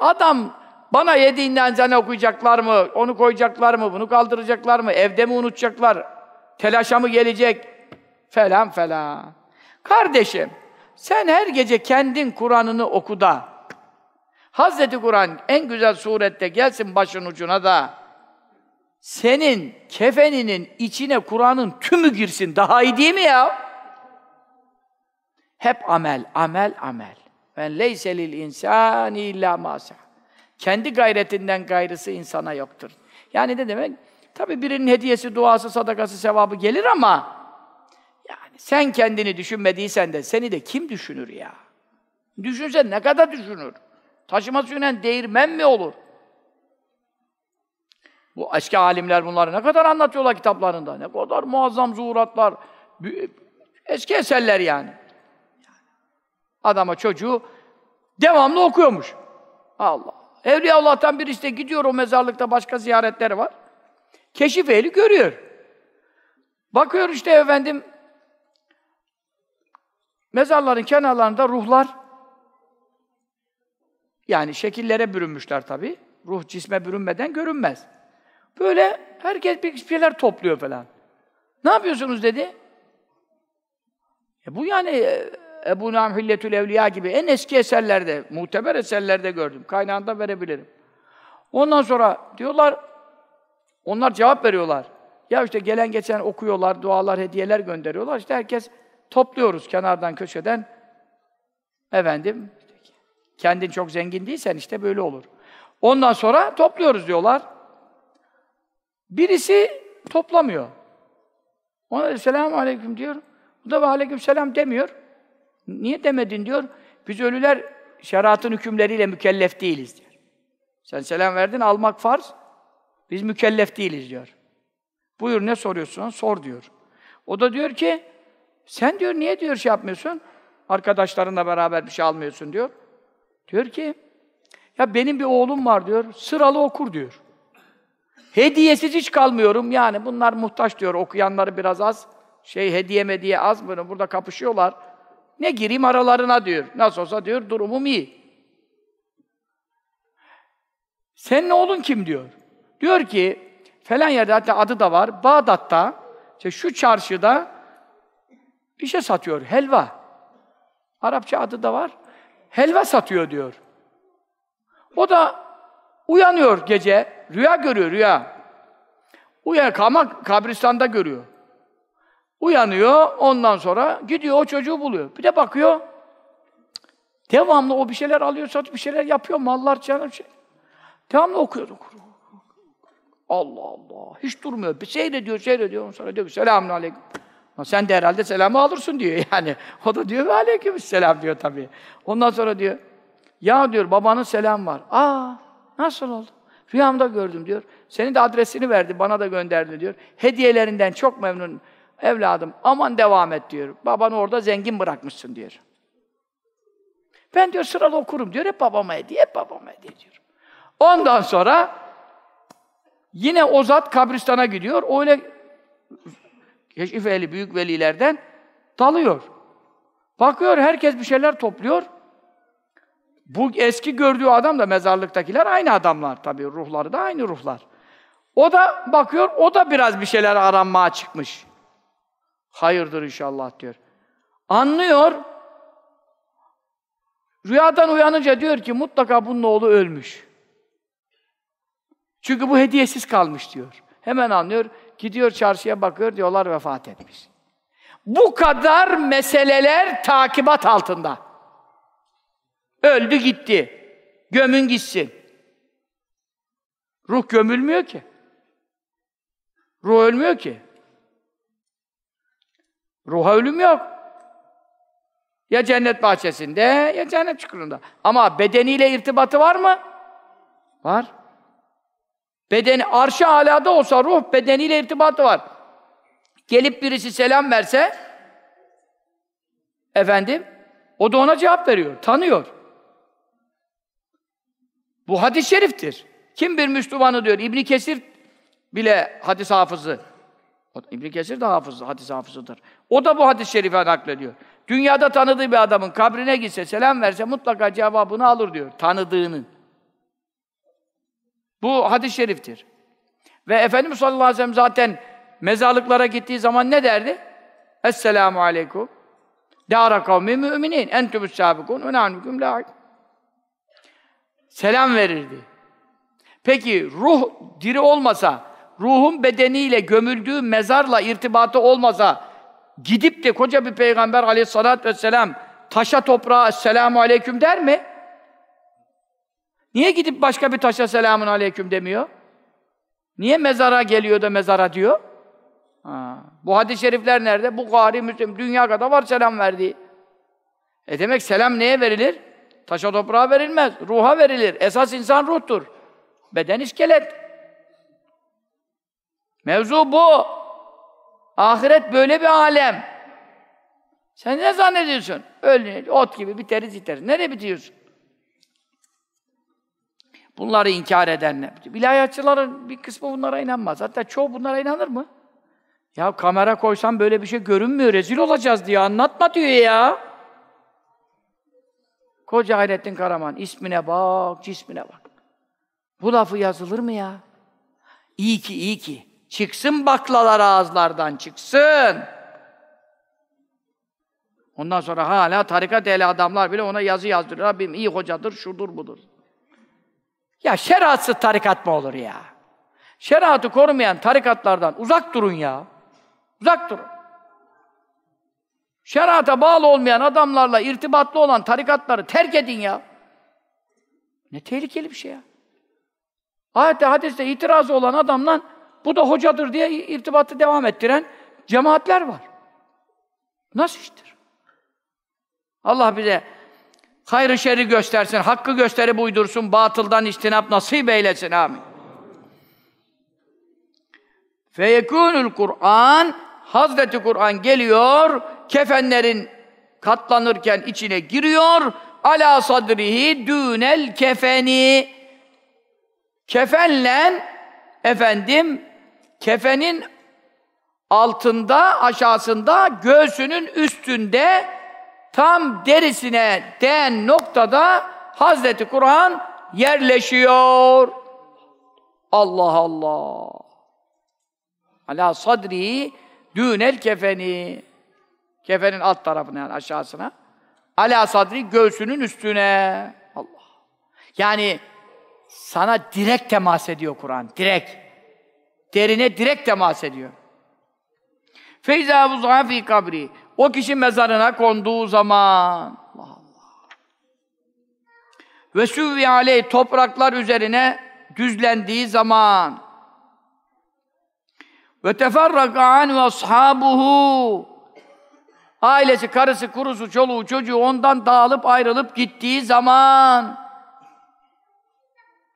adam bana yediğinden zane okuyacaklar mı, onu koyacaklar mı, bunu kaldıracaklar mı, evde mi unutacaklar, telaşa mı gelecek falan falan. Kardeşim, sen her gece kendin Kur'an'ını oku da, Hazreti Kur'an en güzel surette gelsin başın ucuna da, senin kefeninin içine Kur'an'ın tümü girsin, daha iyi değil mi ya? Hep amel, amel, amel. Ben leyse lil insani illa masa. Kendi gayretinden gayrısı insana yoktur. Yani ne demek? Tabi birinin hediyesi, duası, sadakası, sevabı gelir ama yani sen kendini düşünmediysen de seni de kim düşünür ya? Düşünsen ne kadar düşünür? Taşıma suyla değirmen mi olur? Bu eski alimler bunları ne kadar anlatıyorlar kitaplarında. Ne kadar muazzam zuhuratlar. Eski eserler yani. Adama çocuğu devamlı okuyormuş. Allah. Evliya Allah'tan birisi de gidiyor o mezarlıkta başka ziyaretleri var. Keşif ehli görüyor. Bakıyor işte efendim mezarların kenarlarında ruhlar yani şekillere bürünmüşler tabi. Ruh cisme bürünmeden görünmez. Böyle herkes bir şeyler topluyor falan. Ne yapıyorsunuz dedi. E bu yani e, Ebu Nam Hilletül Evliya gibi en eski eserlerde, muteber eserlerde gördüm. Kaynağında verebilirim. Ondan sonra diyorlar, onlar cevap veriyorlar. Ya işte gelen geçen okuyorlar, dualar, hediyeler gönderiyorlar. İşte herkes topluyoruz kenardan, köşeden. Efendim, kendin çok zengin değilsen işte böyle olur. Ondan sonra topluyoruz diyorlar. Birisi toplamıyor. Ona selamun aleyküm diyor. Bu da aleyküm selam demiyor. Niye demedin diyor. Biz ölüler şeriatın hükümleriyle mükellef değiliz diyor. Sen selam verdin, almak farz. Biz mükellef değiliz diyor. Buyur ne soruyorsun? Sor diyor. O da diyor ki, sen diyor niye diyor şey yapmıyorsun? Arkadaşlarınla beraber bir şey almıyorsun diyor. Diyor ki, ya benim bir oğlum var diyor, sıralı okur diyor. Hediyesiz hiç kalmıyorum yani bunlar muhtaç diyor, okuyanları biraz az. Şey hediye mediye az bunu, burada kapışıyorlar. Ne gireyim aralarına diyor. Nasıl olsa diyor durumum iyi. Senin oğlun kim diyor. Diyor ki falan yerde hatta adı da var. Bağdat'ta işte şu çarşıda bir şey satıyor. Helva. Arapça adı da var. Helva satıyor diyor. O da uyanıyor gece. Rüya görüyor rüya. Uyanıyor ama kabristanda görüyor. Uyanıyor, ondan sonra gidiyor o çocuğu buluyor. Bir de bakıyor, devamlı o bir şeyler alıyor, satıyor, bir şeyler yapıyor, mallar canım şey. Devamlı okuyor, okuyor. Allah Allah, hiç durmuyor. Bir seyrediyor, seyrediyor, sonra diyor ki, selamun aleyküm. Sen de herhalde selamı alırsın diyor <laughs> yani. O da diyor, aleyküm selam diyor tabii. Ondan sonra diyor, ya diyor, babanın selam var. Aa, nasıl oldu? Rüyamda gördüm diyor. Senin de adresini verdi, bana da gönderdi diyor. Hediyelerinden çok memnun. Evladım aman devam et diyor. Babanı orada zengin bırakmışsın diyor. Ben diyor sıralı okurum diyor. Hep babama hediye, hep babama hediye diyor. Ondan sonra yine o zat kabristana gidiyor. Öyle keşif ehli büyük velilerden dalıyor. Bakıyor herkes bir şeyler topluyor. Bu eski gördüğü adam da mezarlıktakiler aynı adamlar tabii ruhları da aynı ruhlar. O da bakıyor, o da biraz bir şeyler aranmaya çıkmış. Hayırdır inşallah diyor. Anlıyor. Rüyadan uyanınca diyor ki mutlaka bunun oğlu ölmüş. Çünkü bu hediyesiz kalmış diyor. Hemen anlıyor. Gidiyor çarşıya bakıyor diyorlar vefat etmiş. Bu kadar meseleler takibat altında. Öldü gitti. Gömün gitsin. Ruh gömülmüyor ki. Ruh ölmüyor ki. Ruha ölüm yok. Ya cennet bahçesinde ya cennet çukurunda. Ama bedeniyle irtibatı var mı? Var. Bedeni arş-ı alada olsa ruh bedeniyle irtibatı var. Gelip birisi selam verse efendim o da ona cevap veriyor, tanıyor. Bu hadis-i şeriftir. Kim bir Müslümanı diyor, İbn Kesir bile hadis hafızı. İbn Kesir de hafızı, hadis hafızıdır. O da bu hadis-i şerifi naklediyor. Dünyada tanıdığı bir adamın kabrine gitse, selam verse mutlaka cevabını alır diyor. Tanıdığının. Bu hadis-i şeriftir. Ve Efendimiz sallallahu aleyhi ve sellem zaten mezarlıklara gittiği zaman ne derdi? Esselamu aleyküm. Dâra kavmi müminin. Entümüs sâbikûn ve nâhnüküm lâik. Selam verirdi. Peki ruh diri olmasa, ruhun bedeniyle gömüldüğü mezarla irtibatı olmasa, gidip de koca bir peygamber aleyhissalatü vesselam taşa toprağa esselamu aleyküm der mi? Niye gidip başka bir taşa selamun aleyküm demiyor? Niye mezara geliyor da mezara diyor? Ha. Bu hadis-i şerifler nerede? Bukhari, Müslim, dünya kadar var selam verdiği. E demek selam neye verilir? Taşa toprağa verilmez, ruha verilir. Esas insan ruhtur. Beden iskelet. Mevzu bu. Ahiret böyle bir alem. Sen ne zannediyorsun? Öyle ot gibi biteriz biteriz. Nereye bitiyorsun? Bunları inkar edenler. Vilayetçilerin bir kısmı bunlara inanmaz. Hatta çoğu bunlara inanır mı? Ya kamera koysam böyle bir şey görünmüyor, rezil olacağız diye anlatma diyor ya. Koca Hayrettin Karaman, ismine bak, cismine bak. Bu lafı yazılır mı ya? İyi ki, iyi ki. Çıksın baklalar ağızlardan, çıksın. Ondan sonra hala tarikat ehli adamlar bile ona yazı yazdırıyor. Rabbim iyi hocadır, şudur budur. Ya şeriatsız tarikat mı olur ya? Şeriatı korumayan tarikatlardan uzak durun ya. Uzak durun. Şeriata bağlı olmayan adamlarla irtibatlı olan tarikatları terk edin ya. Ne tehlikeli bir şey ya. Ayette, hadiste itirazı olan adamla bu da hocadır diye irtibatı devam ettiren cemaatler var. Nasıl iştir? Allah bize hayrı şerri göstersin, hakkı gösterip uydursun, batıldan istinap nasip eylesin. Amin. Feyekunul Kur'an Hazreti Kur'an geliyor, kefenlerin katlanırken içine giriyor. Ala sadrihi dünel kefeni. Kefenle efendim kefenin altında, aşağısında, göğsünün üstünde tam derisine değen noktada Hazreti Kur'an yerleşiyor. Allah Allah. Ala sadri dünel kefeni. Kefenin alt tarafına yani aşağısına. Ala sadri göğsünün üstüne. Allah. Yani sana direkt temas ediyor Kur'an. Direkt. Derine direkt temas ediyor. Feyza vuz'a fi kabri. O kişi mezarına konduğu zaman Allah Allah. Ve süvvi aleyh topraklar üzerine düzlendiği zaman ve teferraka an ve ashabuhu ailesi, karısı, kurusu, çoluğu, çocuğu ondan dağılıp ayrılıp gittiği zaman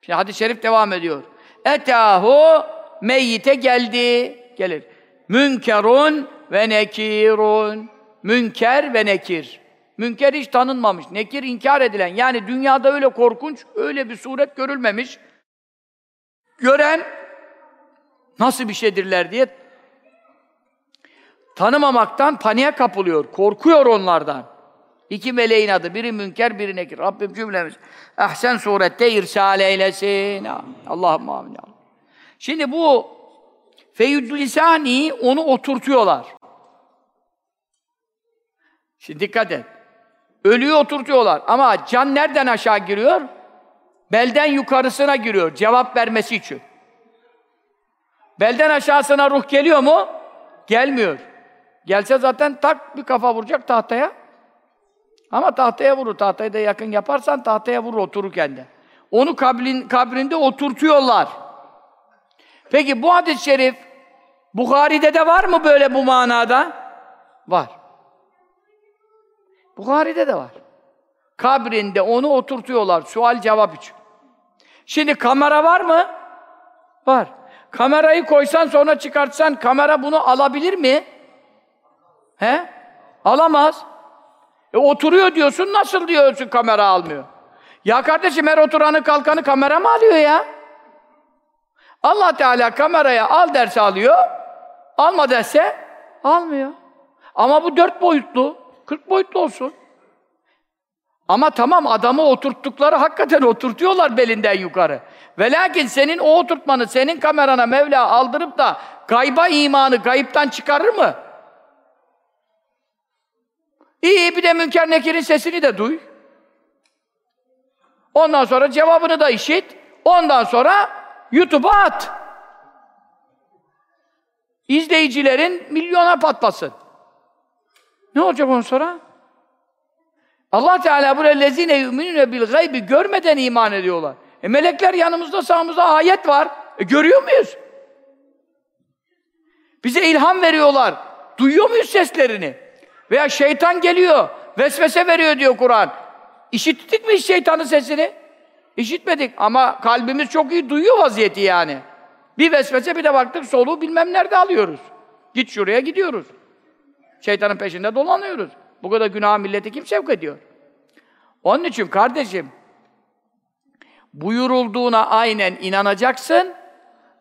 Şimdi hadis-i şerif devam ediyor. Etahu meyyite geldi. Gelir. Münkerun ve nekirun. Münker ve nekir. Münker hiç tanınmamış. Nekir inkar edilen. Yani dünyada öyle korkunç, öyle bir suret görülmemiş. Gören nasıl bir şeydirler diye tanımamaktan paniğe kapılıyor. Korkuyor onlardan. İki meleğin adı. Biri münker, biri nekir. Rabbim cümlemiz ahsen surette irsal eylesin. Allah'ım amin. Şimdi bu feyyüdü lisani onu oturtuyorlar. Şimdi dikkat et. Ölüyü oturtuyorlar. Ama can nereden aşağı giriyor? Belden yukarısına giriyor cevap vermesi için. Belden aşağısına ruh geliyor mu? Gelmiyor. Gelse zaten tak bir kafa vuracak tahtaya. Ama tahtaya vurur. Tahtayı da yakın yaparsan tahtaya vurur otururken de. Onu kabrin, kabrinde oturtuyorlar. Peki bu hadis-i şerif Bukhari'de de var mı böyle bu manada? Var. Bukhari'de de var. Kabrinde onu oturtuyorlar sual cevap için. Şimdi kamera var mı? Var. Kamerayı koysan sonra çıkartsan kamera bunu alabilir mi? He? Alamaz. E oturuyor diyorsun, nasıl diyorsun kamera almıyor? Ya kardeşim her oturanı kalkanı kamera mı alıyor ya? Allah Teala kameraya al derse alıyor, alma derse almıyor. Ama bu dört boyutlu, kırk boyutlu olsun. Ama tamam adamı oturttukları hakikaten oturtuyorlar belinden yukarı. Ve lakin senin o oturtmanı senin kamerana Mevla aldırıp da gayba imanı gayiptan çıkarır mı? İyi bir de Münker Nekir'in sesini de duy. Ondan sonra cevabını da işit. Ondan sonra YouTube'a at. İzleyicilerin milyona patlasın. Ne olacak ondan sonra? Allah Teala buraya lezine yu'minune bil gaybi görmeden iman ediyorlar. E melekler yanımızda sağımızda ayet var. E görüyor muyuz? Bize ilham veriyorlar. Duyuyor muyuz seslerini? Veya şeytan geliyor, vesvese veriyor diyor Kur'an. İşittik mi şeytanın sesini? İşitmedik ama kalbimiz çok iyi duyuyor vaziyeti yani. Bir vesvese bir de baktık soluğu bilmem nerede alıyoruz. Git şuraya gidiyoruz. Şeytanın peşinde dolanıyoruz. Bu kadar günah milleti kim sevk ediyor? Onun için kardeşim buyurulduğuna aynen inanacaksın.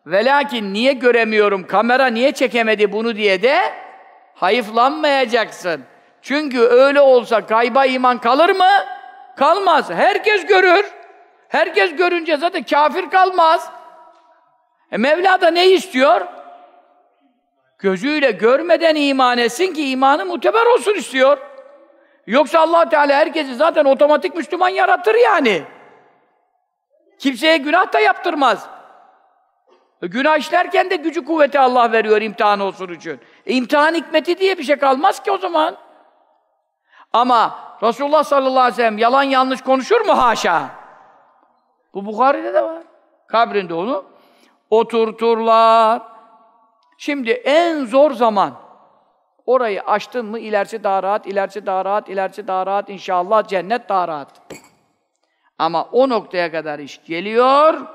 Ve lakin niye göremiyorum, kamera niye çekemedi bunu diye de hayıflanmayacaksın. Çünkü öyle olsa gayba iman kalır mı? Kalmaz. Herkes görür. Herkes görünce zaten kafir kalmaz. E Mevla da ne istiyor? Gözüyle görmeden iman etsin ki imanı muteber olsun istiyor. Yoksa allah Teala herkesi zaten otomatik Müslüman yaratır yani. Kimseye günah da yaptırmaz. E, günah işlerken de gücü kuvveti Allah veriyor imtihan olsun için. E, imtihan hikmeti diye bir şey kalmaz ki o zaman. Ama Resulullah sallallahu aleyhi ve sellem yalan yanlış konuşur mu haşa? Bu Bukhari'de de var. Kabrinde onu oturturlar. Şimdi en zor zaman orayı açtın mı ilerisi daha rahat, ilerisi daha rahat, ilerisi daha rahat inşallah cennet daha rahat. Ama o noktaya kadar iş geliyor.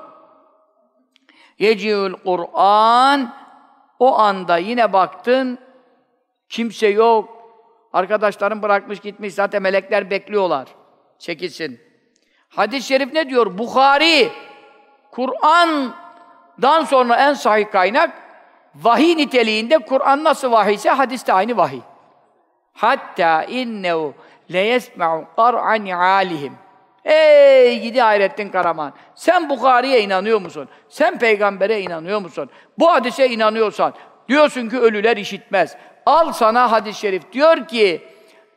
Yeciül Kur'an o anda yine baktın kimse yok. Arkadaşların bırakmış gitmiş zaten melekler bekliyorlar. Çekilsin. Hadis-i şerif ne diyor? Bukhari Kur'an'dan sonra en sahih kaynak vahiy niteliğinde Kur'an nasıl vahiy ise hadis de aynı vahiy. Hatta innehu le yesma'u qar'an alihim. Ey gidi Hayrettin Karaman! Sen Bukhari'ye inanıyor musun? Sen peygambere inanıyor musun? Bu hadise inanıyorsan, diyorsun ki ölüler işitmez. Al sana hadis-i şerif. Diyor ki,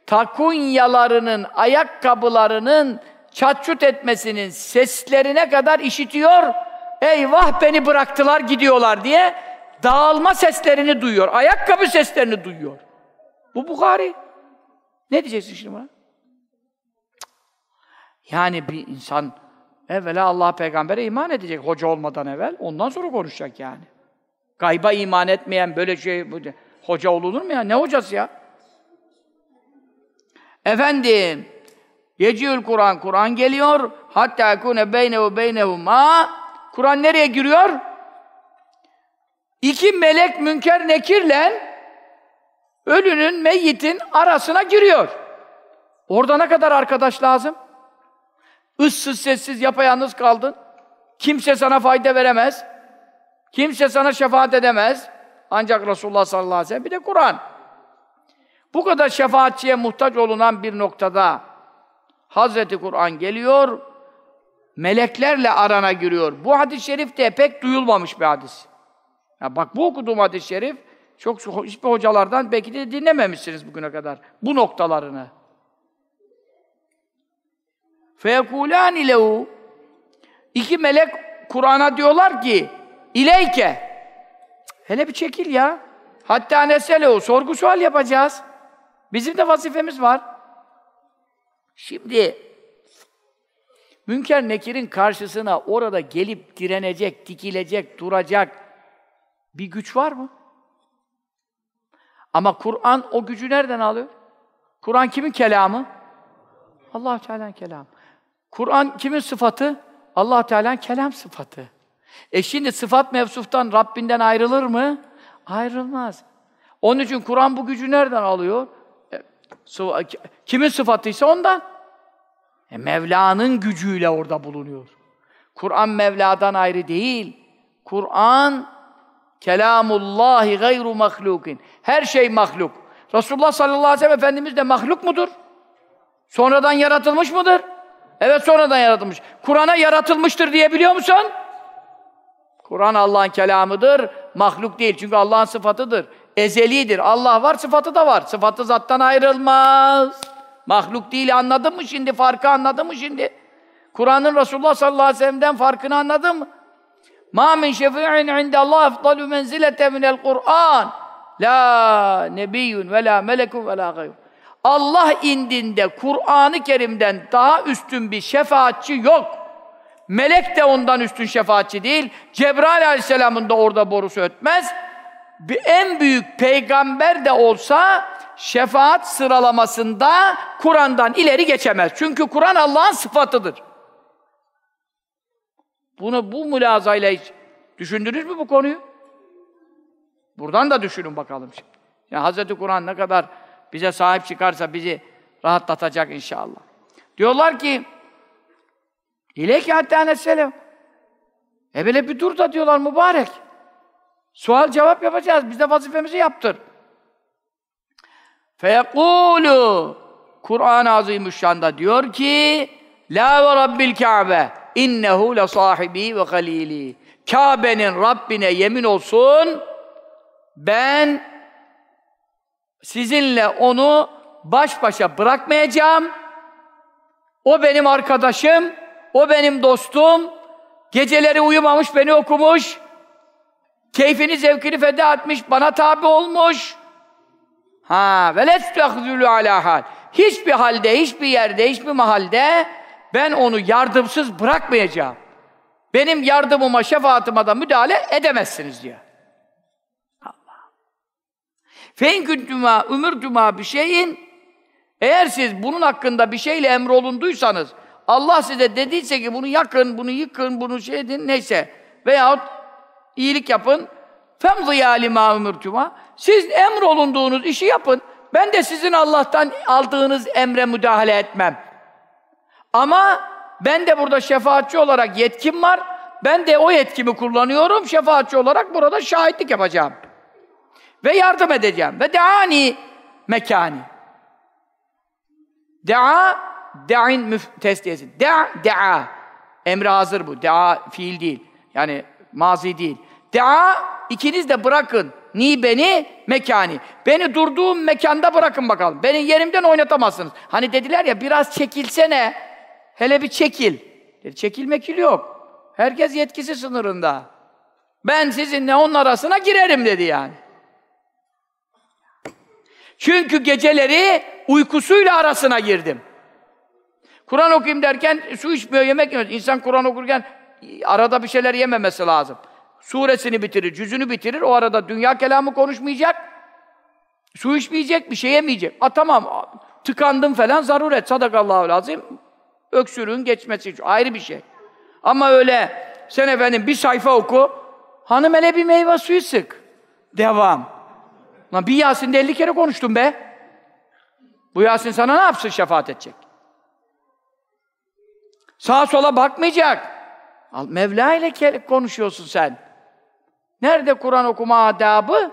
takunyalarının, ayakkabılarının çatçut etmesinin seslerine kadar işitiyor. Eyvah beni bıraktılar gidiyorlar diye dağılma seslerini duyuyor. Ayakkabı seslerini duyuyor. Bu Bukhari. Ne diyeceksin şimdi buna? Yani bir insan evvela Allah peygambere iman edecek hoca olmadan evvel. Ondan sonra konuşacak yani. Gayba iman etmeyen böyle şey hoca olunur mu ya? Ne hocası ya? Efendim Yeciül Kur'an, Kur'an geliyor. Hatta ekune beynehu beynehuma. Kur'an nereye giriyor? İki melek münker nekirle ölünün, meyyitin arasına giriyor. Orada ne kadar arkadaş lazım? Issız sessiz yapayalnız kaldın. Kimse sana fayda veremez. Kimse sana şefaat edemez. Ancak Resulullah sallallahu aleyhi ve sellem bir de Kur'an. Bu kadar şefaatçiye muhtaç olunan bir noktada Hazreti Kur'an geliyor, meleklerle arana giriyor. Bu hadis-i şerif de pek duyulmamış bir hadis. Ya bak bu okuduğum hadis-i şerif çok hiçbir hocalardan belki de dinlememişsiniz bugüne kadar bu noktalarını. Feyekulâni lehu İki melek Kur'an'a diyorlar ki İleyke Hele bir çekil ya. Hatta neselehu sorgu sual yapacağız. Bizim de vazifemiz var. Şimdi Münker Nekir'in karşısına orada gelip direnecek, dikilecek, duracak bir güç var mı? Ama Kur'an o gücü nereden alıyor? Kur'an kimin kelamı? Allah Teala'nın kelamı. Kur'an kimin sıfatı? Allah Teala'nın kelam sıfatı. E şimdi sıfat mevsuftan Rabbinden ayrılır mı? Ayrılmaz. Onun için Kur'an bu gücü nereden alıyor? Kimin sıfatıysa ondan. E, Mevla'nın gücüyle orada bulunuyor. Kur'an Mevla'dan ayrı değil. Kur'an kelamullahi gayru mahlukin. Her şey mahluk. Resulullah sallallahu aleyhi ve sellem Efendimiz de mahluk mudur? Sonradan yaratılmış mıdır? Evet sonradan yaratılmış. Kur'an'a yaratılmıştır diyebiliyor musun? Kur'an Allah'ın kelamıdır, mahluk değil. Çünkü Allah'ın sıfatıdır. Ezelidir. Allah var, sıfatı da var. Sıfatı zattan ayrılmaz. Mahluk değil anladın mı şimdi? Farkı anladın mı şimdi? Kur'an'ın Resulullah sallallahu aleyhi ve sellem'den farkını anladın mı? Ma min şefi'in indallah efdalu menzilete minel Kur'an. La nebiyyun ve la melekun ve la gayr. Allah indinde Kur'an-ı Kerim'den daha üstün bir şefaatçi yok. Melek de ondan üstün şefaatçi değil. Cebrail aleyhisselamın da orada borusu ötmez. En büyük peygamber de olsa şefaat sıralamasında Kur'an'dan ileri geçemez. Çünkü Kur'an Allah'ın sıfatıdır. Bunu bu mülazayla hiç düşündünüz mü bu konuyu? Buradan da düşünün bakalım şimdi. Yani Hz. Kur'an ne kadar bize sahip çıkarsa bizi rahatlatacak inşallah. Diyorlar ki İleyke hatta nesselam. E böyle bir dur da diyorlar mübarek. Sual cevap yapacağız. Biz de vazifemizi yaptır. Feyekulu Kur'an-ı Azimüşşan'da diyor ki La ve Rabbil Kabe innehu le sahibi ve halili. Kabe'nin Rabbine yemin olsun ben sizinle onu baş başa bırakmayacağım. O benim arkadaşım, o benim dostum. Geceleri uyumamış, beni okumuş. Keyfini, zevkini feda etmiş, bana tabi olmuş. Ha, ve lestehzülü ala hal. Hiçbir halde, hiçbir yerde, hiçbir mahalde ben onu yardımsız bırakmayacağım. Benim yardımıma, şefaatıma da müdahale edemezsiniz diyor. Allah. Fein küntüma, ümürtüma bir şeyin eğer siz bunun hakkında bir şeyle emrolunduysanız Allah size dediyse ki bunu yakın, bunu yıkın, bunu şey edin, neyse veyahut iyilik yapın femzıya lima ümürtüma siz emrolunduğunuz işi yapın. Ben de sizin Allah'tan aldığınız emre müdahale etmem. Ama ben de burada şefaatçi olarak yetkim var. Ben de o yetkimi kullanıyorum. Şefaatçi olarak burada şahitlik yapacağım. Ve yardım edeceğim. Ve deani mekani. Dea, de'in müftestiyesi. De'a, de'a. Emre hazır bu. Dea fiil değil. Yani mazi değil. Dea, ikiniz de bırakın. Ni beni, mekani. Beni durduğum mekanda bırakın bakalım. Beni yerimden oynatamazsınız. Hani dediler ya biraz çekilsene. Hele bir çekil. Dedi, çekil mekil yok. Herkes yetkisi sınırında. Ben sizinle onun arasına girerim dedi yani. Çünkü geceleri uykusuyla arasına girdim. Kur'an okuyayım derken su içmiyor, yemek yemiyor. İnsan Kur'an okurken arada bir şeyler yememesi lazım. Suresini bitirir, cüzünü bitirir. O arada dünya kelamı konuşmayacak. Su içmeyecek, bir şey yemeyecek. A tamam, tıkandım falan zaruret. Sadakallahu lazım. Öksürüğün geçmesi için ayrı bir şey. Ama öyle sen efendim bir sayfa oku, hanım hele bir meyve suyu sık. Devam. Lan bir Yasin'de 50 kere konuştum be. Bu Yasin sana ne yapsın şefaat edecek? Sağa sola bakmayacak. Mevla ile konuşuyorsun sen. Nerede Kur'an okuma adabı?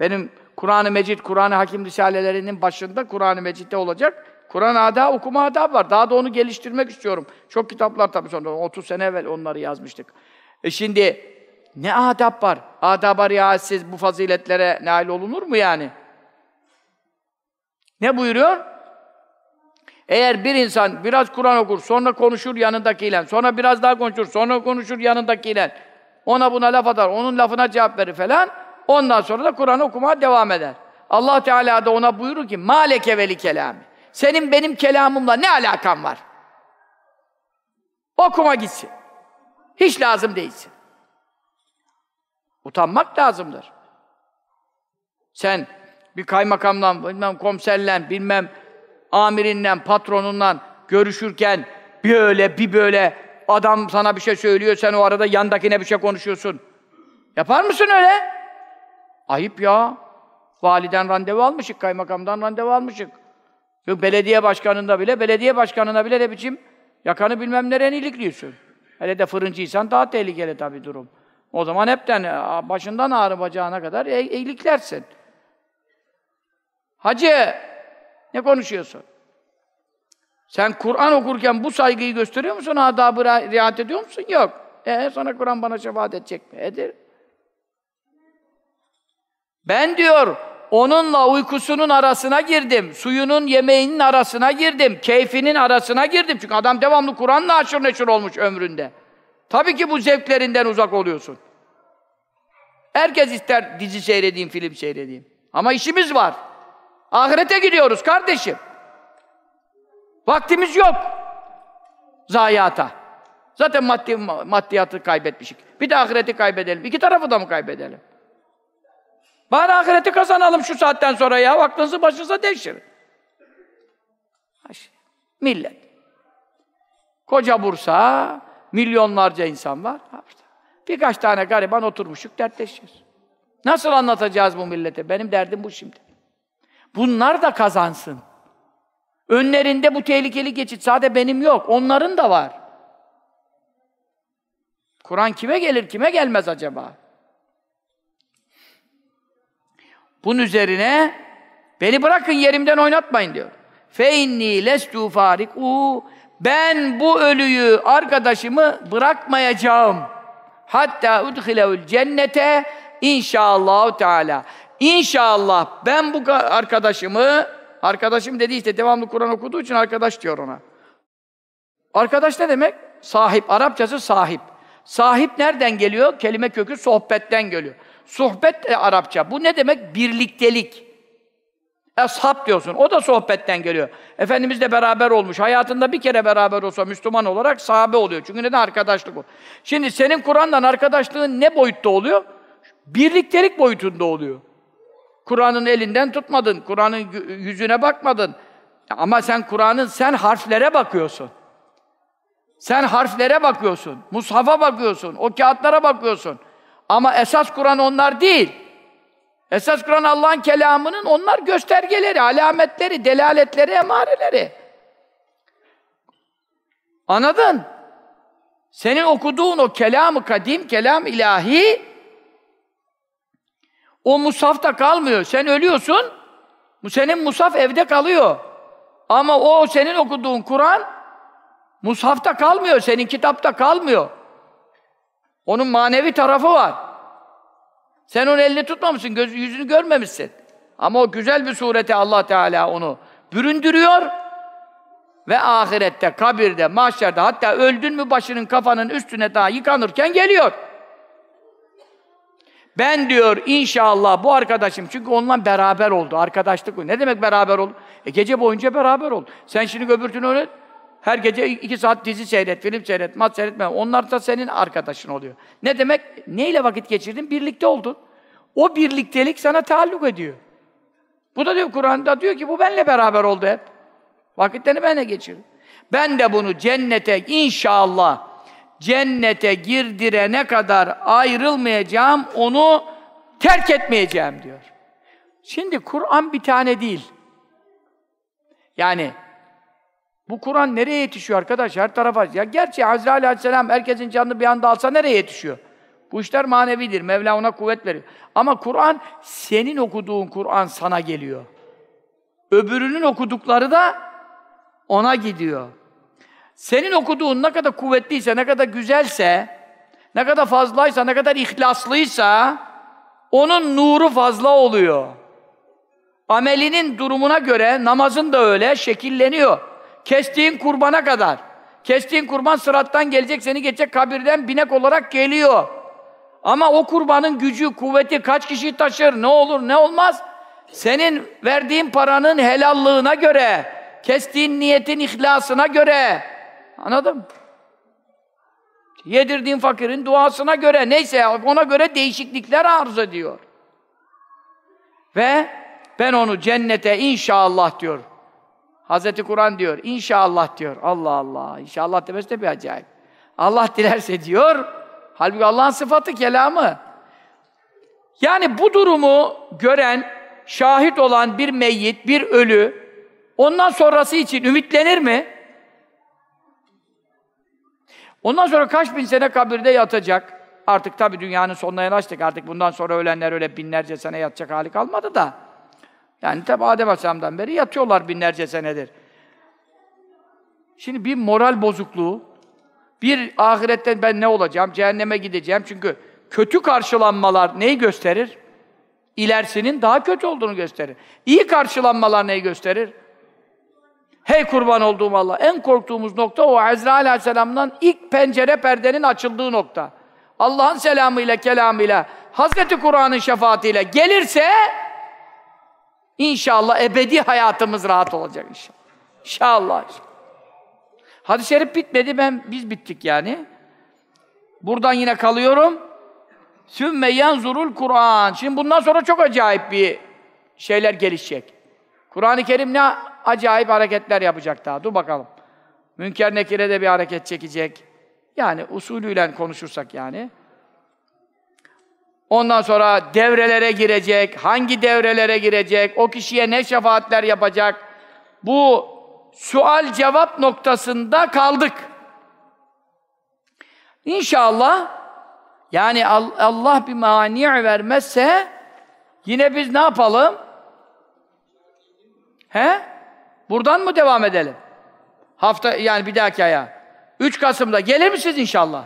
Benim Kur'an-ı Mecid, Kur'an-ı Hakim risalelerinin başında Kur'an-ı Mecid'de olacak. Kur'an ada, okuma adab var. Daha da onu geliştirmek istiyorum. Çok kitaplar tabii sonra. 30 sene evvel onları yazmıştık. E şimdi ne adab var? Adaba riayetsiz bu faziletlere nail olunur mu yani? Ne buyuruyor? Eğer bir insan biraz Kur'an okur, sonra konuşur yanındakiyle, sonra biraz daha konuşur, sonra konuşur yanındakiyle, ona buna laf atar, onun lafına cevap verir falan, ondan sonra da Kur'an okumaya devam eder. Allah Teala da ona buyurur ki, maleke veli kelami. Senin benim kelamımla ne alakan var? Okuma gitsin. Hiç lazım değilsin. Utanmak lazımdır. Sen bir kaymakamla, bilmem komiserle, bilmem amirinle, patronunla görüşürken bir öyle bir böyle adam sana bir şey söylüyor, sen o arada yandakine bir şey konuşuyorsun. Yapar mısın öyle? Ayıp ya. Validen randevu almışık, kaymakamdan randevu almışık. Yok belediye başkanında bile, belediye başkanına bile ne biçim yakanı bilmem nereye ilikliyorsun. Hele de fırıncıysan daha tehlikeli tabii durum. O zaman hepten başından ağrı bacağına kadar e eğiliklersin. Hacı, ne konuşuyorsun? Sen Kur'an okurken bu saygıyı gösteriyor musun? Adabı riayet ediyor musun? Yok. E sonra Kur'an bana şefaat edecek mi? Edir. Ben diyor, onunla uykusunun arasına girdim. Suyunun, yemeğinin arasına girdim. Keyfinin arasına girdim. Çünkü adam devamlı Kur'an'la aşırı neşir olmuş ömründe. Tabii ki bu zevklerinden uzak oluyorsun. Herkes ister dizi seyredeyim, film seyredeyim. Ama işimiz var. Ahirete gidiyoruz kardeşim. Vaktimiz yok. Zayiata. Zaten maddi, maddiyatı kaybetmişik. Bir de ahireti kaybedelim. İki tarafı da mı kaybedelim? Bari ahireti kazanalım şu saatten sonra ya. Aklınızı başınıza değişir. Millet. Koca Bursa, milyonlarca insan var. Birkaç tane gariban oturmuşuk dertleşiyoruz. Nasıl anlatacağız bu millete? Benim derdim bu şimdi. Bunlar da kazansın. Önlerinde bu tehlikeli geçit. Sadece benim yok. Onların da var. Kur'an kime gelir, kime gelmez acaba? Bunun üzerine beni bırakın yerimden oynatmayın diyor. Fe inni lestu fariku ben bu ölüyü, arkadaşımı bırakmayacağım. Hatta udhileul cennete inşallah teala. İnşallah ben bu arkadaşımı, arkadaşım dedi işte devamlı Kur'an okuduğu için arkadaş diyor ona. Arkadaş ne demek? Sahip. Arapçası sahip. Sahip nereden geliyor? Kelime kökü sohbetten geliyor. Sohbet e, Arapça. Bu ne demek? Birliktelik. Eshab diyorsun. O da sohbetten geliyor. Efendimiz de beraber olmuş. Hayatında bir kere beraber olsa Müslüman olarak sahabe oluyor. Çünkü neden? Arkadaşlık o. Şimdi senin Kur'an'dan arkadaşlığın ne boyutta oluyor? Birliktelik boyutunda oluyor. Kur'an'ın elinden tutmadın, Kur'an'ın yüzüne bakmadın. Ama sen Kur'an'ın, sen harflere bakıyorsun. Sen harflere bakıyorsun, mushafa bakıyorsun, o kağıtlara bakıyorsun. Ama esas Kur'an onlar değil. Esas Kur'an Allah'ın kelamının onlar göstergeleri, alametleri, delaletleri, emareleri. Anladın? Senin okuduğun o kelamı kadim, kelam ilahi o musafta kalmıyor. Sen ölüyorsun, senin musaf evde kalıyor. Ama o senin okuduğun Kur'an mushafta kalmıyor, senin kitapta kalmıyor. Onun manevi tarafı var. Sen onun elini tutmamışsın, göz, yüzünü görmemişsin. Ama o güzel bir surete Allah Teala onu büründürüyor ve ahirette, kabirde, mahşerde hatta öldün mü başının kafanın üstüne daha yıkanırken geliyor. Ben diyor inşallah bu arkadaşım çünkü onunla beraber oldu. Arkadaşlık. Ne demek beraber oldu? E gece boyunca beraber oldu. Sen şimdi öbürtünü öyle her gece iki saat dizi seyret, film seyret, maç seyretme. Onlar da senin arkadaşın oluyor. Ne demek? Neyle vakit geçirdin? Birlikte oldun. O birliktelik sana taalluk ediyor. Bu da diyor Kur'an'da diyor ki bu benle beraber oldu hep. Vakitlerini benle geçirdim. Ben de bunu cennete inşallah cennete girdirene kadar ayrılmayacağım, onu terk etmeyeceğim diyor. Şimdi Kur'an bir tane değil. Yani bu Kur'an nereye yetişiyor arkadaş? Her tarafa. Ya gerçi Azrail Aleyhisselam herkesin canını bir anda alsa nereye yetişiyor? Bu işler manevidir. Mevla ona kuvvet veriyor. Ama Kur'an, senin okuduğun Kur'an sana geliyor. Öbürünün okudukları da ona gidiyor. Senin okuduğun ne kadar kuvvetliyse, ne kadar güzelse, ne kadar fazlaysa, ne kadar ihlaslıysa, onun nuru fazla oluyor. Amelinin durumuna göre namazın da öyle şekilleniyor. Kestiğin kurbana kadar. Kestiğin kurban sırattan gelecek, seni geçecek kabirden binek olarak geliyor. Ama o kurbanın gücü, kuvveti kaç kişi taşır, ne olur, ne olmaz? Senin verdiğin paranın helallığına göre, kestiğin niyetin ihlasına göre. Anladın mı? Yedirdiğin fakirin duasına göre, neyse ona göre değişiklikler arz ediyor. Ve ben onu cennete inşallah diyor. Hazreti Kur'an diyor, inşallah diyor. Allah Allah, inşallah demesi de bir acayip. Allah dilerse diyor, halbuki Allah'ın sıfatı, kelamı. Yani bu durumu gören, şahit olan bir meyyit, bir ölü, ondan sonrası için ümitlenir mi? Ondan sonra kaç bin sene kabirde yatacak. Artık tabi dünyanın sonuna yanaştık. Artık bundan sonra ölenler öyle binlerce sene yatacak hali kalmadı da. Yani tabi Adem Aleyhisselam'dan beri yatıyorlar binlerce senedir. Şimdi bir moral bozukluğu, bir ahiretten ben ne olacağım, cehenneme gideceğim. Çünkü kötü karşılanmalar neyi gösterir? İlerisinin daha kötü olduğunu gösterir. İyi karşılanmalar neyi gösterir? Hey kurban olduğum Allah! En korktuğumuz nokta o Ezrail Aleyhisselam'dan ilk pencere perdenin açıldığı nokta. Allah'ın selamıyla, kelamıyla, Hazreti Kur'an'ın şefaatiyle gelirse inşallah ebedi hayatımız rahat olacak inşallah. İnşallah. Hadis-i şerif bitmedi, ben biz bittik yani. Buradan yine kalıyorum. Sümme yanzurul Kur'an. Şimdi bundan sonra çok acayip bir şeyler gelişecek. Kur'an-ı Kerim ne acayip hareketler yapacak daha. Dur bakalım. Münker Nekir'e de bir hareket çekecek. Yani usulüyle konuşursak yani. Ondan sonra devrelere girecek. Hangi devrelere girecek? O kişiye ne şefaatler yapacak? Bu sual cevap noktasında kaldık. İnşallah yani Allah bir mani vermezse yine biz ne yapalım? He? Buradan mı devam edelim? Hafta yani bir dahaki aya. 3 Kasım'da gelir misiniz inşallah?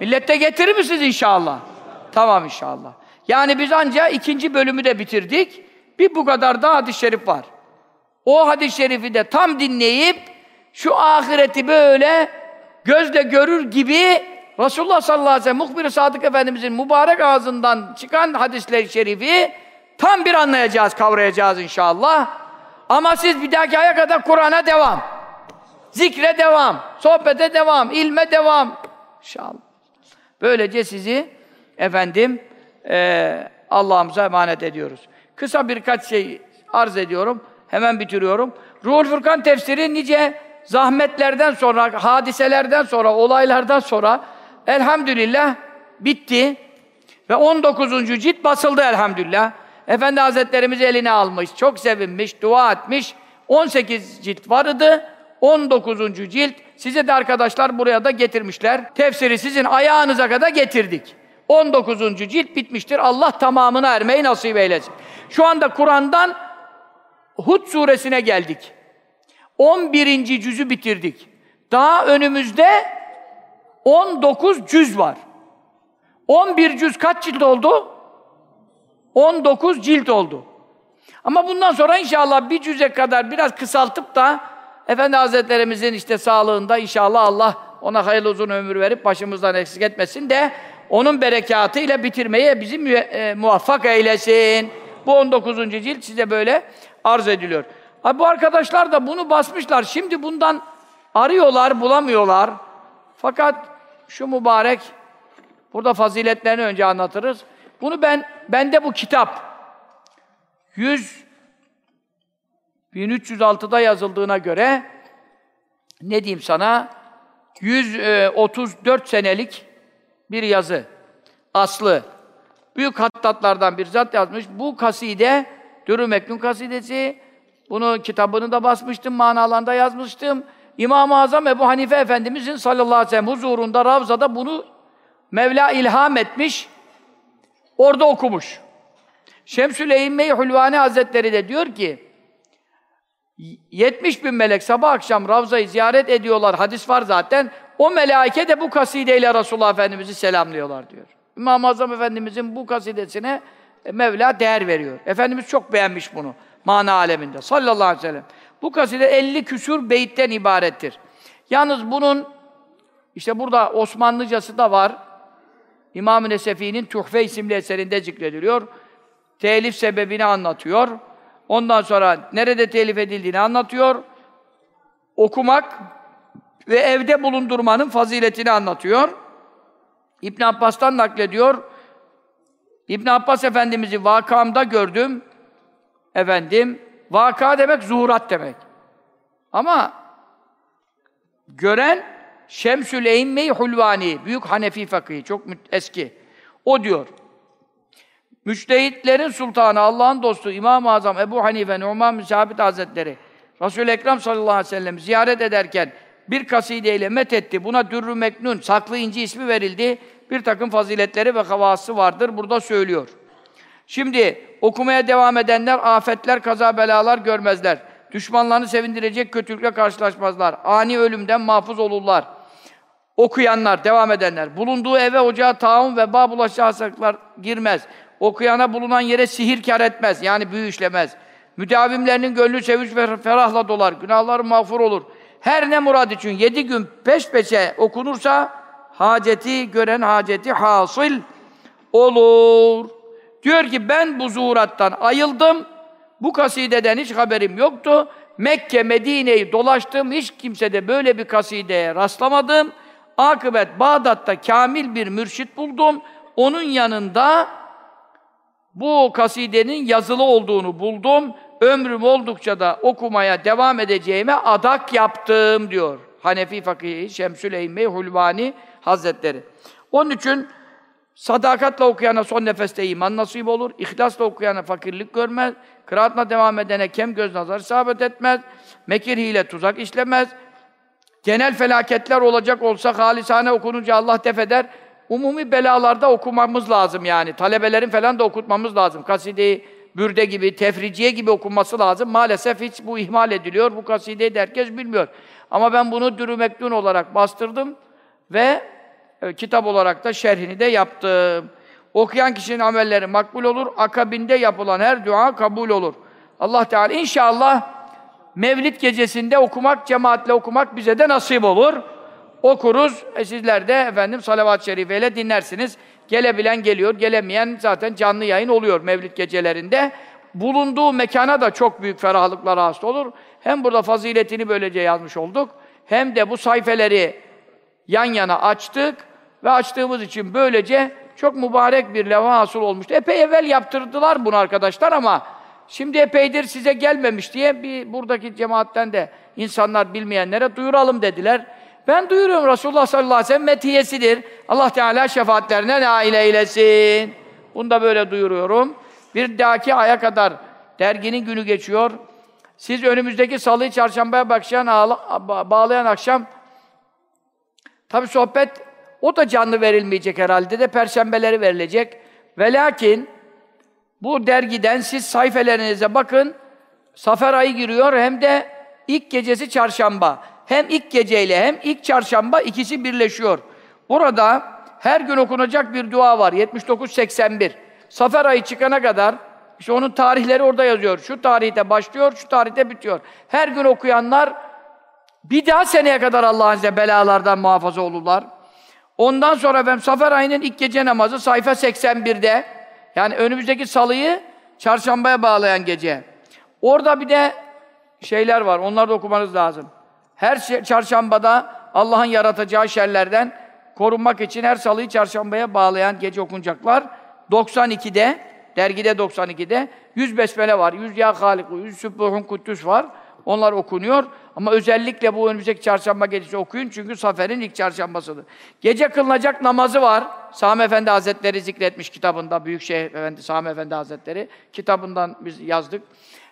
Millette getirir misiniz inşallah? Tamam inşallah. Yani biz ancak ikinci bölümü de bitirdik. Bir bu kadar da hadis-i şerif var. O hadis-i şerifi de tam dinleyip şu ahireti böyle gözle görür gibi Resulullah sallallahu aleyhi ve sellem muhbir Sadık Efendimizin mübarek ağzından çıkan hadisleri şerifi tam bir anlayacağız, kavrayacağız inşallah. Ama siz bir dahaki aya kadar Kur'an'a devam. Zikre devam, sohbete devam, ilme devam. İnşallah. Böylece sizi efendim e, Allah'ımıza emanet ediyoruz. Kısa birkaç şey arz ediyorum. Hemen bitiriyorum. Ruhul Furkan tefsiri nice zahmetlerden sonra, hadiselerden sonra, olaylardan sonra elhamdülillah bitti. Ve 19. cilt basıldı elhamdülillah. Efendi Hazretlerimiz eline almış, çok sevinmiş, dua etmiş. 18 cilt vardı. 19. cilt size de arkadaşlar buraya da getirmişler. Tefsiri sizin ayağınıza kadar getirdik. 19. cilt bitmiştir. Allah tamamına ermeyi nasip eylesin. Şu anda Kur'an'dan Hud suresine geldik. 11. cüzü bitirdik. Daha önümüzde 19 cüz var. 11 cüz kaç cilt oldu? 19 cilt oldu. Ama bundan sonra inşallah bir cüze kadar biraz kısaltıp da Efendi Hazretlerimizin işte sağlığında inşallah Allah ona hayırlı uzun ömür verip başımızdan eksik etmesin de onun berekatıyla bitirmeye bizi mu e, muvaffak eylesin. Bu 19. cilt size böyle arz ediliyor. Ha, bu arkadaşlar da bunu basmışlar. Şimdi bundan arıyorlar, bulamıyorlar. Fakat şu mübarek burada faziletlerini önce anlatırız. Bunu ben bende bu kitap 100 1306'da yazıldığına göre ne diyeyim sana 134 senelik bir yazı. Aslı. Büyük hattatlardan bir zat yazmış. Bu kaside Dürü Meknun kasidesi. Bunu kitabını da basmıştım, manalarında yazmıştım. İmam-ı Azam Ebu Hanife Efendimizin sallallahu aleyhi ve sellem huzurunda Ravza'da bunu Mevla ilham etmiş, orada okumuş. Şemsül Eyyime-i Hulvani Hazretleri de diyor ki, 70 bin melek sabah akşam Ravza'yı ziyaret ediyorlar. Hadis var zaten. O melaike de bu kasideyle Resulullah Efendimiz'i selamlıyorlar diyor. İmam-ı Azam Efendimiz'in bu kasidesine e, Mevla değer veriyor. Efendimiz çok beğenmiş bunu. Mana aleminde. Sallallahu aleyhi ve sellem. Bu kaside 50 küsur beyitten ibarettir. Yalnız bunun işte burada Osmanlıcası da var. İmam-ı Nesefi'nin Tuhfe isimli eserinde zikrediliyor. Telif sebebini anlatıyor. Ondan sonra nerede telif edildiğini anlatıyor. Okumak ve evde bulundurmanın faziletini anlatıyor. İbn Abbas'tan naklediyor. İbn Abbas Efendimiz'i vakamda gördüm. Efendim, vaka demek zuhurat demek. Ama gören Şemsül Eynme-i Hulvani, büyük Hanefi fakîhi, çok eski. O diyor. Müçtehitlerin sultanı, Allah'ın dostu İmam-ı Azam Ebu Hanife Numan Müsabit Hazretleri Resul-i Ekrem sallallahu aleyhi ve sellem ziyaret ederken bir kasideyle met etti. Buna Dürrü Meknun, saklı inci ismi verildi. Bir takım faziletleri ve havası vardır. Burada söylüyor. Şimdi okumaya devam edenler afetler, kaza belalar görmezler. Düşmanlarını sevindirecek kötülükle karşılaşmazlar. Ani ölümden mahfuz olurlar. Okuyanlar, devam edenler. Bulunduğu eve, ocağa taun ve bağ bulaşıcı hastalıklar girmez. Okuyana bulunan yere sihir kar etmez. Yani büyü işlemez. Müdavimlerinin gönlü sevinç ve ferahla dolar. Günahları mağfur olur. Her ne murad için yedi gün peş peşe okunursa haceti gören haceti hasıl olur. Diyor ki ben bu zuhurattan ayıldım. Bu kasideden hiç haberim yoktu. Mekke, Medine'yi dolaştım. Hiç kimse de böyle bir kasideye rastlamadım. Akıbet Bağdat'ta kamil bir mürşit buldum. Onun yanında bu kasidenin yazılı olduğunu buldum. Ömrüm oldukça da okumaya devam edeceğime adak yaptım diyor. Hanefi Fakihi Şemsül Eyyme Hulvani Hazretleri. Onun için sadakatle okuyana son nefeste iman nasip olur. İhlasla okuyana fakirlik görmez. Kıraatla devam edene kem göz nazar isabet etmez. Mekir hile tuzak işlemez. Genel felaketler olacak olsa halisane okununca Allah def eder. Umumi belalarda okumamız lazım yani. Talebelerin falan da okutmamız lazım. Kasideyi bürde gibi, tefriciye gibi okunması lazım. Maalesef hiç bu ihmal ediliyor. Bu kasideyi de herkes bilmiyor. Ama ben bunu dürü mektun olarak bastırdım ve e, kitap olarak da şerhini de yaptım. Okuyan kişinin amelleri makbul olur. Akabinde yapılan her dua kabul olur. Allah Teala inşallah Mevlid gecesinde okumak, cemaatle okumak bize de nasip olur. Okuruz. E sizler de efendim salavat-ı şerifeyle dinlersiniz. Gelebilen geliyor, gelemeyen zaten canlı yayın oluyor Mevlid gecelerinde. Bulunduğu mekana da çok büyük ferahlıklar hasıl olur. Hem burada faziletini böylece yazmış olduk. Hem de bu sayfeleri yan yana açtık ve açtığımız için böylece çok mübarek bir leva hasıl olmuştu. Epey evvel yaptırdılar bunu arkadaşlar ama şimdi epeydir size gelmemiş diye bir buradaki cemaatten de insanlar bilmeyenlere duyuralım dediler. Ben duyuruyorum Resulullah sallallahu aleyhi ve sellem metiyesidir. Allah Teala şefaatlerine nail eylesin. Bunu da böyle duyuruyorum. Bir dahaki aya kadar derginin günü geçiyor. Siz önümüzdeki salıyı çarşambaya başlayan, bağlayan akşam tabi sohbet o da canlı verilmeyecek herhalde de perşembeleri verilecek. Ve lakin bu dergiden siz sayfelerinize bakın. Safer ayı giriyor hem de ilk gecesi çarşamba. Hem ilk geceyle hem ilk çarşamba ikisi birleşiyor. Burada her gün okunacak bir dua var. 79-81. Safer ayı çıkana kadar işte onun tarihleri orada yazıyor. Şu tarihte başlıyor, şu tarihte bitiyor. Her gün okuyanlar bir daha seneye kadar Allah'ın size belalardan muhafaza olurlar. Ondan sonra ben Safer ayının ilk gece namazı sayfa 81'de yani önümüzdeki salıyı çarşambaya bağlayan gece. Orada bir de şeyler var. Onları da okumanız lazım. Her şey, çarşambada Allah'ın yaratacağı şerlerden korunmak için her salıyı çarşambaya bağlayan gece okunacaklar. 92'de, dergide 92'de 100 besmele var, 100 ya haliku, 100 sübbuhun kuddüs var. Onlar okunuyor. Ama özellikle bu önümüzdeki çarşamba gecesi okuyun çünkü Safer'in ilk çarşambasıdır. Gece kılınacak namazı var. Sami Efendi Hazretleri zikretmiş kitabında, Büyükşehir Efendi, Sami Efendi Hazretleri kitabından biz yazdık.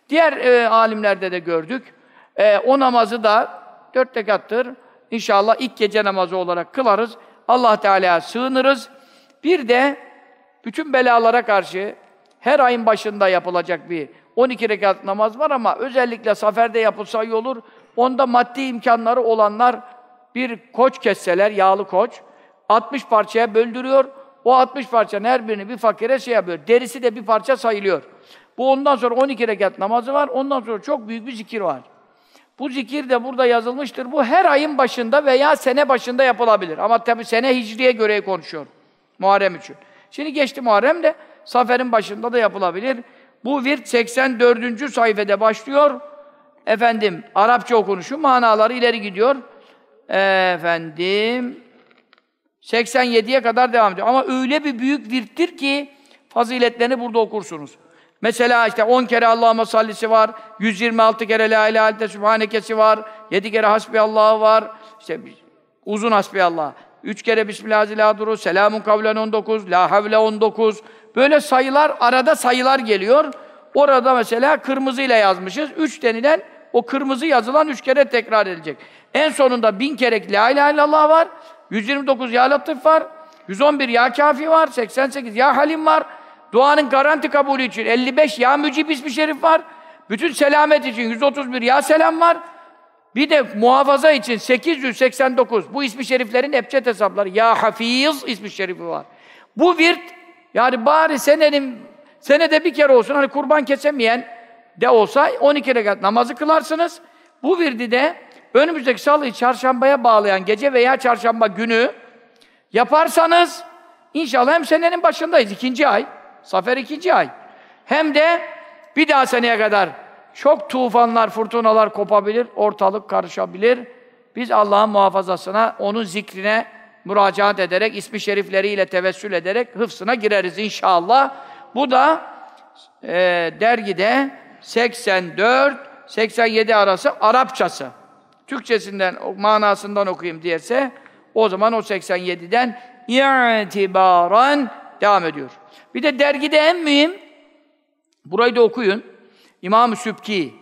Diğer e, alimlerde de gördük. E, o namazı da dört rekattır. İnşallah ilk gece namazı olarak kılarız. Allah Teala'ya sığınırız. Bir de bütün belalara karşı her ayın başında yapılacak bir 12 rekat namaz var ama özellikle saferde yapılsa iyi olur. Onda maddi imkanları olanlar bir koç kesseler, yağlı koç, 60 parçaya böldürüyor. O 60 parçanın her birini bir fakire şey yapıyor. Derisi de bir parça sayılıyor. Bu ondan sonra 12 rekat namazı var. Ondan sonra çok büyük bir zikir var. Bu zikir de burada yazılmıştır. Bu her ayın başında veya sene başında yapılabilir. Ama tabi sene hicriye göre konuşuyor. Muharrem için. Şimdi geçti Muharrem de Safer'in başında da yapılabilir. Bu virt 84. sayfede başlıyor. Efendim Arapça okunuşu manaları ileri gidiyor. Efendim 87'ye kadar devam ediyor. Ama öyle bir büyük virttir ki faziletlerini burada okursunuz. Mesela işte 10 kere Allah'ıma sallisi var, 126 kere La ilahe illallah Sübhanekesi var, 7 kere Hasbiyallah var, işte uzun Hasbiyallah, 3 kere Bismillahirrahmanirrahim, Selamun kavlen 19, La havle 19. Böyle sayılar, arada sayılar geliyor. Orada mesela kırmızıyla yazmışız. 3 denilen o kırmızı yazılan 3 kere tekrar edilecek. En sonunda 1000 kere La ilahe illallah var, 129 Ya Latif var, 111 Ya Kafi var, 88 Ya Halim var, Duanın garanti kabulü için 55 Ya Mücib ismi şerif var. Bütün selamet için 131 Ya Selam var. Bir de muhafaza için 889. Bu ismi şeriflerin ebced hesapları. Ya Hafiz ismi şerifi var. Bu virt yani bari senenin senede bir kere olsun hani kurban kesemeyen de olsa 12 rekat namazı kılarsınız. Bu virdi de önümüzdeki salıyı çarşambaya bağlayan gece veya çarşamba günü yaparsanız inşallah hem senenin başındayız ikinci ay. Safer ikinci ay. Hem de bir daha seneye kadar çok tufanlar, fırtınalar kopabilir, ortalık karışabilir. Biz Allah'ın muhafazasına, onun zikrine müracaat ederek, ismi şerifleriyle tevessül ederek hıfsına gireriz inşallah. Bu da e, dergide 84-87 arası Arapçası. Türkçesinden, manasından okuyayım diyese, o zaman o 87'den itibaren devam ediyor. Bir de dergide en mühim, burayı da okuyun. İmam-ı Sübki,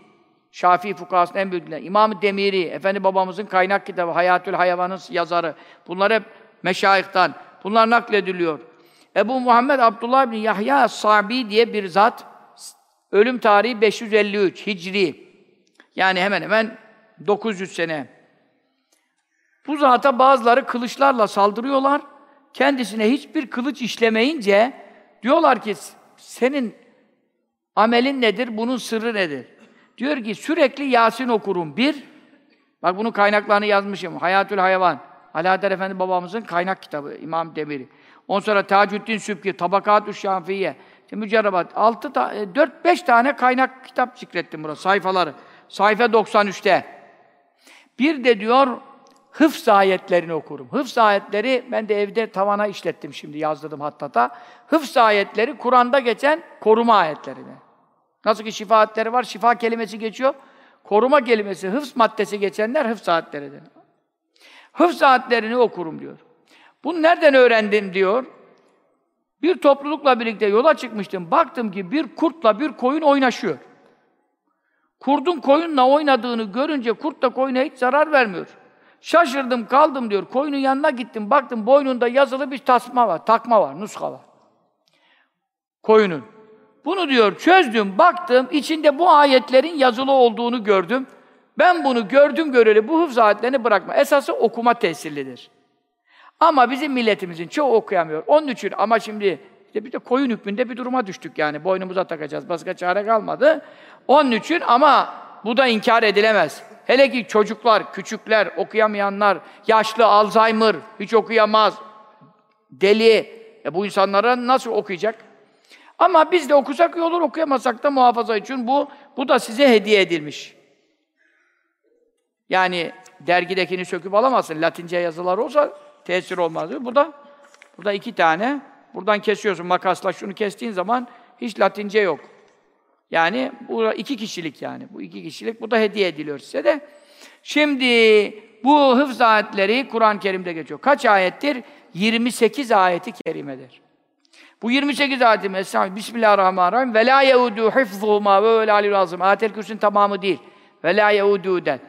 Şafii fukahasının en büyükleri, İmam-ı Demiri, Efendi babamızın kaynak kitabı, Hayatül Hayvan'ın yazarı. Bunlar hep meşayihtan. Bunlar naklediliyor. Ebu Muhammed Abdullah bin Yahya Sabi diye bir zat, ölüm tarihi 553 Hicri. Yani hemen hemen 900 sene. Bu zata bazıları kılıçlarla saldırıyorlar. Kendisine hiçbir kılıç işlemeyince diyorlar ki senin amelin nedir, bunun sırrı nedir? Diyor ki sürekli Yasin okurum. Bir, bak bunun kaynaklarını yazmışım. Hayatül Hayvan. Alaaddin Efendi babamızın kaynak kitabı İmam Demiri. Ondan sonra Tacuddin Sübki, Tabakat-ü Şafiye, Mücerrebat. Altı ta e, dört beş tane kaynak kitap zikrettim burada, sayfaları. Sayfa 93'te. Bir de diyor, hıfz ayetlerini okurum. Hıfz ayetleri, ben de evde tavana işlettim şimdi, yazdırdım hattata. Hıfz ayetleri, Kur'an'da geçen koruma ayetlerini. Nasıl ki şifa ayetleri var, şifa kelimesi geçiyor. Koruma kelimesi, hıfz maddesi geçenler hıfz ayetleridir. Hıfz ayetlerini okurum diyor. Bunu nereden öğrendim diyor. Bir toplulukla birlikte yola çıkmıştım. Baktım ki bir kurtla bir koyun oynaşıyor. Kurdun koyunla oynadığını görünce kurt da koyuna hiç zarar vermiyor. Şaşırdım kaldım diyor. Koyunun yanına gittim. Baktım boynunda yazılı bir tasma var. Takma var. Nuska var. Koyunun. Bunu diyor çözdüm, baktım, içinde bu ayetlerin yazılı olduğunu gördüm. Ben bunu gördüm göreli bu hıfz ayetlerini bırakma. Esası okuma tesirlidir. Ama bizim milletimizin çoğu okuyamıyor. Onun için ama şimdi işte bir de koyun hükmünde bir duruma düştük yani. Boynumuza takacağız. Başka çare kalmadı. Onun için ama bu da inkar edilemez. Hele ki çocuklar, küçükler, okuyamayanlar, yaşlı, Alzheimer, hiç okuyamaz, deli. E bu insanlara nasıl okuyacak? Ama biz de okusak iyi olur, okuyamasak da muhafaza için bu, bu da size hediye edilmiş. Yani dergidekini söküp alamazsın. Latince yazılar olsa tesir olmaz. Burada, burada iki tane. Buradan kesiyorsun makasla şunu kestiğin zaman hiç Latince yok. Yani bu iki kişilik yani. Bu iki kişilik. Bu da hediye ediliyor size de. Şimdi bu hıfz ayetleri Kur'an-ı Kerim'de geçiyor. Kaç ayettir? 28 ayeti kerimedir. Bu 28 ayet-i Bismillahirrahmanirrahim ve la yeudu hifzuhuma ve vel azim. Ayet-el Kürsü'nün tamamı değil. Ve la yeudu'den.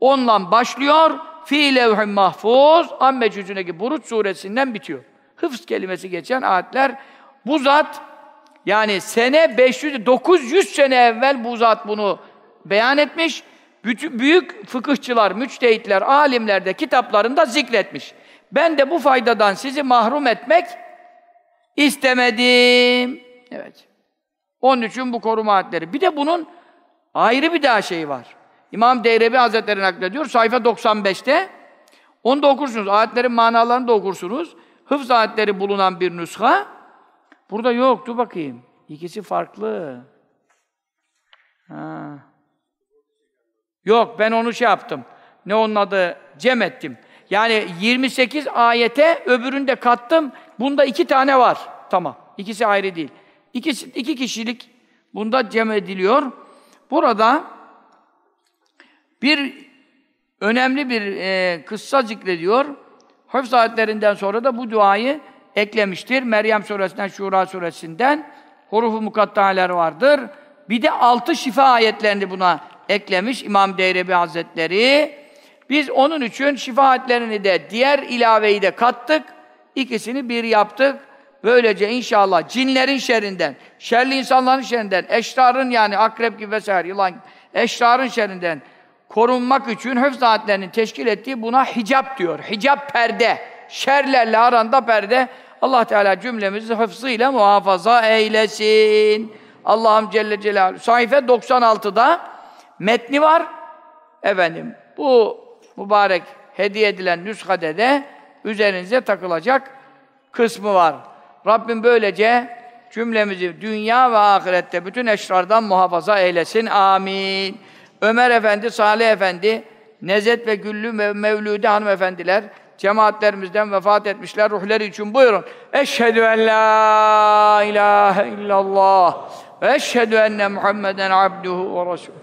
Onunla başlıyor fi levh mahfuz amme cüzündeki Buruç suresinden bitiyor. Hıfz kelimesi geçen ayetler bu zat yani sene 500 900 sene evvel bu zat bunu beyan etmiş. Bütün büyük fıkıhçılar, müçtehitler, alimler de kitaplarında zikretmiş. Ben de bu faydadan sizi mahrum etmek istemedim. Evet. Onun için bu koruma ayetleri. Bir de bunun ayrı bir daha şeyi var. İmam Deyrebi Hazretleri naklediyor. Sayfa 95'te. Onu da okursunuz. Ayetlerin manalarını da okursunuz. Hıfz ayetleri bulunan bir nüsha. Burada yok. Dur bakayım. İkisi farklı. Ha. Yok ben onu şey yaptım. Ne onun adı? Cem ettim. Yani 28 ayete öbürünü de kattım. Bunda iki tane var. Tamam. İkisi ayrı değil. İkisi, iki kişilik bunda cem ediliyor. Burada bir önemli bir e, kıssa zikrediyor. Hafız ayetlerinden sonra da bu duayı eklemiştir. Meryem suresinden, Şura suresinden hurufu mukattahaler vardır. Bir de altı şifa ayetlerini buna eklemiş İmam Deyrebi Hazretleri. Biz onun için şifa ayetlerini de diğer ilaveyi de kattık. İkisini bir yaptık. Böylece inşallah cinlerin şerrinden, şerli insanların şerrinden, eşrarın yani akrep gibi vesaire yılan eşrarın şerrinden korunmak için hıfz ayetlerinin teşkil ettiği buna hicap diyor. Hicap perde. Şerlerle aranda perde. Allah Teala cümlemizi hıfzıyla muhafaza eylesin. Allah'ım Celle Celaluhu. Sayfa 96'da metni var. Efendim bu mübarek hediye edilen nüshade de üzerinize takılacak kısmı var. Rabbim böylece cümlemizi dünya ve ahirette bütün eşrardan muhafaza eylesin. Amin. Ömer Efendi, Salih Efendi, Nezet ve Güllü Mev Mevlüde hanımefendiler cemaatlerimizden vefat etmişler. Ruhları için buyurun. Eşhedü en la ilahe illallah ve eşhedü enne Muhammeden abduhu ve resulü.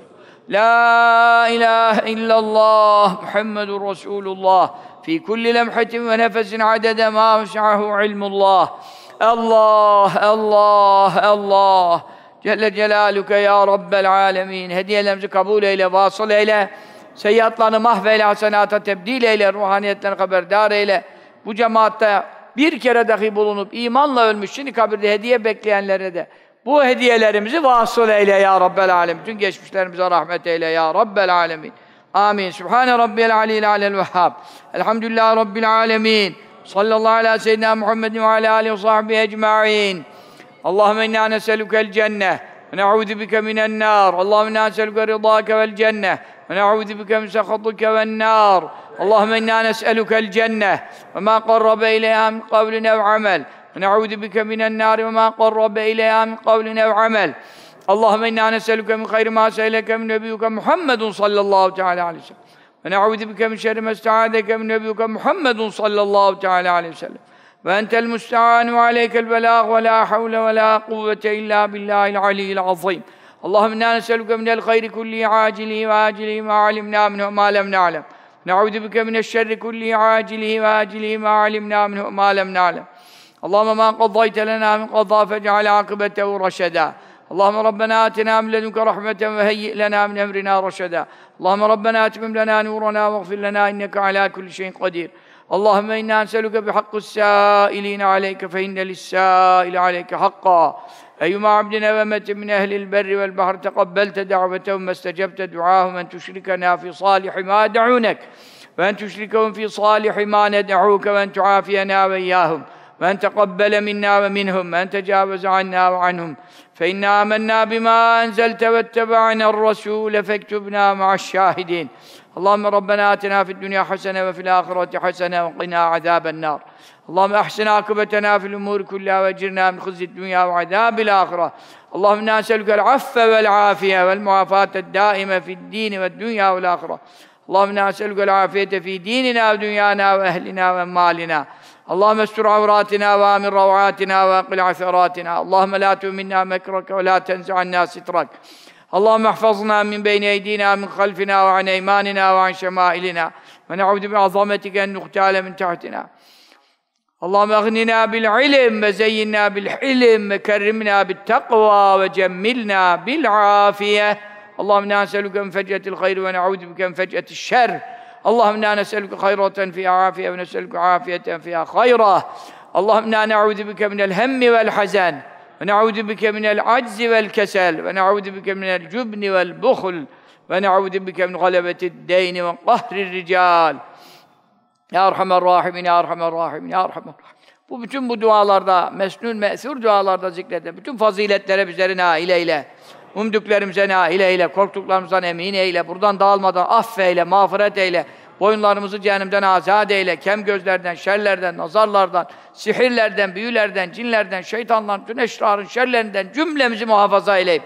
La ilahe illallah Muhammedur Resulullah fi kulli lemhatin ve nefesin adede ma vesi'ahu ilmullah. Allah, Allah, Allah. Celle Celaluke ya Rabbel alemin. Hediyelerimizi kabul eyle, vasıl eyle. Seyyiatlarını mahveyle, hasenata tebdil eyle, ruhaniyetlerini haberdar eyle. Bu cemaatte bir kere dahi bulunup imanla ölmüş, şimdi kabirde hediye bekleyenlere de bu hediyelerimizi vasıl eyle ya Rabbel alemin. Bütün geçmişlerimize rahmet eyle ya Rabbel alemin. Amin. Sübhane Rabbiyel aliyil alel vehhab. Elhamdülillah Rabbil alemin. Sallallahu ala seyyidina Muhammedin ve ala alihi ve sahbihi ecma'in. Allahümme inna neselükel cenne ve ne'udhu bike minen nar. Allahümme inna neselüke rıdâke vel cenne ونعوذ بك من سخطك والنار. اللهم إنا نسألك الجنة وما قرب إليها من قول أو عمل. ونعوذ بك من النار وما قرب إليها من قول أو عمل. اللهم إنا نسألك من خير ما سألك من نبيك محمد صلى الله تعالى عليه وسلم. ونعوذ بك من شر ما استعاذك من نبيك محمد صلى الله تعالى عليه وسلم. وأنت المستعان وعليك البلاغ. ولا حول ولا قوة إلا بالله العلي العظيم. اللهم إنا نسألك من الخير كله عاجله وآجله ما علمنا منه وما لم نعلم. نعوذ بك من الشر كله عاجله وآجله ما علمنا منه وما لم نعلم. اللهم ما قضيت لنا من قضاء فاجعل عاقبته رشدا. اللهم ربنا آتنا من لدنك رحمة وهيئ لنا من أمرنا رشدا. اللهم ربنا أتمم لنا نورنا واغفر لنا إنك على كل شيء قدير. اللهم إنا نسألك بحق السائلين عليك فإن للسائل عليك حقا. أيما عبدنا ومت من أهل البر والبحر تقبلت دعوتهم ما استجبت دعاهم أن تشركنا في صالح ما دعونك وأن تشركهم في صالح ما ندعوك وأن تعافينا وإياهم وأن تقبل منا ومنهم وأن تجاوز عنا وعنهم. فإنا آمنا بما أنزلت واتبعنا الرسول فاكتبنا مع الشاهدين. اللهم ربنا آتنا في الدنيا حسنة وفي الآخرة حسنة وقنا عذاب النار. اللهم أحسن عاقبتنا في الأمور كلها وأجرنا من خزي الدنيا وعذاب الآخرة. اللهم إنا نسألك العفو والعافية والمعافاة الدائمة في الدين والدنيا والآخرة. اللهم إنا نسألك العافية في ديننا ودنيانا وأهلنا ومالنا. اللهم استر عوراتنا وآمن روعاتنا وأقل عثراتنا. اللهم لا تؤمنا مكرك ولا تنزع عنا سترك. اللهم احفظنا من بين أيدينا من خلفنا وعن أيماننا وعن شمائلنا ونعوذ بعظمتك أن نغتال من تحتنا. اللهم أغننا بالعلم وزينا بالحلم وكرمنا بالتقوى وجملنا بالعافية. اللهم إنا نسألك من فجأة الخير ونعوذ بك من فجأة الشر. اللهم إنا نسألك خيرة فيها عافية ونسألك عافية فيها خيرا. اللهم إنا نعوذ بك من الهم والحزن. ve na'udü bike minel aczi vel kesel ve na'udü bike minel cübni vel buhl ve na'udü bike min galebeti deyni ve kahri rical Ya Erhamer Rahimin, Ya Erhamer Rahimin, Ya Erhamer Bu bütün bu dualarda, mesnun mesur dualarda zikrede, bütün faziletlere bizleri nail eyle. Umduklarımıza nail eyle, korktuklarımızdan emin eyle, buradan dağılmadan affeyle, mağfiret eyle. Boyunlarımızı cehennemden azat eyle, kem gözlerden, şerlerden, nazarlardan, sihirlerden, büyülerden, cinlerden, şeytanların, tüm eşrarın şerlerinden cümlemizi muhafaza eyle.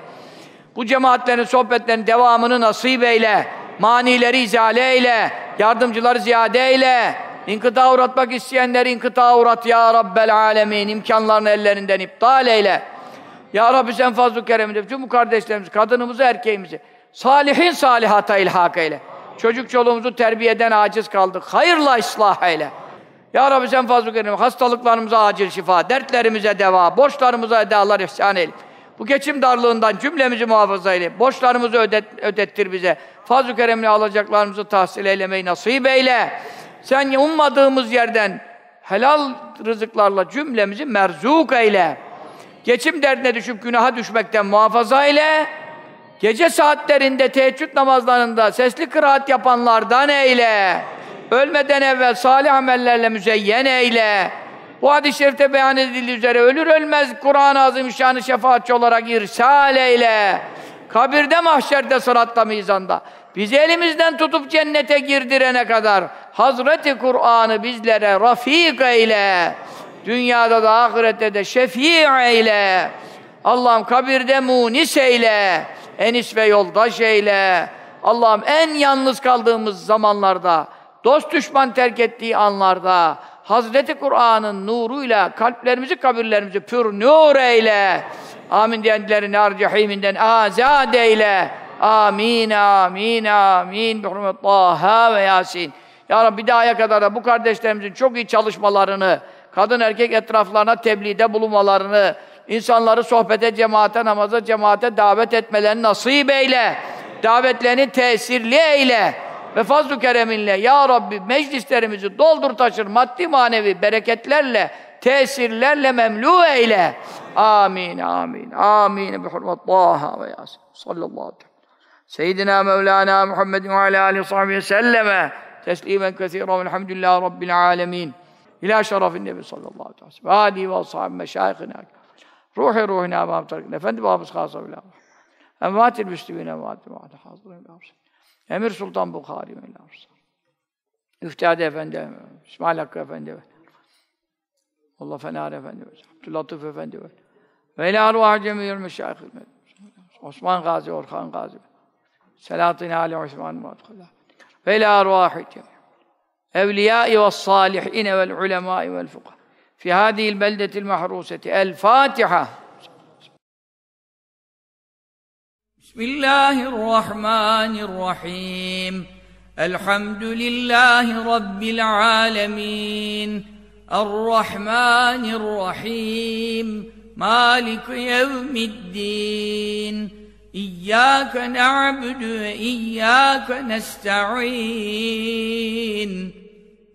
Bu cemaatlerin, sohbetlerin devamını nasip eyle. Manileri izale eyle. Yardımcıları ziyade eyle. İnkıta uğratmak isteyenleri inkıta uğrat ya Rabbel alemin. İmkanlarını ellerinden iptal eyle. Ya Rabbi sen fazl-ı kereminde bütün bu kardeşlerimizi, kadınımızı, erkeğimizi salihin salihata ilhak eyle. Çocuk çoluğumuzu terbiyeden aciz kaldık. Hayırla ıslah eyle. Ya Rabbi sen fazl-ı kerem, hastalıklarımıza acil şifa, dertlerimize deva, borçlarımıza edalar ihsan eyle. Bu geçim darlığından cümlemizi muhafaza eyle. Borçlarımızı ödet, ödettir bize. Fazl-ı keremle alacaklarımızı tahsil eylemeyi nasip eyle. Sen ummadığımız yerden helal rızıklarla cümlemizi merzuk eyle. Geçim derdine düşüp günaha düşmekten muhafaza eyle. Gece saatlerinde teheccüd namazlarında sesli kıraat yapanlardan eyle. Ölmeden evvel salih amellerle müzeyyen eyle. Bu hadis-i şerifte beyan edildiği üzere ölür ölmez Kur'an-ı Azimüşşan'ı şefaatçi olarak irsal eyle. Kabirde, mahşerde, sıratta, mizanda. Bizi elimizden tutup cennete girdirene kadar Hazreti Kur'an'ı bizlere rafik eyle. Dünyada da ahirette de şefi eyle. Allah'ım kabirde munis eyle. Enis ve yoldaş eyle. Allah'ım en yalnız kaldığımız zamanlarda, dost düşman terk ettiği anlarda, Hazreti Kur'an'ın nuruyla kalplerimizi, kabirlerimizi pür nur eyle. Amin diyenleri nar cehiminden azad eyle. Amin, amin, amin. Bi hurmet Taha ve Yasin. Ya Rabbi daha kadar da bu kardeşlerimizin çok iyi çalışmalarını, kadın erkek etraflarına tebliğde bulunmalarını, insanları sohbete, cemaate, namaza, cemaate davet etmelerini nasip eyle. Davetlerini tesirli eyle. Ve fazl-ı kereminle Ya Rabbi meclislerimizi doldur taşır maddi manevi bereketlerle, tesirlerle memlu eyle. Amin, amin, amin. Bi hurmet Taha ve Yasin. Sallallahu aleyhi ve sellem. Seyyidina Mevlana Muhammedin ve alâ aleyhi sahbihi selleme teslimen kesiren velhamdülillahi rabbil alemin. İlâ şerefin nebi sallallahu aleyhi ve sellem. Ve âlihi ve ashabi meşâihina. Ruhi ruhina ve amtarikina. Efendi babamız khasa bilâ. Envâtil müslümine envâtil vâdâ hazırın Emir Sultan Bukhari ve Üftade Efendi, İsmail Hakkı Efendi. Allah Fener Efendi. Abdülatif Efendi. Ve ilâ arvâh cemî'l meşâihil Osman Gazi, Orhan Gazi. Selahattin Ali Osman Muhammad ve ilâ arvâhi evliyâi ve sâlihîne vel ulemâi vel fuqah hâdihil beldetil mahrûseti El Fatiha بسم الله الرحمن الرحيم. الحمد لله رب العالمين. الرحمن الرحيم. مالك يوم الدين. إياك نعبد وإياك نستعين.